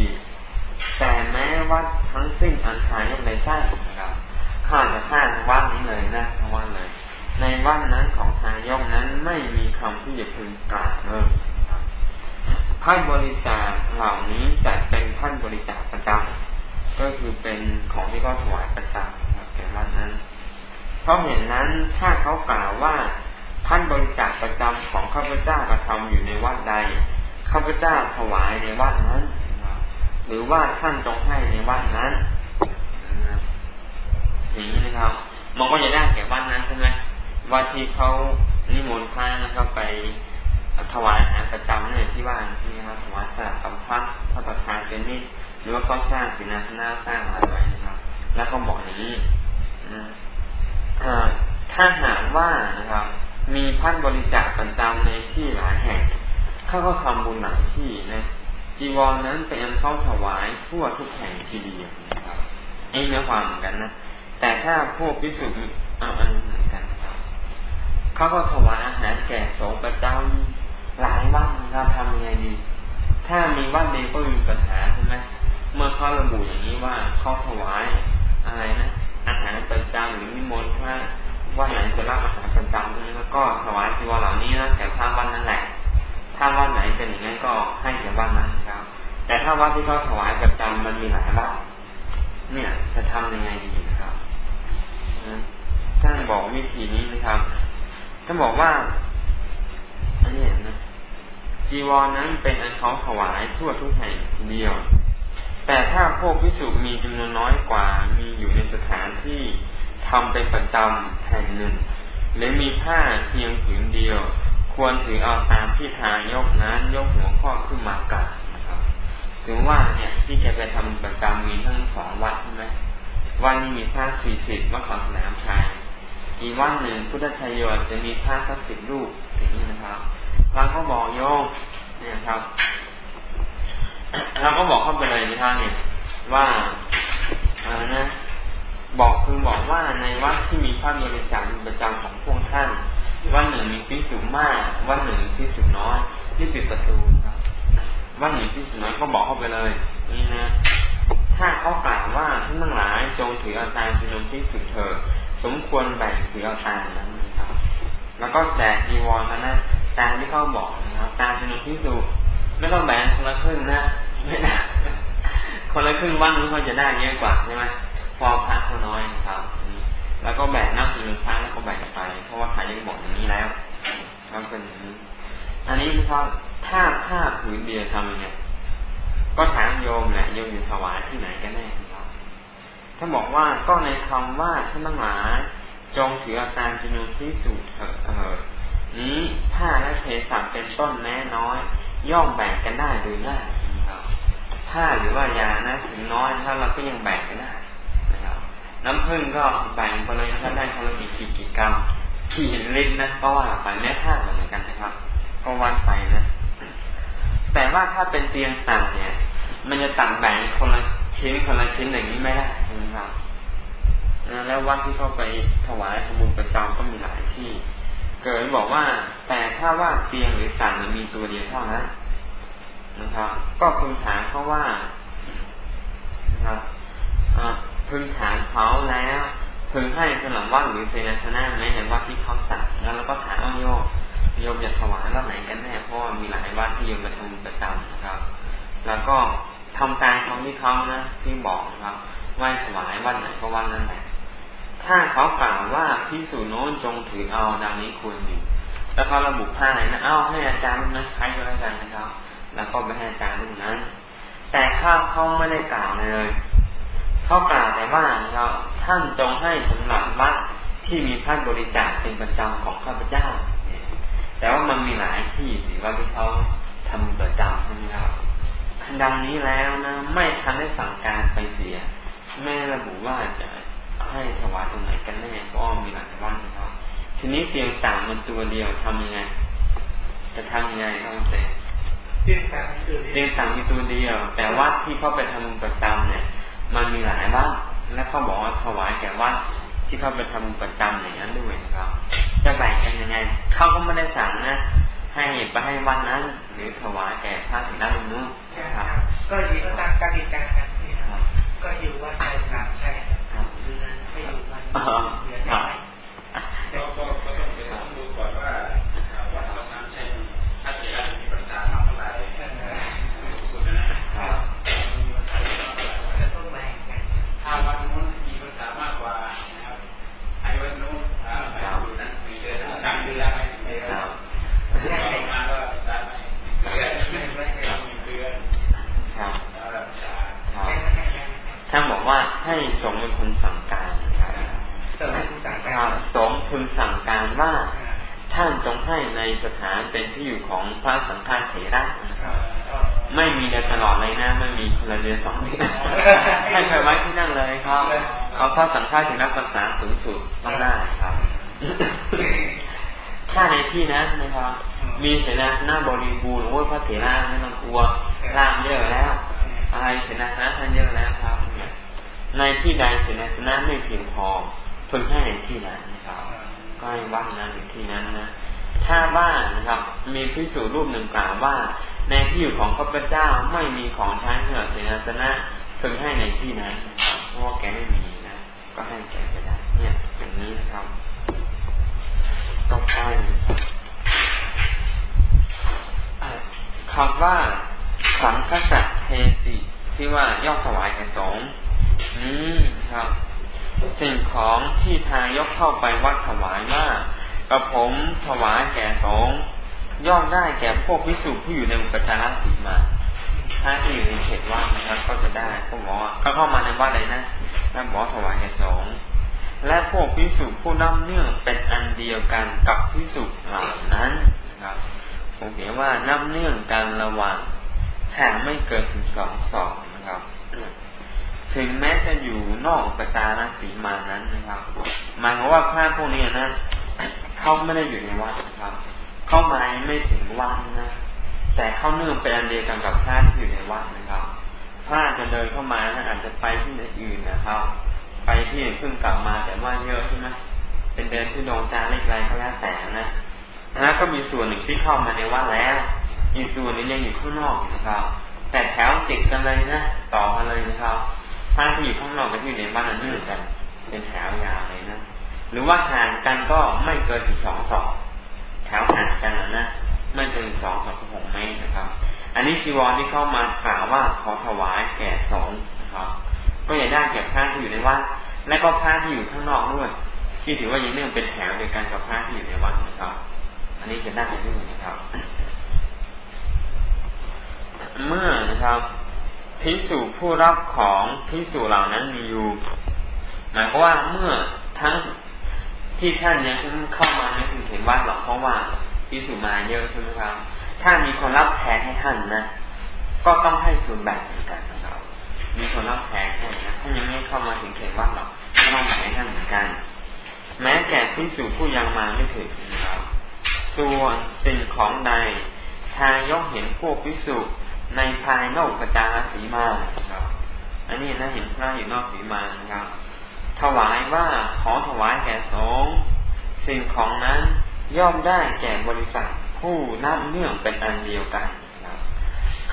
แต่แม้วัดทั้งสิ้นอันทายกในสร้างนะครับข้าจะสร้างวัดนี้เลยนะทั้งวัดเลย ในวัดนั้นของทายกนั้นไม่มีคำที่จะพึงกล่าวเลยท่านบริจาคเหล่านี้จัดเป็นท่านบริจาคประจำก็คือเป็นของที่เขาถวายประจำครับแก่วัดนั้น เพราะเห็นนั้นถ้าเขากล่าวว่าท่านบริจาคประจำของข้าพเจ้ากระทำอยู่ในวัดใดข้าพเจ้าถวายในวัดนั้น หรือว่าท่านจงให้ในวัดนั้นอย่างนี้นะครับมันก็จะได้แก่วัดนั้นใช่ไหม วัดที่เขานิมนต์พระนะครับไปถวายอาหารประจำเนี่ยที่ว่าที่เราถวายสลับสัมพัทพระประธานเป็นนิดหรือว่าเขาสร้างสินาสนาสร้างอะไรไว้นะครับ แล้วเขาบอกอย่างนี้ถ้าหากว่านะครับ มีพันบริจาคประจำในที่หลายแห่งเขาก็ทำบุญหลายที่นะจีวรนั้นเป็นเข้าถวายทั่วทุกแห่งทีเดียวนะครับไอ้เนื้อความเหมือนกันนะแต่ถ้าพวกพิสุทธิ์อ่าเหมือนกัน เขาก็ถวายอาหารแก่สงฆ์ประจำหลายวัดเราทำยังไงดี ถ้ามีวัดเดียวก็มีปัญหาใช่ไหมเมื่อเขาระบุอย่างนี้ว่าเขาถวายอะไรนะอาหารประจำหรือมิมนต์พระว่าไหนจะรับอาหารประจำนี้แล้วก็ถวายจีวรเหล่านี้นะแก่พระวันนั่นแหละ ถ้าวัดไหนเป็นอย่างนั้นก็ให้แก่วัดนั้นครับ แต่ถ้าวัดที่เขาถวายประจำมันมีหลายวัดเนี่ยจะทำยังไงดีครับท่านบอกวิธีนี้นะครับ ท่านบอกว่าอันนี้นะจีวรนั้นเป็นอันเขาถวายทั่วทุกแห่งทีเดียว แต่ถ้าพวกพิสุมีจำนวนน้อยกว่า มีอยู่ในสถานที่ทำเป็นประจำแห่งหนึ่ง หรือมีผ้าเพียงผืนเดียว ควรถือเอาตามที่ทายกนั้นยกหัวข้อขึ้นมากล่าวนะครับ ถึงว่าเนี่ยที่แกไปทำประจำมีทั้งสองวัดใช่ไหมวันนี้มีผ้าสี่สิบวัดเขาสนามชัย อีกวันหนึ่งพุทธชัยโยจะมีผ้าสักสิบรูปอย่างนี้นะครับเราก็บอกโยมเนี่ยครับเราก็บอกเข้าไปเลยนะครับเนี่ยว่าอ่านะบอกคือบอกว่าในวัดที่มีพระบริจาคประจำของพวกท่าน วันหนึ่งมีพิสุมากวันหนึ่งมีพิสุน้อยที่ปิดประตูครับวันหนึ่งพิสุน้อยก็บอกเข้าไปเลยนี่นะถ้าเขากล่าวว่าท่านทั้งหลายจงถืออาการจำนวนพิสุเธอ สมควรแบ่งถือเอาการนั้นนะครับ แล้วก็แจกจีวรนะนะตามที่เขาบอกนะครับ ตามจำนวนที่สูไม่ต้องแบ่งคนละครึ่งนะไม่ได้คนละครึ่งวันนี้เขาจะได้เยอะกว่าใช่ไหมพอพระเขาน้อยนะครับ แล้วก็แบ่งนับจำนวนพระแล้วก็แบ่งไป เพราะว่าขายยังบอกอย่างนี้แล้วก็เป็นอย่างนี้อันนี้นะครับถ้าผ้าผืนเดียวทำยังไงก็ถามโยมแหละโยมอยู่ถวายที่ไหนกันแน่ ถ้าบอกว่าก็ในคำว่าท่านทั้งหลายจงถืออาการจำนวนที่สูเถิดนี้ผ้าและเทสัเป็นต้นแม้น้อย ย่อมแบ่งกันได้โดยง่ายครับผ้าหรือว่ายานะถึงน้อยนะครับเราก็ยังแบ่งกันได้นะครับ น้ำผึ้งก็แบ่งไปเลยนะครับได้คนละกี่กี่กี่กรัมกี่ลิตรนะเพราะว่าไปแม่ผ้าเหมือนกันนะครับก็วัดไปนะแต่ว่าถ้าเป็นเตียงต่างเนี่ย มันจะต่างแบ่งคนละ ชิ้นคนละชิ้นอย่างนี้ไม่ได้นะครับแล้ววัดที่เข้าไปถวายทำบุญประจำก็มีหลายที่ เกิดบอกว่า แต่ถ้าว่าเตียงหรือต่างมันมีตัวเดียวเท่านั้นนะครับ ก็พึงถามเขาว่านะครับพึงถามเขาแล้วพึงให้สลับวัดหรือเซนาสนะไหมในวัดที่เขาสั่งแล้วเราก็ถามว่าโยมโยมจะถวายวัดไหนกันแน่เพราะว่ามีหลายวัดที่โยมไปทำประจำนะครับ แล้วก็ ทำตามคำที่เขานะที่บอกนะครับว่าถวายวัดไหนก็วัดนั้นแหละถ้าเขากล่าวว่าพิสูจโน้นจงถือเอาดังนี้ควรอยู่แล้วเขาระบุผ้าไหนนะเอาให้อาจารย์นั้นใช้ก็แล้วกันนะครับ แล้วก็ไปให้อาจารย์รูปนั้น แต่ข้าเขาไม่ได้กล่าวเลยเขากล่าวแต่ว่าเราท่านจงให้สำหรับวัดที่มีพระบริจาคเป็นประจำของข้าพเจ้าแต่ว่ามันมีหลายที่สิว่าที่เขาทำประจำใช่ไหมครับ ดังนี้แล้วนะ ไม่ทันได้สั่งการไปเสีย แม่ระบุว่าจะให้ถวายตรงไหนกันแน่ก็มีหลายวันนะครับ ทีนี้เตียงต่างมันตัวเดียวทำยังไง จะทำยังไงครับเต้เตียงต่างเตียงต่างมีตัวเดียว แต่วัดที่เขาไปทำประจำเนี่ย มันมีหลายวัดและเขาบอกว่าถวายแก่วัดที่เขาไปทำประจำอย่างนั้นด้วยนะครับ จะแบ่งกันยังไงเขาก็ไม่ได้สั่งนะ ให้ไปให้วันนั้น หรือถวายแก่พระถึงด้านนู้นครับ ก็อยู่ก็ตามกติกากันก็อยู่ว่าใครทำใช่หรือนั้นไม่อยู่วันเหลือได้ก็ก็ต้องไปดูก่อนว่าวัดเราสามใช่ถ้าเกิดมีภาษามากเท่าไหร่สุดนะครับจะต้องแบ่งกันถ้าวันนู้นมีภาษามากกว่านะครับไอ้วันนู้นอ่าอยู่นั้นมีเดือนสามเดือนไม่เดือนใช่มาก็ได้ไหมเดือนไม่ไม่เดือนครับแล้วภาษาท่านบอกว่าให้ สงฆ์เป็นคนสั่งการครับสงฆ์พึงสั่งการว่าท่านจงให้ในสถานเป็นที่อยู่ของพระสังฆาเถระไม่มีในตลอดเลยนะไม่มีคนละเดือนสองเดือนให้ไปไว้ที่นั่งเลยครับเอาพระสังฆาเถระภาษาสูงสุดต้องได้ครับ ถ้าในที่นั้นนะครับ มีเสนาสนะบริบูรณ์โอ้ยพระเถระไม่ต้องกลัวร่างเยอะแล้ว อะไรเสนาสนะท่านเยอะแล้วครับ ในที่ใดเสนาสนะไม่เพียงพอพึงให้ในที่นั้นนะครับ ก็ให้วัดนั้นหรือที่นั้นนะถ้าว่านะครับ มีพิสูรรูปหนึ่งกล่าวว่า ในที่อยู่ของพระพุทธเจ้าไม่มีของใช้สำหรับเสนาสนะพึงให้ในที่นั้นเพราะว่าแกไม่มีนะก็ให้แกไปได้เนี่ยอย่างนี้นะครับต่อไปคำว่าสังคสัตเทติที่ว่าย่อกถวายแก่สงฆ์ อืมครับ สิ่งของที่ทางยกเข้าไปวัดถวายว่ากกระผมถวายแก่สงย่อมได้แก่พวกพิสุผู้อยู่ในอุปจารสีมา ถ้าที่อยู่ในเขตวัดนะครับ ก็จะได้ก็บอกว่าก็เข้ามาในวัดเลยนะแล้วบอกถวายแก่สงและพวกพิสุผู้นำเนื่องเป็นอันเดียวกันกับพิสุเหล่านั้นนะครับผมเขียนว่านับเนื่องกันระหว่างห่างไม่เกินถึงสองศอกนะครับ ถึงแม้จะอยู่นอกประจารสีมานั้นนะครับหมายความว่าพระพวกนี้นะเขาไม่ได้อยู่ในวัดนะครับเข้ามาไม่ถึงวัดนะแต่เข้าเนื่องเป็นอันเดียวกันกับพระที่อยู่ในวัดนะครับพระจะเดินเข้ามานะอาจจะไปที่อื่นนะครับ ไปที่อื่นเพิ่งกลับมาแต่ว่าเยอะใช่ไหมเป็นเดินที่ดงจาเล็กไรก็แล้วแต่นะแล้วก็มีส่วนหนึ่งที่เข้ามาในวัดแล้วอีกส่วนนี้ยังอยู่ข้างนอกนะครับ แต่แถวติดกันเลยนะต่อกันเลยนะครับ ถ้าที่อยู่ข้างนอกกับที่อยู่ในบ้านนั้นเนื่องกัน เป็นแถวยาวเลยนะ หรือว่าห่างกันก็ไม่เกินสิบสองศอกแถวห่างกันนะไม่เกินสองศอกหกเมตรนะครับ อันนี้จีวรที่เข้ามากล่าวว่าขอถวายแก่สงนะครับ ก็อย่าได้แก่พระที่อยู่ในวัดและก็พระที่อยู่ข้างนอกด้วย ที่ถือว่ายังเนื่องเป็นแถวเดียวกันกับพระที่อยู่ในวัดนะครับ อันนี้จะได้ด้วยนะครับ เมื่อนะครับ พิสูจผู้รับของพิสูจเหล่านั้นมีอยู่หมายความว่าเมื่อทั้งที่ท่านยังเข้ามาไม่ถึงเห็นวัดหรอกเพราะว่าพิสูจมาเยอะใช่ไหมครับ ถ้ามีคนรับแทนให้ท่านนะก็ต้องให้ส่วนแบ่งเหมือนกันนะครับ มีคนรับแทนให้นะถ้านยังไม่เข้ามาถึงเขตวัดหรอกก็ต้องแบ่งให้ท่านเหมือนกัน แม้แก่พิสูจผู้ยังมาไม่ถึงนะครับส่วนสิ่งของใดทายกเห็นพวกพิสูจ ในภายนอกประจารสีมาครับอันนี้นะเห็นพระอยู่นอกสีมาครับ ถวายว่าขอถวายแก่สงสิ่งของนั้นย่อมได้แก่บริษัทผู้นับเนื่องเป็นอันเดียวกันครับ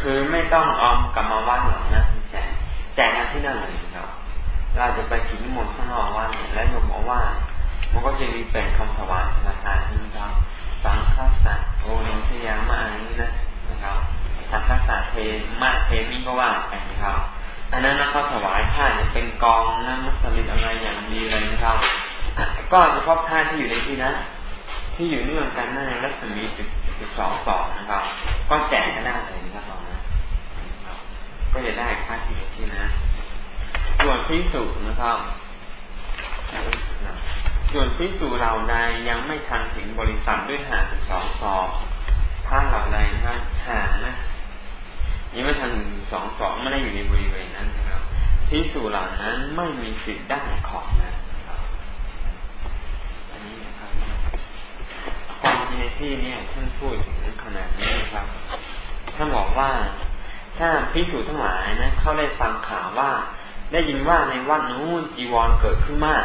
คือไม่ต้องออมกรรมวัดหรอกนะแจกแจกกันที่นั่นเลยครับเราจะไปกินนิมนต์ข้างนอกว่าเนี่ยแล้วโยมบอกว่า มันก็จะมีเป็นคำถวาย เทมะเทมิก็ว่าไปครับ อันนั้นนะเขาถวายผ้าจะเป็นกองนะมัสลิดอะไรอย่างดีเลยนะครับก็เฉพาะผ้าที่อยู่ในที่นั้น ที่อยู่เนื่องกันในรัศมีสิบสิบสองสองนะครับ ก็แจกกันได้เลยนะครับตอนนั้นก็จะได้ค่าที่ที่นะส่วนพิสูจนะครับส่วนพิสูจเราใดยังไม่ทันถึงบริษัทด้วยห่างสิบสองศอกถ้าเราใดนะห่างนะ ยังไม่ทันถึงสองสองไม่ได้อยู่ในบริเวณนั้นนะครับพิสูจเหล่านั้นไม่มีสิทธิ์ได้ของนะอันนี้นะครับความในที่นี้ท่านพูดถึงขนาดนี้นะครับท่านบอกว่าถ้าพิสูจทั้งหลายนะเขาได้ฟังข่าวว่า ได้ยินว่าในวัดนู้นจีวรเกิดขึ้นมาก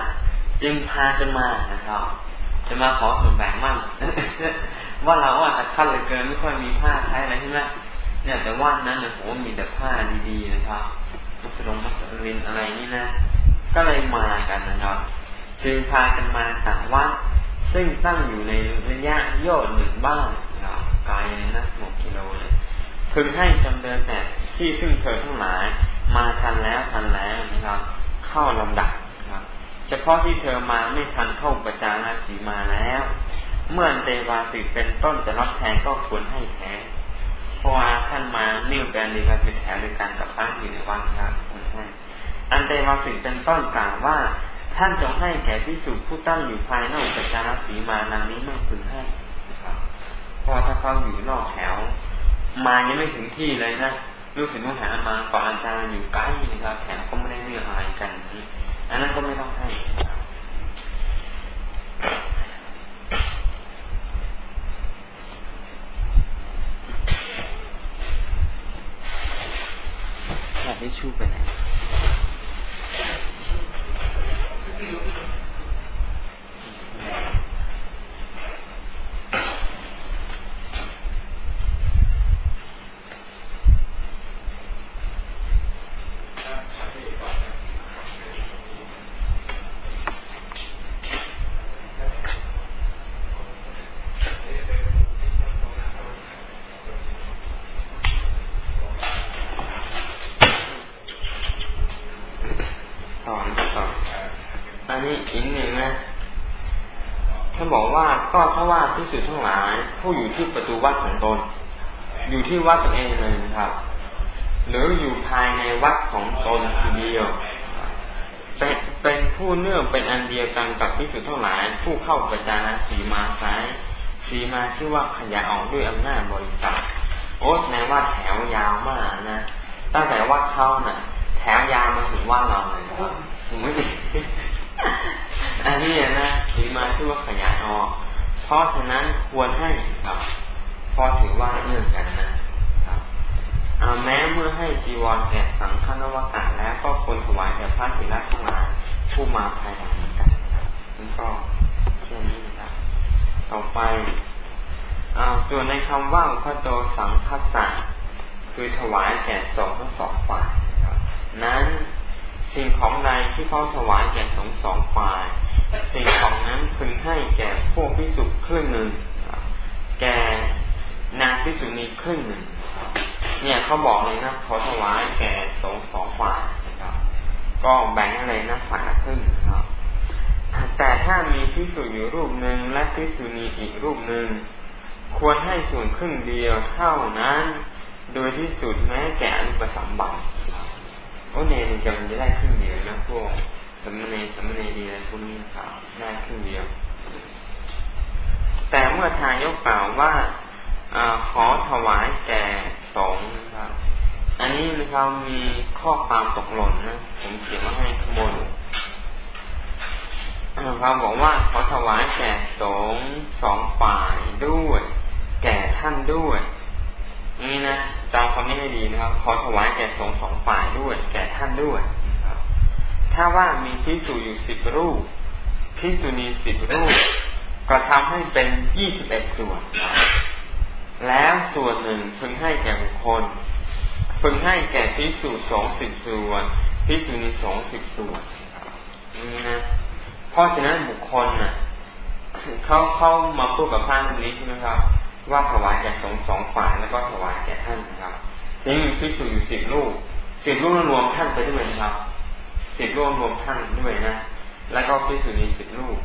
จึงพาจะมานะครับ จะมาขอส่วนแบ่งมั่งว่าเราว่าแต่ขั้นเลยเกินไม่ค่อยมีผ้าใช้อะไรใช่ไหม เนี่ยแต่ว่านั้นเนี่ยผมมีแต่ผ้าดีๆนะครับมัสลงมัสลินอะไรนี่นะ ก็เลยมากันนะครับจึงพากันมาจากวัดซึ่งตั้งอยู่ในระยะโยดหนึ่งบ้านไกลนะหกกิโลเลยพึงให้จำเดินแต่ที่ซึ่งเธอทั้งหลาย มาทันแล้วทันแล้วนะครับ เข้าลำดับครับเฉพาะที่เธอมาไม่ทันเข้าประจาราศีมาแล้ว เมื่อเตวาสิเป็นต้นจะรับแทนก็ควรให้แทน พราะว่าท่านมานิ่วแปลนดีกันเป็นแถวด้วยกันกับพระอยู่ในวัดครับควรให้อันเตวาสิเป็นต้นกล่าวว่า ท่านจงให้แก่พิสุผู้ตั้งอยู่ภายนอกประจารสีมานางนี้ไม่พึงให้ครับเพราะถ้าเขาอยู่นอกแถว มายังไม่ถึงที่เลยนะลูกศิษย์ลูกหามาก่อนอาจารย์อยู่ใกล้นะครับแถวก็ไม่ได้เรื่องอะไรกันนี้อันนั้นก็ไม่ต้องให้ แค่ที่ชูไปไหน พิสุทั้งหลาย ผู้อยู่ที่ประตูวัดของตน อยู่ที่วัดตนเองเลยครับ หรืออยู่ภายในวัดของตนทีเดียวเป็นเป็นผู้เนื่องเป็นอันเดียวกันกับพิสุทั้งหลาย ผู้เข้าประจานสีมาซ้ายสีมาชื่อว่าขยายออกด้วยอำนาจบริษัทโอ้ในว่าแถวยาวมากนะตั้งแต่วัดเข้านะ่ะ แถวยาวมาถึงว่าเราเลยผมไม่อันนี้นะสีมาชื่อว่าขยายออก เพราะฉะนั้นควรให้ครับเพราะถือว่าเนื่องกันนะครับแม้เมื่อให้จีวรแก่สังฆนวกาแล้วก็ควรถวายแก่พระศิลทั้งหลายผู้มาภายหลังเหมือนกันครับนี่ก็แค่นี้นะครับต่อไปอส่วนในคำว่าพระโตสังฆสัตคือถวายแก่สองทั้งสองฝ่ายนั้นสิ่งของใดที่เขาถวายแก่สองสองฝ่าย สิ่งของนั้นพึงให้แก่พวกพิสุครึ่งหนึ่งแก่นางพิสุนีครึ่งหนึ่งเนี่ยเขาบอกเลยนะขาถวายแก่สงสองฝ่ายนะครับก็แบ่งอะไรนะฝ่ายละครึ่งนะครับแต่ถ้ามีพิสุอยู่รูปหนึ่งและพิสุนีอีกรูปหนึ่งควรให้ส่วนครึ่งเดียวเท่านั้น โดยที่สุดแม้แก่อนุปสัมบัติโอ้เนรจะมันจะได้ครึ่งเดียวนะพวก สมณีสมณีดีอะไรพวกนี้ครับได้ครึ่งเดียว แต่เมื่อทายกกล่าวว่าอขอถวายแก่สงนะครับ อันนี้นะครับมีข้อความตกหล่นนะผมเขียนมาให้ข้างบนเขาบอกว่าขอถวายแก่สงสองฝ่ายด้วย แก่ท่านด้วยนี่นะจำคำนี้ให้ดีนะครับ ขอถวายแก่สงสองฝ่ายด้วย แก่ท่านด้วย ถ้าว่ามีพิสูจอยู่สิบรูปพิสูณีสิบรูปก็ทำให้เป็นยี่สิบเอ็ดส่วน แล้วส่วนหนึ่งพึงให้แก่บุคคล พึงให้แก่พิสูจสองสิบส่วนพิสูณีสองสิบส่วนนี่นะเพราะฉะนั้นบุคคลน่ะเขาเข้ามาพูดกับพระนี้ใช่ไหมครับ ว่าถวายแก่สงสองฝ่ายแล้วก็ถวายแก่ท่านนะครับทีนี้มีพิสูจอยู่สิบลูกสิบลูกรวมท่านไปด้วยครับ สิบลูกรวมท่านด้วยนะ แล้วก็พิสูจนีสิบลูก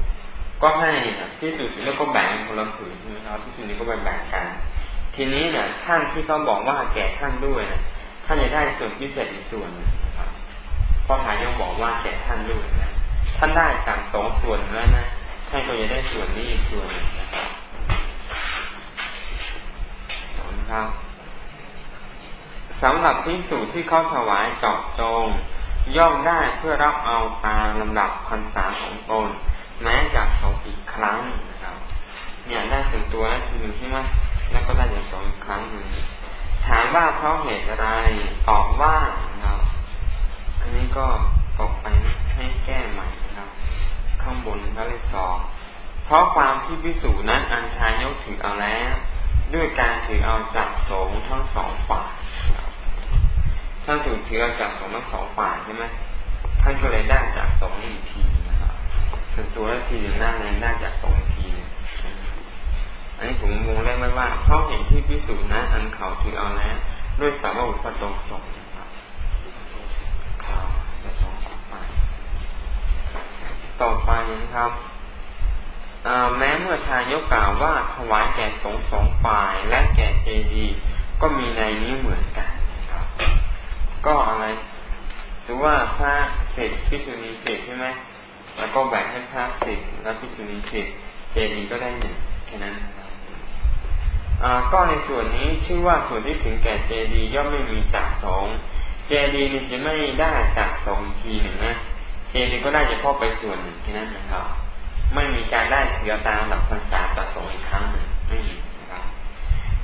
ก็ให้พิสูจน์สิบลูกก็แบ่งคนละผืนนะครับพิสูจนี้ก็แบ่งกัน ทีนี้เนี่ยท่านที่เขาบอกว่าแก่ท่านด้วยนะท่านจะได้ส่วนพิเศษอีกส่วนนะครับเพราะทายกบอกว่าแก่ท่านด้วยนะท่านได้จากสองส่วนแล้วนะท่านก็จะได้ส่วนนี้อีกส่วนนะครับนะครับสำหรับพิสูจน์ที่เขาถวายเจาะจง ย่อมได้เพื่อรับเอาตามลำดับพรรษาของตนแม้จากสองอีกครั้งนะครับ เนี่ยได้ถึงตัวแล้วทีหนึ่งใช่ไหมแล้วก็ได้จากสองอีกครั้งหนึ่งถามว่าเพราะเหตุอะไรตอบว่านะครับอันนี้ก็ตกไปให้แก้ใหม่นะครับ ข้างบนก็เลขสองเพราะความที่พิสูจนั้นอันชายยกถือเอาแล้ว ด้วยการถือเอาจากสงทั้งสองฝ่าย ท่านถูกถือเอาจากสงทั้งสองฝ่ายใช่ไหมท่านก็เลยได้จากสงนี้อีกทีนะครับคือตัวละทีหนึ่งได้เลยได้จากสงทีอันนี้ผมงงได้ไหมว่า เพราะเห็นที่พิสูจน์นะ อันเขาถือเอาแล้วด้วยสาวกพระตรงสงนะครับข่าวจะสองสองฝ่ายต่อไปนะครับแม้เมื่อทายกกล่าวว่าถวายแก่สงสองฝ่ายและแก่เจดีก็มีในนี้เหมือนกัน ก็อะไรถือว่าพระเศษพิสุนีเศษใช่ไหมแล้วก็แบ่งให้พระสิบแล้วพิสุนีสิบเจดีก็ได้หนึ่งแค่นั้นก็ในส่วนนี้ชื่อว่าส่วนที่ถึงแก่เจดีย่อมไม่มีจากสองเจดีนี่จะไม่ได้จากสองทีหนึ่งนะเจดีก็ได้เฉพาะไปส่วนหนึ่งแค่นั้นนะครับ ไม่มีการได้เถือตามหลักภาษาประสงอีกครั้งหนึ่งไม่มีนะครับ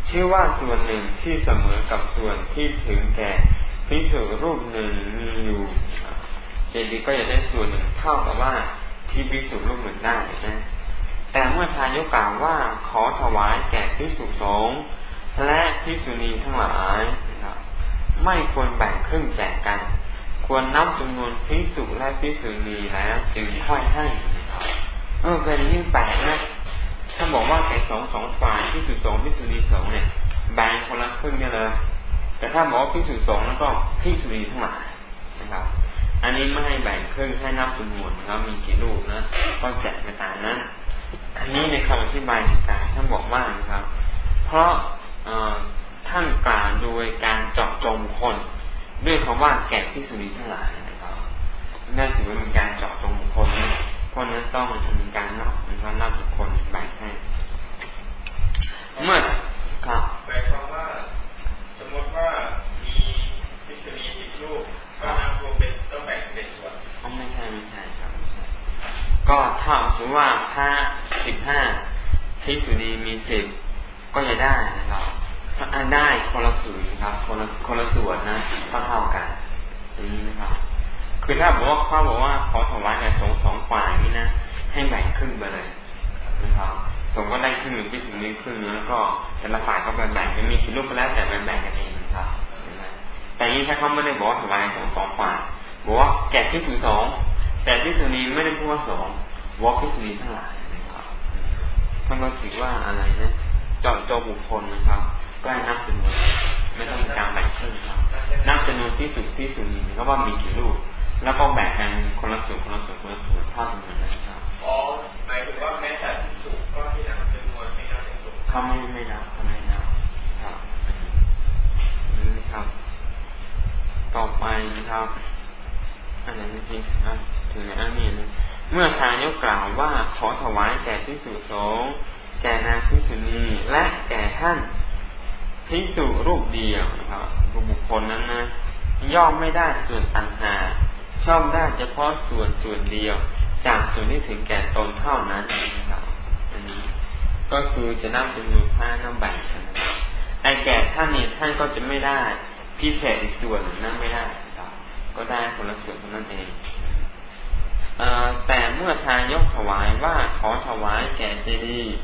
ชื่อว่าส่วนหนึ่งที่เสมอกับส่วนที่ถึงแก่ พิสูรรูปหนึ่งมีอยู่เจดีก็จะได้ส่วนหนึ่งเท่ากับว่าที่พิสูรรูปหนึ่งได้นะแต่เมื่อทายกกล่าวว่าขอถวายแก่พิสุสงฆ์และพิสุณีทั้งหลายนะครับไม่ควรแบ่งครึ่งแจกกัน ควรนับจำนวนพิสุและพิสุณีแล้วจึงค่อยให้เออเป็นยิ่งแปลกนะถ้าบอกว่าแก่สองสองฝ่ายพิสุสงพิสุณีสงเนี่ยแบ่งคนละครึ่งเนี่ยเลย แต่ถ้าบอกว่าพิสุสงแล้วก็พิสุณีทั้งหลายนะครับ อันนี้ไม่ให้แบ่งครึ่งให้นับจำนวนนะครับมีกี่ลูกนะก็แจกไปตามนั้นอันนี้ในคำอธิบายกาท่านบอกว่านะครับ เพราะท่านกล่าวโดยการเจาะจงคน ด้วยคำว่าแก่พิสุนีทั้งหลายนะครับนั่นถือว่าเป็นการเจาะจงบุคคลเพราะนั้นต้องมีการนับนะครับนับบุคคลแบ่งให้ เมื่อครับแปลความว่า มมติว่ามีพิสุนีสิบลูกก็นับรวมเป็นต้องแบ่งเป็นส่วนไม่ใช่ไม่ใช่ครับก็ถ้าสมมติว่าพระสิบห้าพิสุนีมีสิบก็จะได้นะครับถ้าได้คนละส่วนครับ คนละคนละส่วนนะเท่าเท่ากันอย่างนี้นะครับ คือถ้าบอกว่าเขาบอกว่าขอถวายแต่สองสองฝ่ายนี่นะให้แบ่งครึ่งไปเลยนะครับ สงก็ได้ครึ่งหนึ่งพิสุนีครึ่งแล้วก็แต่ละฝ่ายก็แบ่งแบ่งมีกี่ลูกก็แล้วแต่แบ่งแบ่งกันเองนะครับแต่นี้ถ้าเขาไม่ได้บอกว่าถวายสองสองฝ่ายบอกว่าแก่พิสุสองแต่พิสุนีไม่ได้พูดว่าสองวอพิสุนีทั้งหลายนะครับท่านก็ถือว่าอะไรนะจาะจงบุคคลนะครับ ก็ให้นับจำนวนไม่ต้องมีการแบ่งครึ่งครับ นับจำนวนพิสุพิสุนีก็ว่ามีกี่ลูกแล้วก็แบ่งกันคนละส่วนคนละส่วนคนละส่วนเท่ากันนะครับ อ๋อหมายถึงว่าแม้แต่พิสุก็ที่นับจำนวนไม่นับจำนวนเขาไม่ไม่นับเขาไม่นับครับนี่ครับ ต่อไปนะครับอะไรนี่จริงครับถึงอันนี้นะเมื่อทายกกล่าวว่าขอถวายแก่พิสุสงฆ์แก่นางพิสุณีและแก่ท่านพิสูรูปเดียวนะครับบุคคลนั้นนะย่อมไม่ได้ส่วนต่างหากชอบได้เฉพาะส่วนส่วนเดียว จากส่วนที่ถึงแก่ตนเท่านั้นนะครับอันนี้ก็คือจะนับจำนวนผ้าน้ำแบ่งกันะครับไอแก่ท่านเนี่ยท่านก็จะไม่ได้พิเศษอีกส่วนนั้นไม่ได้ครับก็ได้คนละส่วนเท่านั้นเองอแต่เมื่อทายกถวายว่าขอถวายแก่เจดีย์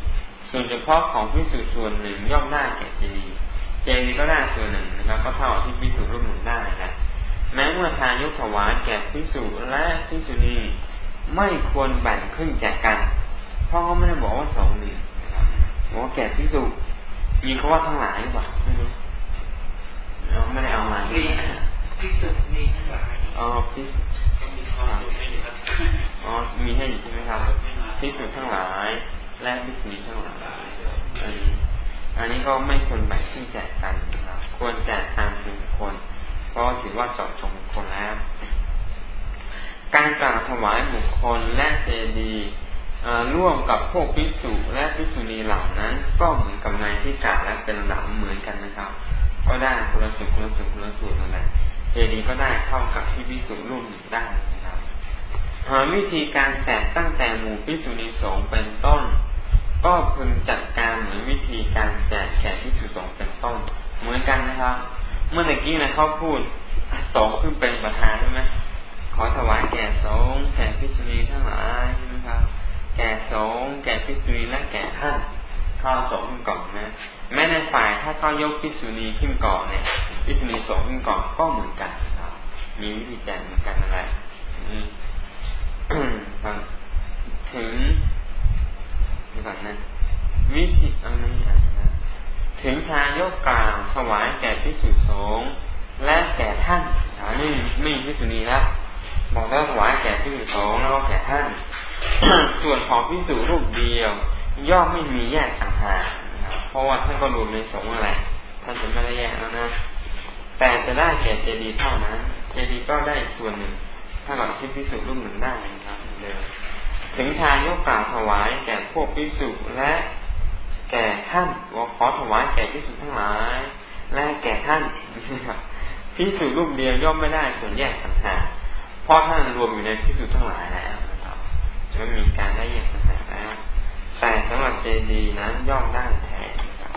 ส่วนเฉพาะของพิสูจน์ส่วนหนึ่งย่อมได้แก่เจดีย์เจดีย์ก็ได้ส่วนหนึ่งนะครับ ก็เท่าที่พิสูจน์ร่วมหนึ่งได้นะแม้เมื่อทายกถวายแก่พิสูจน์และพิสูจนี ไม่ควรแบ่งครึ่งแจกกัน เพราะเขาไม่ได้บอกว่าสองหนึ่งบอกว่าแก่พิสูจน์มีคาว่าทั้งหลายหรือเปล่าไม่รู้เราไม่ได้เอามามีพิสูจน์มีทั้งหลายอ๋อพิสูจน์อ๋อมีให้อยู่ใช่ไหมครับพิสูจน์ทั้งหลาย และพิสูจน์ทั้งหลายอันนี้อันนี้ก็ไม่ควรแบ่งครึ่งแจกกันนะครับควรแจกตามบุคคลเพราะถือว่าเจาะจงบุคคลแล้ว การกล่าวถวายบุคคลและเจดีร่วมกับพวกพิสุและพิสุณีเหล่านั้น ก็เหมือนกับในที่กล่าวและเป็นระดับเหมือนกันนะครับ ก็ได้คนละส่วนคนละส่วนคนละส่วนนั่นแหละเจดีก็ได้เข้ากับที่พิสุร่วมหนึ่งได้นะครับวิธีการแจกตั้งแต่หมู่พิสุณีสงเป็นต้น ก็พึงจัดการเหมือนวิธีการแจกแก่พิสุสงเป็นต้น เหมือนกันนะครับ เมื่อกี้นะเขาพูดสงขึ้นเป็นประธานใช่ไหม ขอถวายแก่สงแก่พิสุณีทั้งหลายใช่ไหมครับ แก่สงแก่พิสุณีและแก่ท่านเข้าสงขึ้นก่อนนะแม้ในฝ่ายถ้าเข้ายกพิสุณีขึ้นก่อนเนี่ยพิสุณีสงขึ้นก่อนก็เหมือนกันครับ มีวิธีแจกเหมือนกันอะไรถึงนี่ก่อนนะวิธีอันนี้นะถึงทายกกล่าวถวายแก่พิสุสงฆ์และแก่ท่านอันนี้ไม่มีพิสุนีแล้ว บอกแล้ถวายแก่พิสุสงฆ์แล้วก็แก่ท่าน ส่วนของพิสุรูปเดียว ย่อมไม่มีแยกต่างหากเพราะว่าท่านก็รวมในสงฆ์อะไรท่านจะไม่ได้แยกแล้วนะแต่จะได้แก่เจดีย์เท่านั้น เจดีย์ก็ได้ส่วนหนึ่งถ้ากับที่พิสุรูปหนึ่งได้นะครับเดิมถึงทายกกล่าวถวายแก่พวกพิสุและแก่ท่านว่าขอถวายแก่พิสุทั้งหลาย และแก่ท่านพิสุรูปเดียวย่อมไม่ได้ส่วนแยกต่างหาก เพราะท่านรวมอยู่ในพิสุทั้งหลายแล้วนะครับจะไม่มีการได้แยกต่างแล้ว แต่สำหรับเจดีนั้นย่อมได้แทนครับ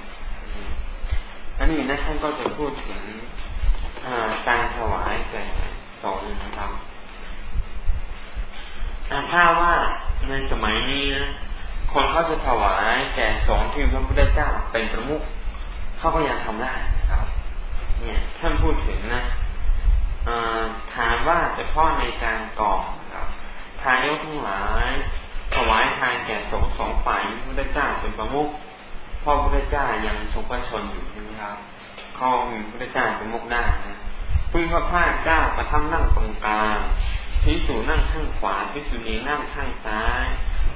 อันนี้นะท่านก็จะพูดถึงการถวายแก่สองนะครับถ้าว่าในสมัยนี้นะคนเขาจะถวายแก่สองที่พระพุทธเจ้าเป็นประมุขเขาก็ยังทำได้นะครับ เนี่ยท่านพูดถึงนะ ถามว่าเฉพาะในการก่อครับทายกทั้งหลาย ถวายทานแก่สงสองฝ่ายพระพุทธเจ้าเป็นประมุขพ่อพระพุทธเจ้ายังทรงพระชนอยู่ใช่ไหมครับเขามีพระพุทธเจ้าเป็นมุกได้านะพึ่งพระพาเจ้าประทับนั่งตรงกลางพิสูนั่งข้างขวาพิสูนีนั่งข้างซ้าย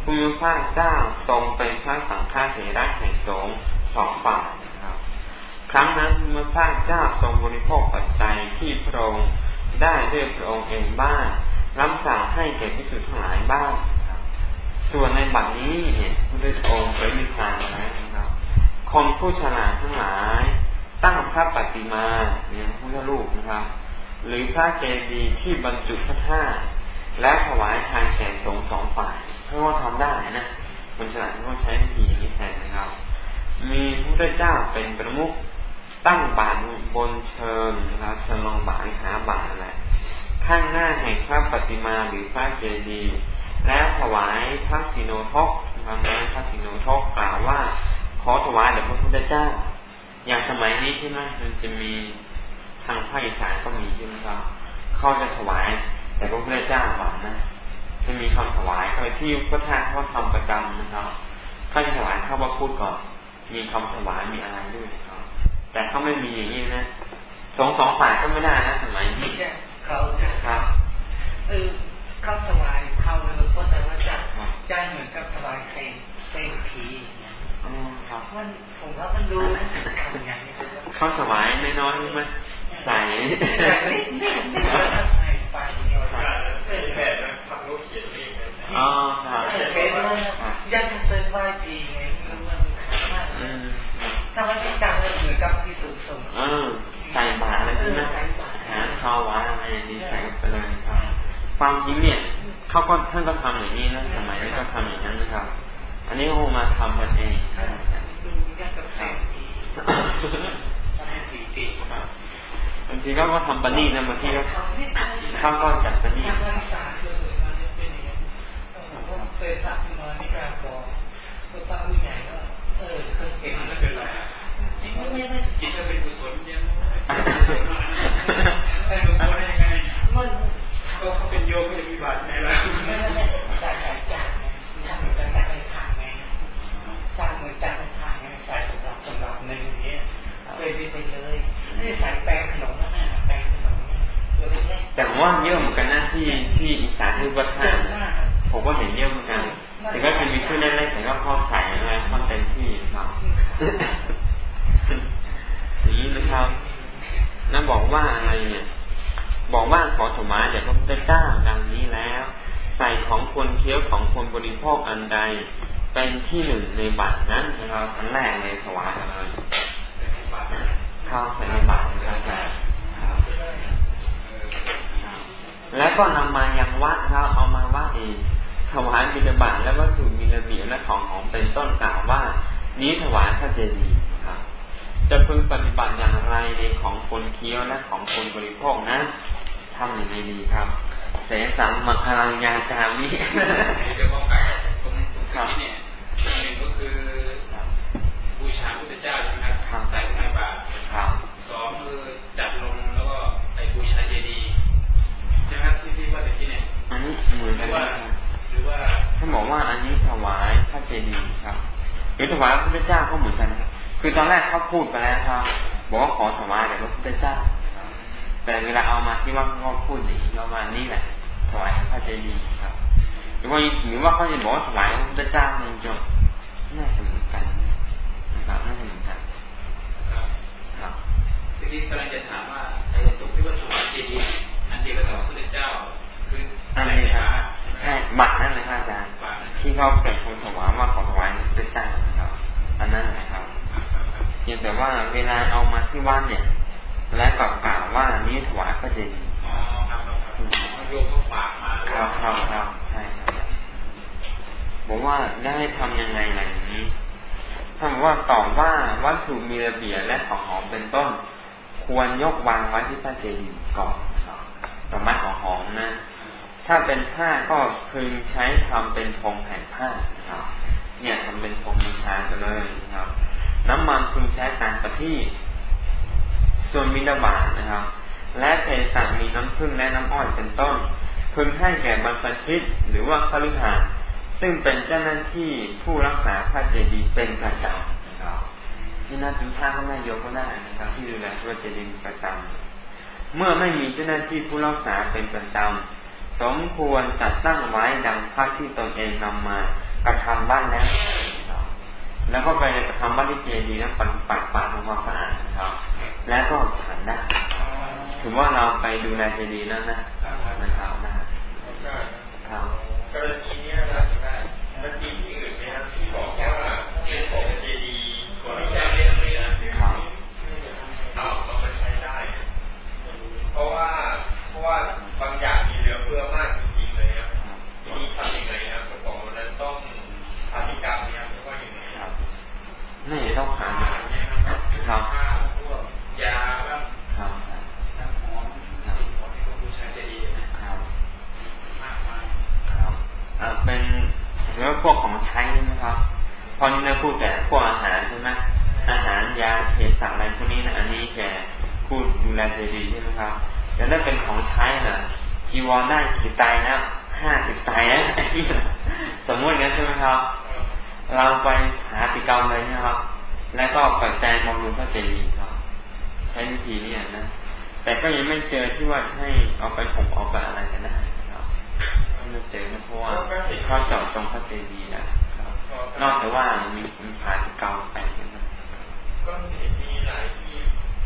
ผู้พระเจ้าทรงเป็นพระสังฆาเถระแห่งสงสองฝ่าย ครั้งนั้นเมื่อพระเจ้าทรงบริโภคปัจจัยที่พระองค์ได้ด้วยพระองค์เองบ้างรับสั่งให้แก่พิสุทธ์ทั้งหลายบ้างส่วนในบัดนี้เนี่ยพระองค์เป็นมิพานแล้วนะครับคนผู้ฉลาดทั้งหลาย ตั้งพระปฏิมาเนี่ยพุทธรูปนะครับ หรือพระเจดีย์ที่บรรจุพระธาตุและถวายทานแก่สงฆ์สองฝ่ายถ้าว่าทำได้นะคนฉลาดก็ใช้วิธีนี้แทนนะครับ มีพระเจ้าเป็นประมุข ตั้งบาตรบนเชิงนะครับเชิงลงบาตรหาบาตรอะข้างหน้าแห่งพระปฏิมาหรือพระเจดีย์แล้วถวายทักษิโนทกนะครับทักษิโนทกกล่าวว่า ขอถวายแด่พระพุทธเจ้า อย่างสมัยนี้ใช่ไหมมันจะมีทางภาคอีสานก็มีใช่ไหมครับเขาจะถวาย แต่พระพุทธเจ้าหวังนะจะมีคำถวายอะไรที่พระธาตุเขาทำประจำนะครับเขาจะถวายข้าวว่าพูดก่อน มีคำถวายมีอะไรด้วย แต่เขาไม่มีอย่างนี้นะสองสองฝ่ายก็ไม่ได้นะสมัยนี้เขาจะครับเออเขาถวายเขาเลยเพราะแต่ว่าจะจะเหมือนกับถวายเซนเซนผีเนี่ยอ๋อครับมันผมว่ามันดูนะทำอย่างนี้เขาถวายน้อยๆใช่ไหมใส่นิดนิดนิดใส่ไปเนี่ยอ๋อครับเป็นว่ายังจะเป็นว่าดีไงมันมันมาก ถ้า ไม่ได้จำเลยเหมือนกับที่สุดส่งใส่บาตรอะไรใช่ไหมหาข้าววาอะไรอย่างนี้ใส่ไปเลยครับความจริงเนี่ยเขาก็ท่านก็ทำอย่างนี้นะสมัยนี้ก็ทำอย่างนั้นนะครับ อันนี้โอมาทำกันเองบางทีเขาก็ทำปนีนะบางทีก็เขาก็จัดปนีเคยตัดมาในการบอกตัวป้าผู้ใหญ่ก็เออเคยเห็นไม่เป็นไร จริงไม่ไม่จิตก็เป็นกุศลเนี่ยแต่หลวงพ่อได้ยังไงมันก็เขาเป็นโยมไม่มีบาตรไงล่ะไม่ไม่ไม่จ่ายจ่ายจ่ายจ่ายเหมือนกันจ่ายไปทางไงจ่ายเหมือนจ่ายไปทางไงจ่ายสำหรับสำหรับหนึ่งอย่างนี้เลยไปเลยนี่ใส่แปลงขนมนะแม่แปลงขนมแต่ว่าเยอะเหมือนกันนะที่ที่อีสานที่วัดท่าผมก็เห็นเยอะเหมือนกัน แต่ก็จะมีชุดเล็กๆแต่ก็พอใส่อะไรพอเต็มที่ครับ นี้นะครับนั่นบอกว่าอะไรเนี่ย บอกว่าขอถวายแด่พระพุทธเจ้าดังนี้แล้ว ใส่ของควรเคี้ยวของควรบริโภคอันใดเป็นที่หนึ่งในบาทนั้นนะครับอันแรกเลยถวายเลยข้าวใส่ในบาตรนะครับแล้วก็นำมายังวัดครับเอามาวัดเองถวายบิณฑบาตแล้วก็ถูกมีระเบียบและของของเป็นต้นกล่าวว่า นี้ถวายพระเจดีย์ จะพึงปฏิบัติอย่างไรในของคนเคี้ยวและของคนบริโภคนะทำอย่างไรดีครับ เสสังมัคลังยาจามิเดี๋ยวมองไปตรงตรงนี้เนี่ยหนึ่งก็คือบูชาพระเจ้าใช่ไหมครับใส่ในบาตรสองคือจัดลงแล้วก็ไปบูชาเจดีย์ใช่ไหมครับที่ที่ว่าแต่ที่เนี่ยอันนี้เหมือนกันท่านบอกว่าอันนี้ถวายพระเจดีย์ครับหรือถวายพระพุทธเจ้าก็เหมือนกันคื อตอนแรกเขาพูดไปแล้วครับบอกว่าขอถวายแด่พระพุทธเจ้า แต่เวลาเอามาที่ว่าเขาพูดอย่างนี้ประมาณนี้แหละถวายพระเจดีย์ครับ หรือว่าหรือว่าเขาจะบอกว่าถวายพระพุทธเจ้ามันจะน่าจะเหมือนกันนะครับน่าจะเหมือนกันครับทีนี้กำลังจะถามว่าไอ้ตรงที่ว่าถวายเจดีย์อันเดียวกับพระพุทธเจ้า คืออะไรครับใช่บัตรนั่นเลยครับอาจารย์ที่เขาเกิดคนถวายว่าขอถวายพระเจ้าครับอันนั้นแหละครับเพียงแต่ว่าเวลาเอามาที่วัดเนี่ย และกล่าวว่านี้ถวายพระเจดีย์โยมเขาฝากมาครับครับครับใช่ครับบอกว่าได้ทำยังไงอะไรอย่างนี้ท่านบอกว่าตอบว่าวัตถุมีระเบียบและของหอมเป็นต้น ควรยกวางไว้ที่พระเจดีย์ก่อนดอกไม้ของหอมนะ ถ้าเป็นผ้าก็พึงใช้ทำเป็นธงแผ่นผ้าครับเนี่ยทำเป็นธงบูชาไปเลยนะครับ น้ำมันพึงใช้ตามประที่ส่วนมินาบาทนะครับ และเศสัตมีน้ำพึ่งและน้ำอ้อยเป็นต้น พึงให้แก่บรรพชิตหรือว่าคฤหาสน์ซึ่งเป็นเจ้าหน้าที่ผู้รักษาพระเจดีย์เป็นประจำนะครับนี่นะถึงพระก็ไม่ยกก็ได้นะครับที่ดูแลพระเจดีย์ประจำเมื่อไม่มีเจ้าหน้าที่ผู้รักษาเป็นประจำสมควรจัดตั้งไว้ดังพักที่ตนเองนำมากระทำบ้านแล้ว แล้วก็ไปทำบ้านที่เจดีย์แล้วปัดปัดปัดทำความสะอาดนะครับ แล้วก็ฉันได้ถือว่าเราไปดูแลเจดีย์นั่นนะนะครับนะครักรณีนี้นะได้มันจริงที่อื่นไหมครับที่บอกว่าเป็นของเจดีย์คนที่ใช้เรื่องนี้นะเอาเอาไปใช้ได้ เพราะว่าเพราะว่าบางอย่างมีเหลือเฟือมากจริงๆเลยครับทีนี้ทำยังไงครับกระป๋องนั้นต้องพฤติกรรมเนี่ยว่าอย่างไรครับนี่ต้องหาเนี่ย ครับครับพวกยาบ้างครับน้ำหอมสิ่งของที่เขาบูชาจะดีนะครับมากมายครับอ่าเป็นหรือว่าพวกของใช้ใช่ไหมครับพอนี้เราพูดแต่พวกอาหารใช่ไหมอาหารยาเภสัชอะไรพวกนี้นะอันนี้แกพูดดูแลเจดีใช่ไหมครับแต่ถ้าเป็นของใช้น่ะจีวรได้กี่ไตนะห้าสิบไตนะสมมติงั้นใช่ไหมครับ เราไปหาติกรรมเลยนะครับ แล้วก็ปัจจัยบำรุงพระเจดีย์ครับ ใช้วิธีนี้นะ แต่ก็ยังไม่เจอที่ว่าให้เอาไปผมเอาไปอะไรกันได้ครับไม่เจอนะเพราะว่าเข้าจอดตรงพระเจดีย์นะครับ นอกจากว่ามีมีผาติกรรมไปกันนะก็มีหลายที่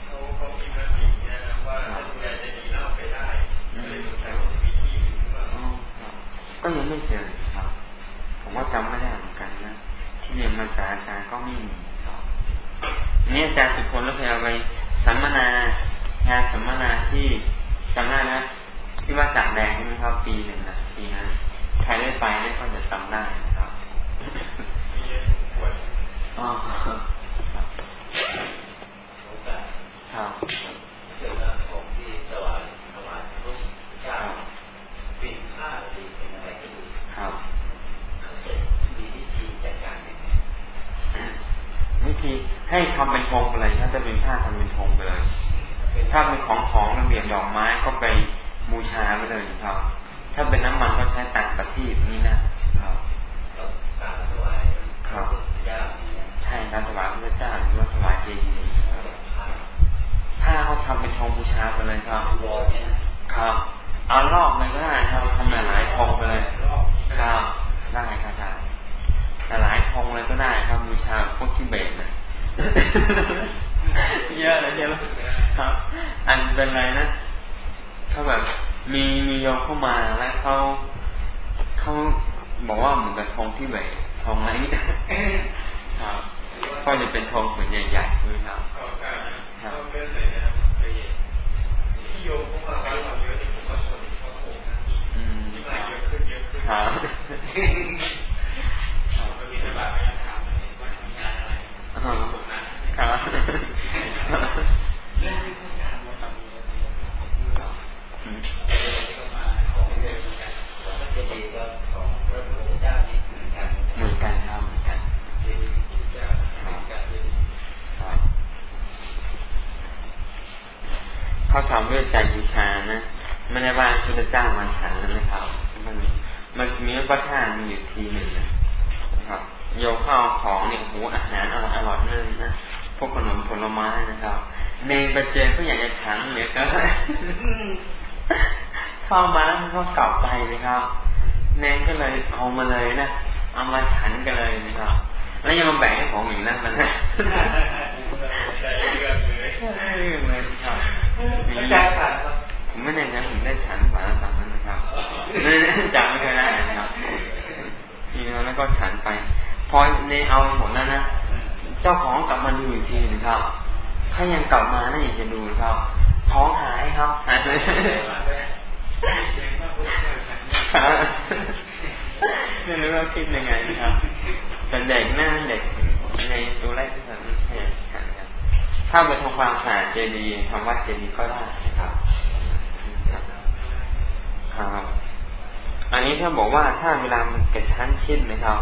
เขาเขามีมตินะว่าถ้าดูแลเจดีย์แล้วไปได้ก็ยังไม่เจอครับ ผมว่าจำไม่ได้เหมือนกันนะที่เรียนมาจากอาจารย์ก็ไม่มีครับ นี่อาจารย์สุพลก็เคยเอาไปสัมมนางานสัมมนาที่จำได้นะที่ว่าจากแดงใช่ไหมครับปีหนึ่งนะปีนั้นใครได้ไปนี่ก็จะจำได้นะครับอ๋อครับเกี่ยวกับของที่ถวายถวายพระเจ้าเป็นผ้าหรือเป็นอะไรก็ดูครับเขาจะมีวิธีจัดการยังไงิธีให้ทำเป็นธงไปเลยถ้าจะเป็นผ้าทำเป็นธงไปเลย ถ้าเป็นของของระเบียบดอกไม้ก็ไปบูชาไปเลยครับ ถ้าเป็นน้ำมันก็ใช้ต่างประทีปนี่นะครับครับใช่การถวายพระเจ้าหรือว่าถวายเจดีย์ถ้าเขาทำเป็นธงบูชาไปเลยครับครับเอารอบเลยก็ได้ครับทำหลายๆธงไปเลยครับได้ครับอาจารย์ แต่หลายธงเลยก็ได้ครับบูชาพวกที่เบสนะเยอะเลยเยอะครับ อันเป็นไรนะเขาแบบมีมีโยมเข้ามาแล้วเขาเขาบอกว่าเหมือนกับธงที่เบสธงอะไรนี่ครับก็จะเป็นธงส่วนใหญ่ๆใช่ไหมครับครับเรื่องไหนนะครับที่โยมเข้ามาบ้านเราเยอะเนี่ยผมก็ชนเพราะโงนะที่มาเยอะขึ้นเยอะขึ้นครับ ครับเรื่องที่พูดกันว่าทำมีอะไรก็มาของเรื่องเหมือนกันก็จะดีก็ของพระพุทธเจ้านี่เหมือนกันมือนกันครับเหมือนกันเจดีย์พุทธเจ้าเหมือนกันเจดีย์เขาทำด้วยใจบูชานะไม่ได้ว่าพระเจ้ามาฉันนะครับ มันมันมีพระธาตุมีอยู่ทีหนึ่งนะ ครับ โยกข้าวของเนี่ยหูอาหารอร่อยอร่อยนั่นนะพวกขนมผลไม้นะครับเนงประเจก็อยากจะฉันเนี่ยก็เข้ามาก็กลับไปนะครับเนงก็เลยเอามาเลยนะเอามาฉันกันเลยนะครับแล้วยังมาแบ่งให้ผมอีกนั่นนะเลยครับอาจารย์ฉันผมไม่แน่ใจผมได้ฉันหวานตอนนั้นนะครับจำไม่เคยได้นะครับ นี่นะแล้วก็ฉันไป พอในเอาหมดแล้วนะเจ้าของกลับมาดูอีกทีนะครับ ถ้ายังกลับมาน่าอยากจะดูครับ ท้องหายครับหายไปไม่รู้ว่าคิดยังไงนะครับแต่เด็กหน้าเด็กในตัวแรกที่ทำให้ฉันกันถ้าไปทำความสะอาดเจดีย์ทำวัดเจดีย์ก็ได้ครับครับ อันนี้ถ้าบอกว่าถ้าเวลามันกระชั้นชิดนะครับ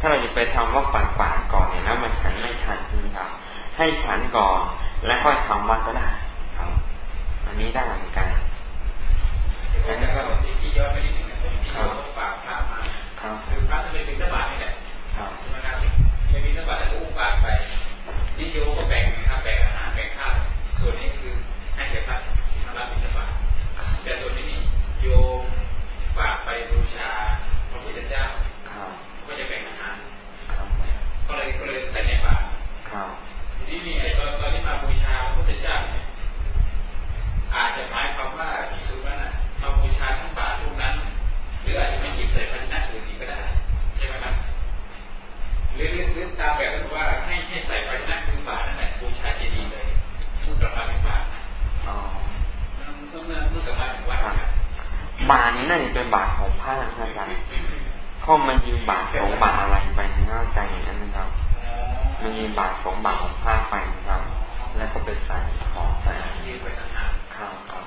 ถ้าเราจะไปทำว่าปัดกวาดก่อนเนี่ยแล้วมันฉันไม่ทันนะครับ ให้ฉันก่อนแล้วค่อยทำวัดก็ได้ครับ อันนี้ได้เหมือนกันอันนี้ก็ที่ยอดไม่ได้ถึงตรงที่เขาฝากพระมาคือพระจะเป็นบิณฑบาตนี่แหละใช่ไหมครับไม่บิณฑบาตแล้วก็อุ้มบาตไปนี่โยก็แบ่งนะครับแบ่งอาหารแบ่งข้าวส่วนนี้คือให้แก่พระที่มารับบิณฑบาตแต่ส่วนนี้นี่โยม ฝากไปบูชาพระพุทธเจ้าก็จะแบ่งอาหารก็เลยก็เลยใส่ในบาตรทีนี้นี่ตอนตอนที่มาบูชาพระพุทธเจ้าเนี่ยอาจจะหมายความว่าที่สุดนั้นมาบูชาทั้งบาตรทุกนั้น หรืออาจจะไม่หยิบใส่ภาชนะอื่นอีกก็ได้ใช่ไหมครับหรือหรือตามแบบนั้นว่าให้ให้ใส่ภาชนะคือบาตรนั่นแหละบูชาเจดีย์เลยพูดกลับมาเป็นบาตรนะอ๋อเมื่อเมื่อกลับมาถึงวัดบ บานี้น่าจะเป็นบาทของผ้านะอาจารย์ข้อมันยืมบาทสองบาทอะไรไปนะเข้าใจอย่างนั้นนะครับ มันยืมบาทสองบาทของผ้าไปนะครับ แล้วก็ไปใส่ของใส่ข้าวครับ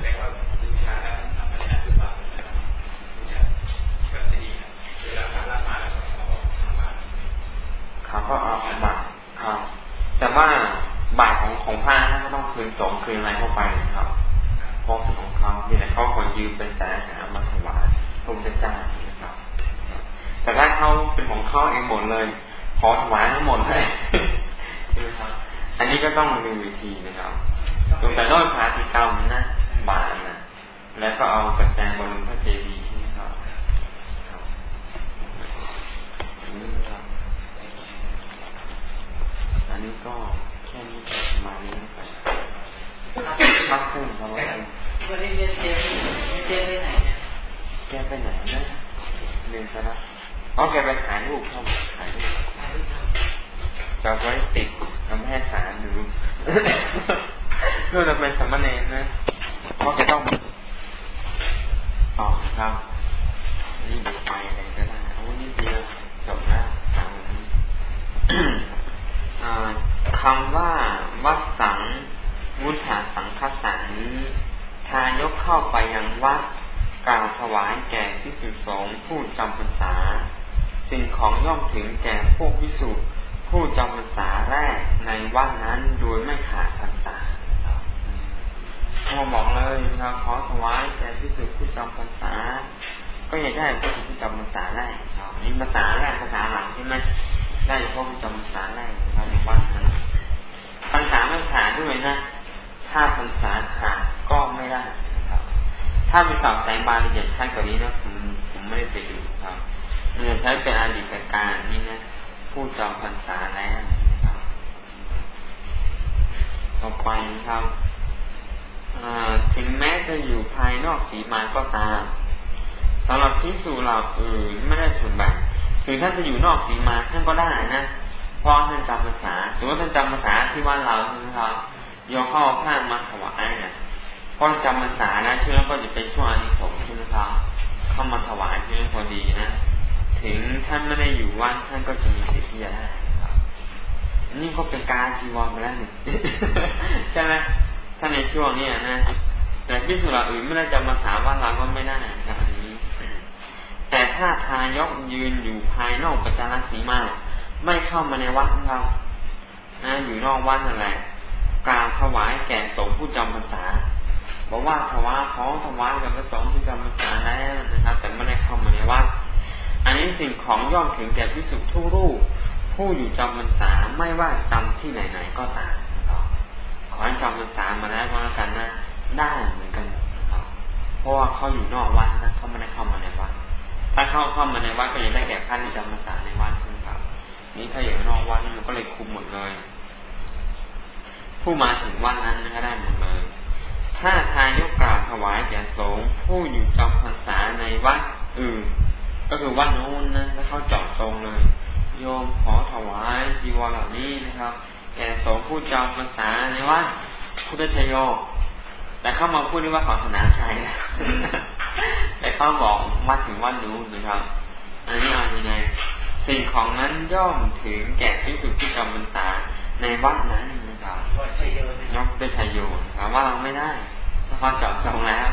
แปลว่าบูชาแล้วทำอะไรคือบาทนะครับบูชาแบบนี้เวลาพระรับมาแล้วก็เขาทำบาทเขาก็เอาบาทครับ แต่ว่าบาทของของผ้าก็ต้องคืนสองคืนอะไรเข้าไปนะครับ พราะเป็นของเขาเนี่ยเขาขอยืมเป็นสายหามาถวายพระพุทธเจ้านะครับ แต่ถ้าเขาเป็นของเขาเองหมดเลย ขอถวายทั้งหมดเลยนะครับอันนี้ก็ต้องมีวิธีนะครับตรงแต่ร้อยพาติกรรมนะบานนะแล้วก็เอากระแจงบนพระเจดีย์ที่นี่ครับอันนี้ก็แค่นี้ประมาณนี้นะครับ พักขึ้นเพราะว่าวันนี้เรียนเจเจไปไหนเนี่ยแกไปไหนนะเรียนซะนะอ๋อแกไปถ่ายรูปครับถ่ายรูปถ่ายรูปจะไว้ติดกำแพงสารหรือเมื่อเราเป็นสมณเณรนะเพราะจะต้องอ๋อครับนี่ดูไปอะไรก็ได้โอ้นี่เดียวจบแล้วทางนี้คำว่าวัดสัง วุฒาสังคสานี้ทายกเข้าไปยังวัดกล่าวถวายแก่พิสุสงผู้จำพรรษา สิ่งของย่อมถึงแก่พวกวิสุผู้จำพรรษาแรกในวัดนั้นโดยไม่ขาดพรรษาพอบอกเลยเราขอถวายแก่พิสุผู้จำพรรษา ก็อยากได้พวกผู้จำพรรษาแรกนี่ภาษาแรกภาษาหลังใช่ไหมได้พวกผู้จำพรรษาแรกในวัดนั้นพรรษาไม่ขาดด้วยนะ ถ้าพรรษาขาดก็ไม่ได้ครับ ถ้าเป็นสอบแสงบาลีจะใช้กว่านี้นะผมผมไม่ได้ไปดูครับมันจะใช้เป็นอดีตการนี่นะผู้จำพรรษาแล้วนะครับ ต่อไปนะครับถึงแม้จะอยู่ภายนอกสีมาก็ตามสำหรับพิสูจน์เราอื่นไม่ได้ส่วนแบ่งคือท่านจะอยู่นอกสีมาท่านก็ได้นะเพราะท่านจำภาษาสมมติท่านจำภาษาที่บ้านเราใช่ไหมครับ โยกเข้าผ้ามาถวายเนี่ยพราะจำพรรษานะช่วงนั้นก็จะเป็นช่วงอานิสงส์ใช่ไหมครับเข้ามาถวายช่วงพอดีนะ ถึงท่านไม่ได้อยู่วัดท่านก็จะมีสิทธิ์ที่จะได้ครับนี่ก็เป็นการจีวรไปแล้วหนึ่งใช่ไหมถ้าในช่วงนี้นะแต่พิสุราอื่นไม่ได้จำพรรษาว่าเราก็ไม่ได้นะครับอันนี้ แต่ถ้าทายกยืนอยู่ภายนอกประจารสีมาไม่เข้ามาในวัดของเรานะอยู่นอกวัดนั่นแหละ กล่าวถวายแก่สงฆ์ผู้จำพรรษาบอกว่าถวายของถวายกับพระสงฆ์ที่จำพรรษาแล้วนะครับ แต่ไม่ได้เข้ามาในวัดอันนี้สิ่งของย่อมถึงแก่พิสุทุรูป ผู้อยู่จำพรรษาไม่ว่าจำที่ไหนๆก็ตามขอให้จำพรรษามาแล้วก็แล้วกันนะได้เหมือนกันนะครับเพราะว่าเขาอยู่นอกวัดนะเขาไม่ได้เข้ามาในวัดถ้าเข้าเข้ามาในวัดก็จะได้แก่ท่านที่จำพรรษาในวัดนะครับ นี้ถ้าอยู่นอกวัดมันก็เลยคุมหมดเลย ผู้มาถึงวัดนั้นก็ได้หมดเลยถ้าทายกกล่าวถวายแก่สงฆ์ผู้อยู่จำพรรษาในวัดอื่นก็คือวัดโน้นนะแล้วเขาจอดตรงเลย โยมขอถวายจีวรเหล่านี้นะครับ แก่สงฆ์ผู้จำพรรษาในวัดพุทธชโยแต่เข้ามาพูดนี่ว่าขอสนาชัยนะแต่เขาบอกมาถึงวัดนู้นนะครับ อันนี้เอายังไงสิ่งของนั้นย่อมถึงแก่ที่สุดที่จำพรรษาในวัดนั้น ครับยกด้วยชัยโยนะครับว่าเราไม่ได้เพราะเจาะจงแล้ว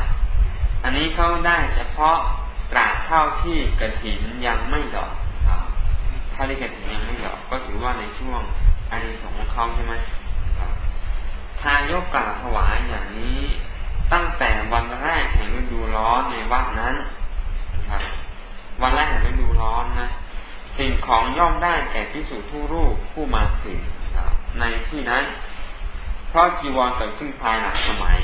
อันนี้เขาได้เฉพาะตราบเท่าที่กระถินยังไม่ดอกครับถ้าที่กระถินยังไม่ดอก ก็ถือว่าในช่วงอันนี้สงของเขาใช่ไหมครับทายกกล่าวถวายอย่างนี้ตั้งแต่วันแรกแห่งฤดูร้อนในวัดนั้นครับวันแรกแห่งฤดูร้อนนะสิ่งของย่อมได้แก่พิสูจน์ผู้รูปผู้มาถึง ในที่นั้น เพราะจีวรเกิดขึ้นภายหลังสมัย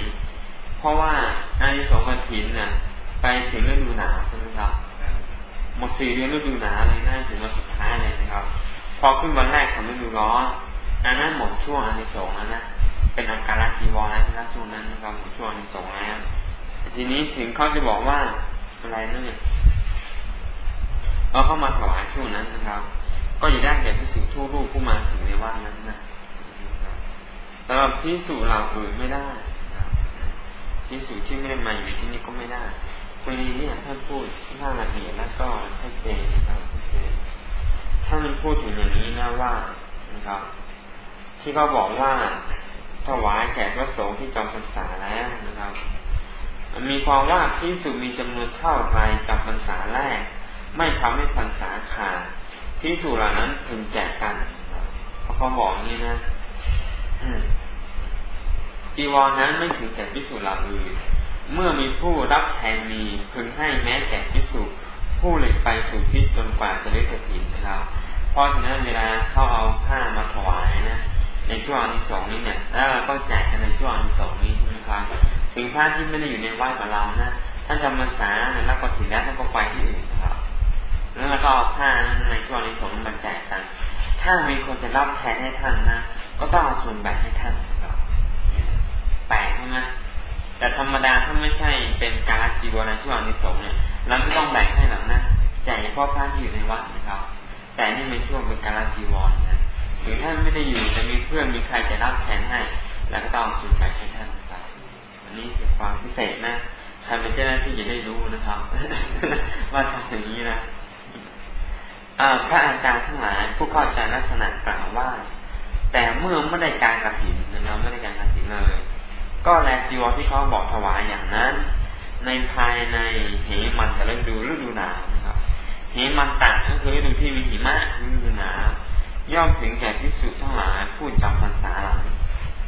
เพราะว่าอานิสงส์กฐินเนี่ยไปถึงฤดูหนาวใช่ไหมครับหมดสี่เดือนฤดูหนาวเลยน่าถึงวันสุดท้ายเลยนะครับ พอขึ้นวันแรกของฤดูร้อนอันนั้นหมดช่วงอานิสงส์แล้วนะเป็นอาการจีวรแล้วนะช่วงนั้นนะครับหมดช่วงอานิสงส์แล้วทีนี้ถึงเขาจะบอกว่าอะไรนั่นเนี่ยเราเข้ามาถวายช่วงนั้นนะครับ ก็จะได้แก่พิสูจน์ทั่รูปผู้มาถึงในวัดนั้นนะ พิสูจน์เราอื่นไม่ได้พิสูจน์ที่ไม่ได้มาอยู่ที่นี่ก็ไม่ได้วันนี้เนี่ท่านพูดน่าละเอียดแล้วก็ชัดเจนนะครับชัดเจนท่านพูดถึงอย่างนี้นะว่านะครับ ที่เขาบอกว่าถวายแก่พระสงฆ์ที่จำพรรษาแล้วนะครับ มีความว่าพิสูจมีจำนวนเท่าไรจำพรรษาแรก ไม่ทำให้พรรษาขาดพิสูจเหล่านั้นพึงแจกกันเพราะเขาบอกนี้นะ จีวรนั้นไม่ถึงแก่พิสูจน์เหล่าอื่น เมื่อมีผู้รับแทนมีพึงให้แม้แก่พิสูจผู้เหล็กไปสู่ที่จนกว่าจะได้สถินนะครับ เพราะฉะนั้นเวลาเข้าเอาผ้ามาถวายนะในช่วงที่สองนี้เนี่ยแล้วเราก็แจกกันในช่วงที่สองนี้ใช่ไหมครับถึงผ้าที่ไม่ได้อยู่ในวัดกับเรานะท่านจำพรรษาเนี่ยแล้วก็ถินแล้วท่านก็ไปที่อื่นครับแล้วเราก็เอาผ้าในช่วงที่สองมาแจกกัน ถ้ามีคนจะรับแทนให้ท่านนะ ก็ต้องเอาส่วนแบ่งให้ท่านแปลกใช่ไหมแต่ธรรมดาถ้าไม่ใช่เป็นการจีวรในช่วงนิสงเนี่ยเราไม่ต้องแบ่งให้หรอกนะจ่ายเฉพาะพระที่อยู่ในวัดนะครับ แต่นี่เป็นช่วงเป็นการจีวรนะถึงท่านไม่ได้อยู่จะมีเพื่อนมีใครจะรับแทนให้ แล้วก็ต้องสูญไปให้ท่านนะครับอันนี้คือความพิเศษนะใครเป็นเจ้าหน้าที่จะได้รู้นะครับ ว่าทำอย่างนี้นะพระอาจารย์ทั้งหลายผู้เข้าใจลักษณะกล่าวว่า แต่เมื่อไม่ได้การกระถินนะครับไม่ได้การกระถินเลย ก็แลจีวรที่เขาบอกถวายอย่างนั้น ในภายในเหมันแต่ฤดูฤดูหนาวนะครับเหมันตัดก็คือฤดูที่มีหิมะฤดูหนาวย่อมถึงแก่พิสุทั้งหลายผู้จำพรรษาหลัง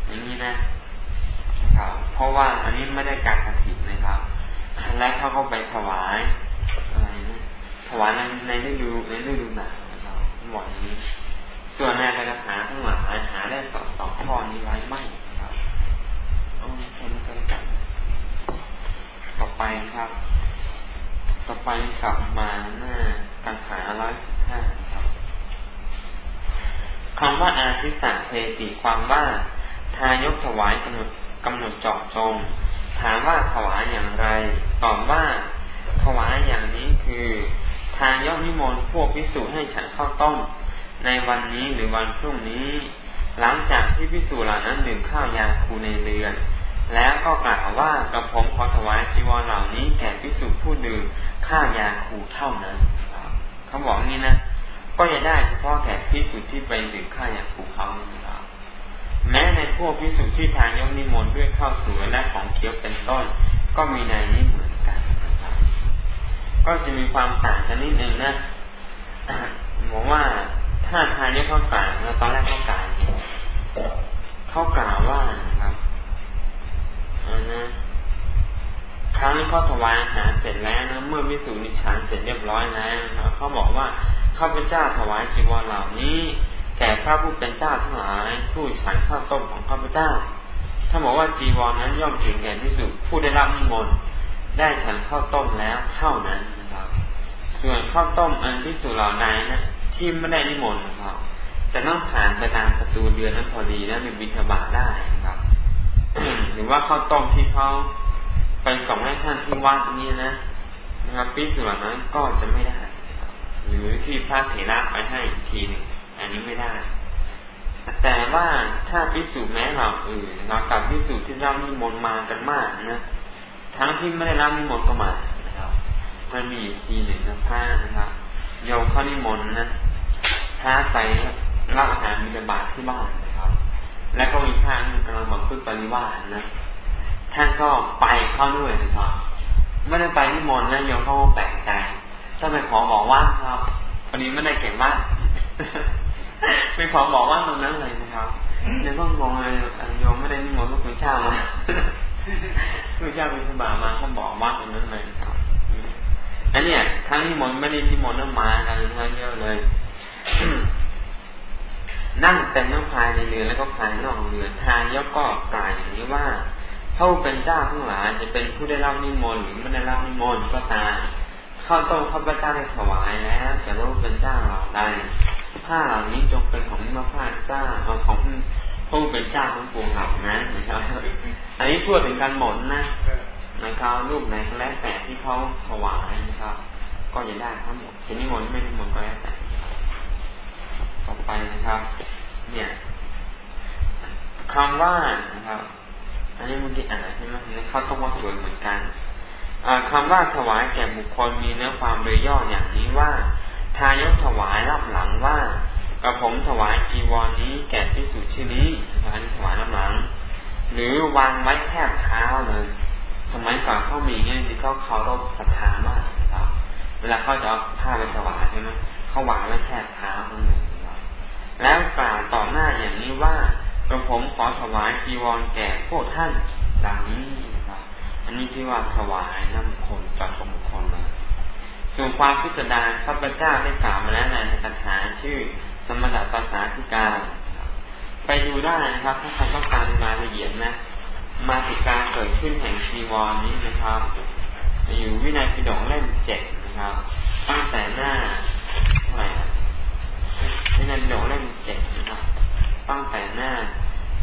อย่างนี้นะครับ เพราะว่าอันนี้ไม่ได้การกระถินนะครับและเขาก็ไปถวายอะไรนะถวายในในฤดูในฤดูหนาวนะครับบอกอย่างนี้ ส่วนในกระถาทั้งหลายหาได้สองสองข้อนี้ไว้ไม่นะครับเอาแค่นี้ก็แล้วกัน ต่อไปครับ ต่อไปกลับมาหน้ากังขาร้อยสิบห้าครับคำว่าอาทิสาเทติความว่า ทายกถวายกำหนดกำหนดเจาะจง ถามว่าถวายอย่างไร ตอบว่าถวายอย่างนี้คือ ทายกนิมนต์พวกพิสูจน์ให้ฉันข้าวต้ม ในวันนี้หรือวันพรุ่งนี้ หลังจากที่พิสูจน์เหล่านั้นดื่มข้าวยาคูในเรือน แล้วก็กล่าวว่ากระผมขอถวายจีวรเหล่านี้แก่พิสูจน์ผู้ดื่มข้าวยาคูเท่านั้นเขาบอกงี้นะก็จะได้เฉพาะแก่พิสุทธิ์ที่ไปดื่มข้าวยางผูเขานะครับแม้ในพวกพิสุทธิ์ที่ทางยกนิมนต์ด้วยข้าวสวยและของเคี้ยวเป็นต้น ก็มีในนี้เหมือนกันนะครับก็จะมีความต่างกันนิดนึงนะบอกว่า ถ้าทานยกเขากล่าวตอนแรกเขากล่าวเนี่ยเขากล่าวว่านะครับนะครั้งเขาถวายอาหารเสร็จแล้วนะเมื่อมิสูนิฉันเสร็จเรียบร้อยแล้วนะเขาบอกว่าข้าพเจ้าถวายจีวรเหล่านี้แก่พระผู้เป็นเจ้าทั้งหลาย ผู้ฉันข้าวต้มของข้าพเจ้า ถ้าบอกว่าจีวรนั้นย่อมถึงแก่พิสุผู้ได้รับนิมนต์ได้ฉันข้าวต้มแล้วเท่านั้นนะครับ ส่วนข้าวต้มอันพิสุเหล่านั้นนะ ที่ไม่ได้นิมนต์นะครับ แต่ต้องผ่านไปตามประตูเรือนนั้นพอดีแล้วมีบิณฑบาตได้นะครับ หรือว่าข้าวต้มที่เขาไปส่งให้ท่านที่วัดนี้นะนะครับพิสุเหล่านั้นก็จะไม่ได้หรือที่พระเถระไปให้อีกทีหนึ่งอันนี้ไม่ได้ แต่ว่าถ้าพิสูจน์แม้เราอื่นเรากับพิสูจน์ที่รับนิมนต์มากันมากนะทั้งที่ไม่ได้รับนิมนต์ก็มานะครับมันมีอีกทีหนึ่งนะพระนะครับโยมเข้านิมนต์นะ ระไปรับอาหารมีบาตที่บ้านนะครับ แล้วก็มีพระนึงกำลังบังคึกปริวาสนะ ท่านก็ไปเข้าด้วยนะครับ ไม่ได้ไปนิมนต์แล้วโยมเขาแปลกใจถ้าไปขอบอกว่าครับวันนี้ไม่ได้เก่งมากไม่ขอบอกว่าตรงนั้นเลยนะครับเดี๋ยวก็งงเลยโยมไม่ได้นิมนต์พระคุณเจ้ามาพระเจ้าเป็นสบามาเขาบอกว่าตรงนั้นเลยครับอันนี้ทั้งนิมนต์ไม่ได้นิมนต์น้ำมากันทั้งเยอะเลย นั่งเต็มน้ำพายในเรือแล้วก็พายนอกเรือทางยกก็กล่าวอย่างนี้ว่าพระเป็นเจ้าทั้งหลายจะเป็นผู้ได้รับนิมนต์หรือไม่ได้รับนิมนต์ก็ตามข้าวต้มข้าพเจ้าได้ถวายแล้วแต่ว่าเป็นเจ้าเราได้ผ้าเหล่านี้จงเป็นของพระพาเจ้าของผู้เป็นเจ้าของปวงเหล่านั้นนะครับอันนี้พูดถึงการหมดนะนะครับรูปไหนก็แล้วแต่ที่เขาถวายนะครับ ก็จะได้ทั้งหมดจะนิมนต์ไม่นิมนต์ก็แล้วแต่ ต่อไปนะครับ เนี่ยคำว่านะครับ อันนี้มันที่อ่านใช่ไหมเขาต้องว่าสวยเหมือนกันคำว่าถวายแก่บุคคลมีเนื้อความโดยย่ออย่างนี้ว่า ทายกถวายรับหลังว่ากระผมถวายจีวรนี้แก่พิสุชื่อนี้นะครับถวายรับหลัง หรือวางไว้แทบเท้าเลยสมัยก่อนเขามีเนี่ยที่เขาเคารพศรัทธามากนะครับ เวลาเขาจะเอาผ้าไปถวายใช่ไหมเขาวางไว้แทบเท้าทั้งหนะครับ แล้วกล่าวต่อหน้าอย่างนี้ว่ากระผมขอถวายจีวรแก่พวกท่านดังนี้อันนี้ที่ว่าถวายน้ำคนจากสมคนมาส่วนความพิสดารพระพุทธเจ้าได้กล่าวมาแล้วในคาถาชื่อ สมถะภาษาธิการ ไปดูได้นะครับ ถ้าใครต้องการรายละเอียดนะ มาติการเกิดขึ้นแห่งชีวรนี้นะครับ อยู่วินัยปิฎกเล่มเจ็ดนะครับ ตั้งแต่หน้าเท่าไหร่ ในนันโดเล่มเจ็ดนะครับตั้งแต่หน้า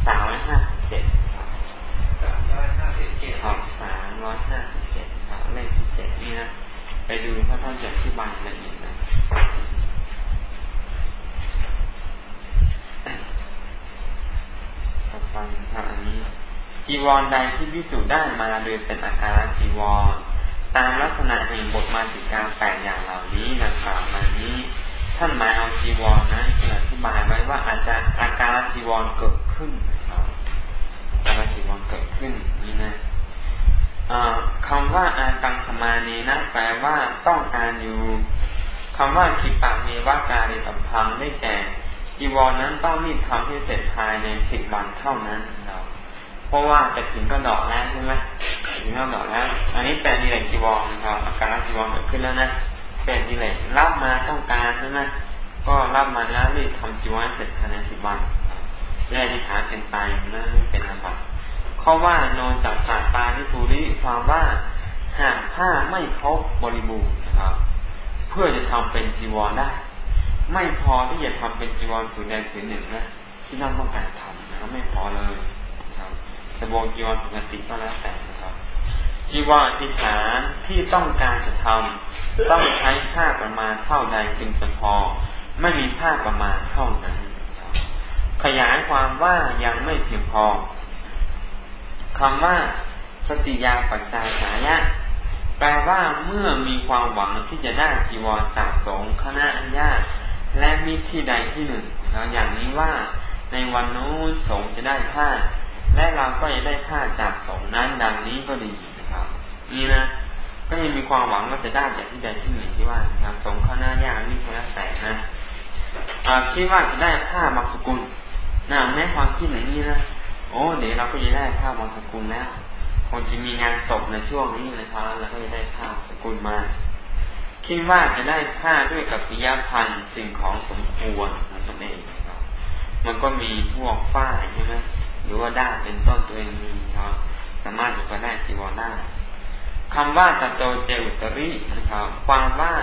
สามร้อยห้าสิบเจ็ดสามร้อยห้าสิบเจ็ดครัสามร้อยห้าสิบเจ็ดครับเล่มที่เจ็ดนี่นะไปดูพระท่านจะอธิบายละเอียดนะต่อไปครับอันนี้จีวรใดที่วิสูจน์ได้มาโดยเป็นอาการจีวร ตามลักษณะแห่งบทมาติกาแปดอย่างเหล่านี้ดังกล่าวมานี้ ท่านหมายเอาจีวรนั้นอธิบายไว้ว่าอาจจะอาการจีวรเกิดขึ้นนะครับอาการจีวรเกิดขึ้นนี่นะคำว่าอากังขมานีนะแปลว่าต้องการอยู่คำว่าขีปามีวาการิสัมพังได้แก่จีวรนั้นต้องรีบทำให้เสร็จภายในสิบวันเท่านั้นเราเพราะว่าจะถึงก็ดอกแล้วใช่ไหมถึงก็ดอกแล้ว อันนี้เป็นดีเลยจีวรนะครับอาการจีวรเกิดขึ้นแล้วนะ เป็นดีเลยรับมาต้องการใช่ไหมก็รับมาแล้วรีบทำจีวรเสร็จภายในสิบวันจะได้ที่ฐานเป็นตายนั่นเป็นอาบัติข้อว่านอนจากสาปานิภูริความว่าหากผ้าไม่ครบบริบูรณ์นะครับ เพื่อจะทำเป็นจีวรได้ ไม่พอที่จะทำเป็นจีวรผืนใดผืนหนึ่งนะที่นั่นต้องการทำนะครับไม่พอเลยนะครับสบงจีวรปกติก็แล้วแต่ นะครับจีวรที่ฐานที่ต้องการจะทำต้องใช้ผ้าประมาณเท่าใดจึงจะพอ ไม่มีผ้าประมาณเท่านั้น ขยายความว่ายังไม่เพียงพอคำว่า สติยาปัจจายสายะแปลว่าเมื่อมีความหวังที่จะได้จีวรจากสงฆ์คณะอัญญาและมิที่ใดที่หนึ่งแล้วอย่างนี้ว่าในวันนู้นสงฆ์จะได้ผ้า และเราก็จะได้ผ้าจากสงฆ์นั้นดังนี้ก็ดี นี่นะก็ยังมีความหวังว่าจะได้จากที่ใดที่หนึ่งที่ว่านะครับสงฆ์คณะญามิคณะแต่นะคิดว่าจะได้ผ้าบางสกุลนะแม้ความคิดอย่างนี้นะโอ้เดี๋ยวเราก็จะได้ผ้าบางสกุลแล้วคงจะมีงานศพในช่วงนี้นะครับเราก็จะได้ผ้าสกุลมาคิดว่าจะได้ผ้าด้วยกับปิยพันธ์สิ่งของสมควรนั่นเองครับ มันก็มีพวกฝ้ายใช่ไหมหรือว่าได้เป็นต้นตัวเองมีครับสามารถจะไปได้จีวรได้ คำว่าตะโตเจอุตรินะครับความว่า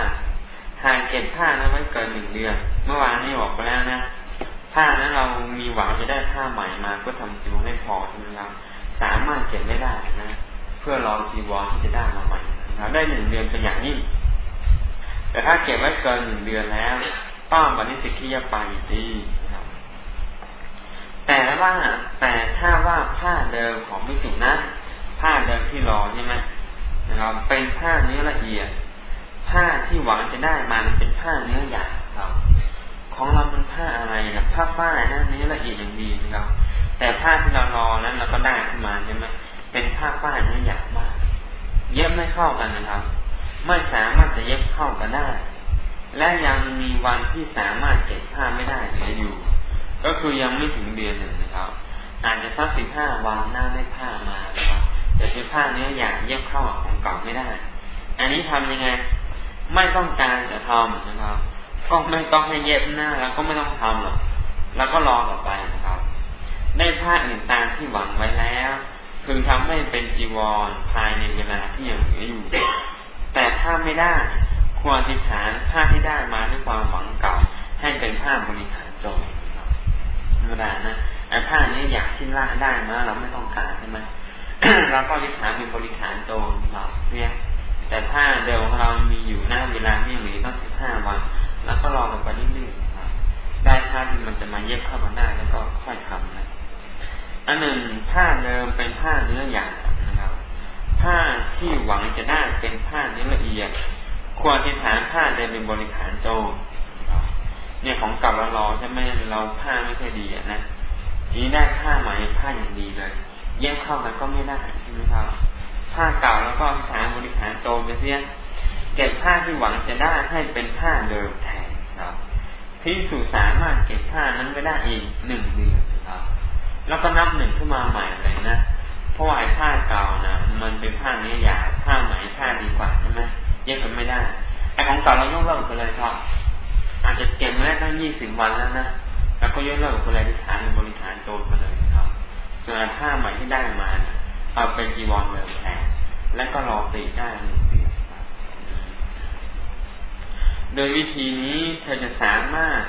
หากเก็บผ้านั้นไว้เกินหนึ่งเดือน เมื่อวานนี้บอกไปแล้วนะถ้านั้นเรามีหวังจะได้ผ้าใหม่มาก็ทำจีวรไม่พอใช่ไหมครับสามารถเก็บไม่ได้นะ เพื่อรอจีวรที่จะได้มาใหม่นะครับได้หนึ่งเดือนเป็นอย่างยิ่งแต่ถ้าเก็บไว้เกินหนึ่งเดือนแล้ว ต้องบันิสิกขียไปดีนะครับ แต่ว่าแต่ถ้าว่าผ้าเดิมของพิสุนั้นผ้าเดิมที่รอใช่ไหม นะครับเป็นผ้าเนื้อละเอียด ผ้าที่หวังจะได้มาเป็นผ้าเนื้อหยาบครับ ของเรามันผ้าอะไรนะผ้าฝ้ายนะนี้อละเอียดอย่างดีนะครับ แต่ผ้าที่เรารอนั้นเราก็ได้ขึ้นมาใช่ไหมเป็นผ้าฝ้ายเนื้อหยาบมาก เย็บไม่เข้ากันนะครับ ไม่สามารถจะเย็บเข้ากันได้ และยังมีวันที่สามารถเก็บผ้าไม่ได้เหลืออยู่ ก็คือยังไม่ถึงเดือนหนึ่งนะครับ อาจจะสักสิบห้าวันหน้าได้ผ้ามานะครับแต่เป็นผ้าเนื้อหยาบเย็บเข้าของเก่าไม่ได้ อันนี้ทำยังไง ไม่ต้องการจะทำนะครับ ก็ไม่ต้องให้เย็บหน้าแล้วก็ไม่ต้องทำหรอกแล้วก็รอต่อไปนะครับ ได้ผ้าอื่นตามที่หวังไว้แล้วพึงทำให้เป็นจีวรภายในเวลาที่ยังเหลืออยู่ แต่ถ้าไม่ได้ควรอธิษฐานผ้าที่ได้มาด้วยความหวังเก่า ให้เป็นผ้าบริหารจรธรรมดานะ ไอ้ผ้านี้อยากชิ้นละได้มาเราไม่ต้องการใช่ไหมเราก็อธิษฐานเป็นบริหารโจรเราเนี่ยแต่ผ้าเดิมของเรามีอยู่หน้าเวลาที่เหลือต้องสิบห้าวัน แล้วก็รอกันไปเรื่อยๆครับ ได้ผ้าที่มันจะมาเย็บเข้ามาได้แล้วก็ค่อยทำนะอันหนึ่งผ้าเดิมเป็นผ้าเนื้อหยาบนะครับ ผ้าที่หวังจะได้เป็นผ้าเนื้อละเอียด ควรที่ฐานผ้าเดิมเป็นบริขารโจเนี่ยของเก่าเรารอใช่ไหมเราผ้าไม่ค่อยดีนะที นี้ได้ผ้าใหม่ผ้าอย่างดีเลย เย็บเข้ากันก็ไม่ได้ใช่ไหมครับ ผ้าเก่าแล้วก็ฐาบริขารโจไปเสียเก็บผ้าที่หวังจะได้ให้เป็นผ้าเดิมแทนครับพิสูจสามารถเก็บผ้านั้นไปได้อีกหนึ่งเดือนครับ แล้วก็นับหนึ่งขึ้นมาใหม่เลยนะเพราะว่าผ้าเก่านะมันเป็นผ้าเนื้อหยาบผ้าใหม่ผ้าดีกว่าใช่ไหมแยกกันไม่ได้ไอของเก่าเรายกเลิกไปเลยครับอาจจะเก็บมาได้ตั้งยี่สิบวันแล้วนะ แล้วก็ยกเลิกไปเลยฐานบริฐานโจรไปเลยครับส่วนผ้าใหม่ที่ได้มาเอาเป็นจีวรเดิมแทนแล้วก็รอตีได้หนึ่งเดือนโดยวิธีนี้เธอจะสามารถ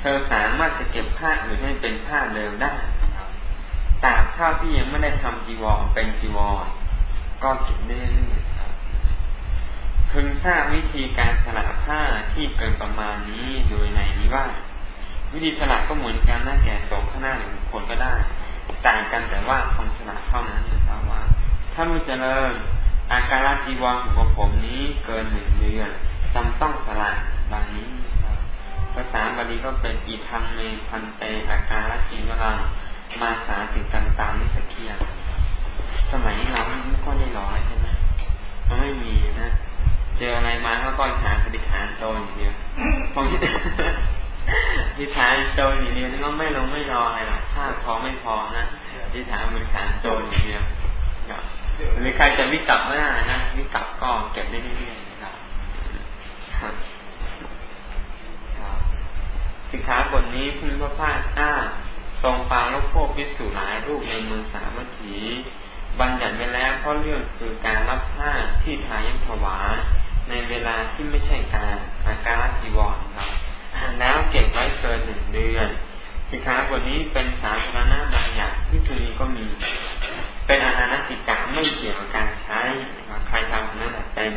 เธอสามารถจะเก็บผ้าอื่นให้เป็นผ้าเดิมได้ครับตากข้าที่ยังไม่ได้ทำจีวรเป็นจีวรก็เก็บได้เรื่อยครับพึงทราบวิธีการสลัดผ้าที่เกินประมาณนี้โดยในนี้ว่า วิธีสลัดก็เหมือนกันน่าแก่สองข้างหน้าหนึ่งคนก็ได้ ต่างกันแต่ว่าคำสละเท่านั้นนะครับว่า ถ้าไม่เจริญอาการจีวรของผมนี้เกินหนึ่งเดือนจำต้องสละดังนี้ครับภาษาบาลีก็เป็นอีทังเมพันเตอาการจีวรังมาสาติกันตามนิสเกียสมัยนี้เราไม่ค่อยได้ร้อยใช่ไหมมันไม่มีนะ เจออะไรมาก็ก้อนฐานปฏิฐานโจรอย่างเดียว อคิดปฏิฐานโจรอย่างเดียวนี่ก็ไม่ลงไม่รออะไรหรอกค่าพอไม่พอนะปฏิฐานปฏิฐานโจรอย่างเดียวหรือใครจะวิกับไม่ได้นะวิกับก็เก็บได้เรื่อยๆนะครับสิกขาบทนี้พุทธพระพาเจ้าทรงปาลบพวกพิสูจหลายรูปในเมืองสาวัตถีบัญญัติไปแล้วเพราะเรื่องคือการรับผ้าที่ทายังถวายในเวลาที่ไม่ใช่การอาการจีวรครับ แล้วเก็บไว้เกินหนึ่งเดือนสิกขาบทนี้เป็นสาธารณะบางอย่างที่คือนี้ก็มี เป็นอนาติกาไม่เกี่ยวกับการใช้ใครทำนั้นแหละเป็น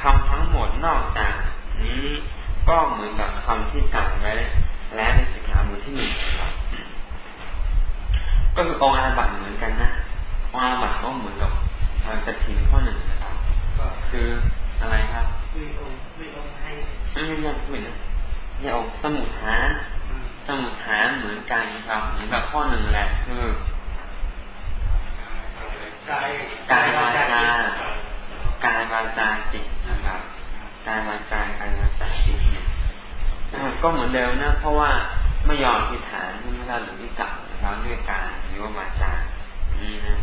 คำทั้งหมดนอกจากนี้ก็เหมือนกับคำที่กล่าวไว้แล้วในสิกขาบทที่หนึ่งครับก็คือองอาบัตเหมือนกันนะองอาบัตก็เหมือนกับกระถินข้อหนึ่งนะครับคืออะไรครับมีองมีองให้ไม่ใช่ยังเหมื อนนี่องสมุทฐานสมุทฐานเหมือนกันครับเหมือนกับข้อหนึ่งแหละคือกายกายวาจากายวาจาจิตนะครับกายวาจากายวาจาจิตเนี่ยก็เหมือนเดิมนะเพราะว่าไม่ยอมที่ฐานที่ไม่ได้หรือที่จับนะครับด้วยการหรือว่าวาจานี่นะ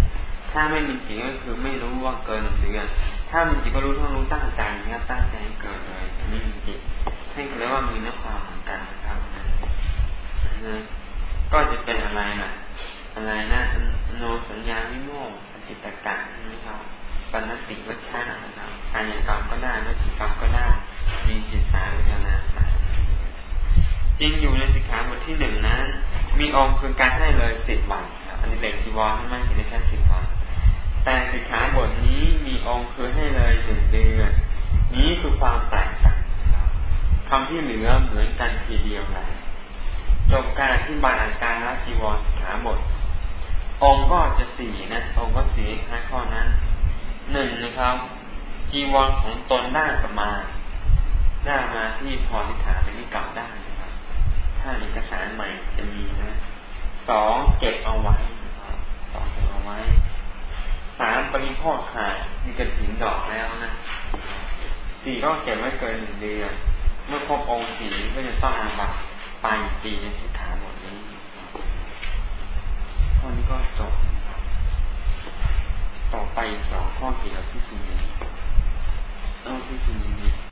ถ้าไม่มีจริงก็คือไม่รู้ว่าเกินเดือน ถ้ามีจริงก็รู้ทั้งรู้ตั้งใจนะครับตั้งใจให้เกินเลยนี่มีจริง ให้เรียว่ามีเนื้อความเหมือนกันนะครับนะก็จะเป็นอะไรนะอะไรนะโนสัญญาวิโมกจิตตกะนะครับปณติวัชชานะครับกายกรรมก็ได้วิจิกรรมก็ได้มีจิตสาวิทนาสาจริงอยู่ในสิกขาบทที่หนึ่งนั้นมีองค์คือการให้เลยสิบวันอันนี้เด็กจีวรใช่ไมถึงได้แค่สิบวันแต่สิกขาบทนี้มีองค์คือให้เลยหนึ่งเดือนนี้คือความแตกต่าง คำที่เหลือเหมือนกันทีเดียวเลยจบการอธิบายอาการละจีวรสิกขาบท องค์ก็จะสี่นะ องค์ก็สี่ห้าข้อนั้นหนึ่งนะครับ จีวรของตนได้ประมาณได้มาที่พอทิฐานในวิกลับได้นะครับ ถ้าเอกสารใหม่จะมีนะสองเก็บเอาไว้นะครับสองเก็บเอาไว้สามปริพ่อขาดมีกระถินดอกแล้วนะสี่ก็เก็บไว้เกินหนึ่งเดือน มื่อครบองค์สี่ก็จะต้องอาบัตไปปีในสิกขาบทนี้ข้อนี้ก็จบ ต่อไปสองข้อเกี่ยวกับพิสุนีเอาพิสุนี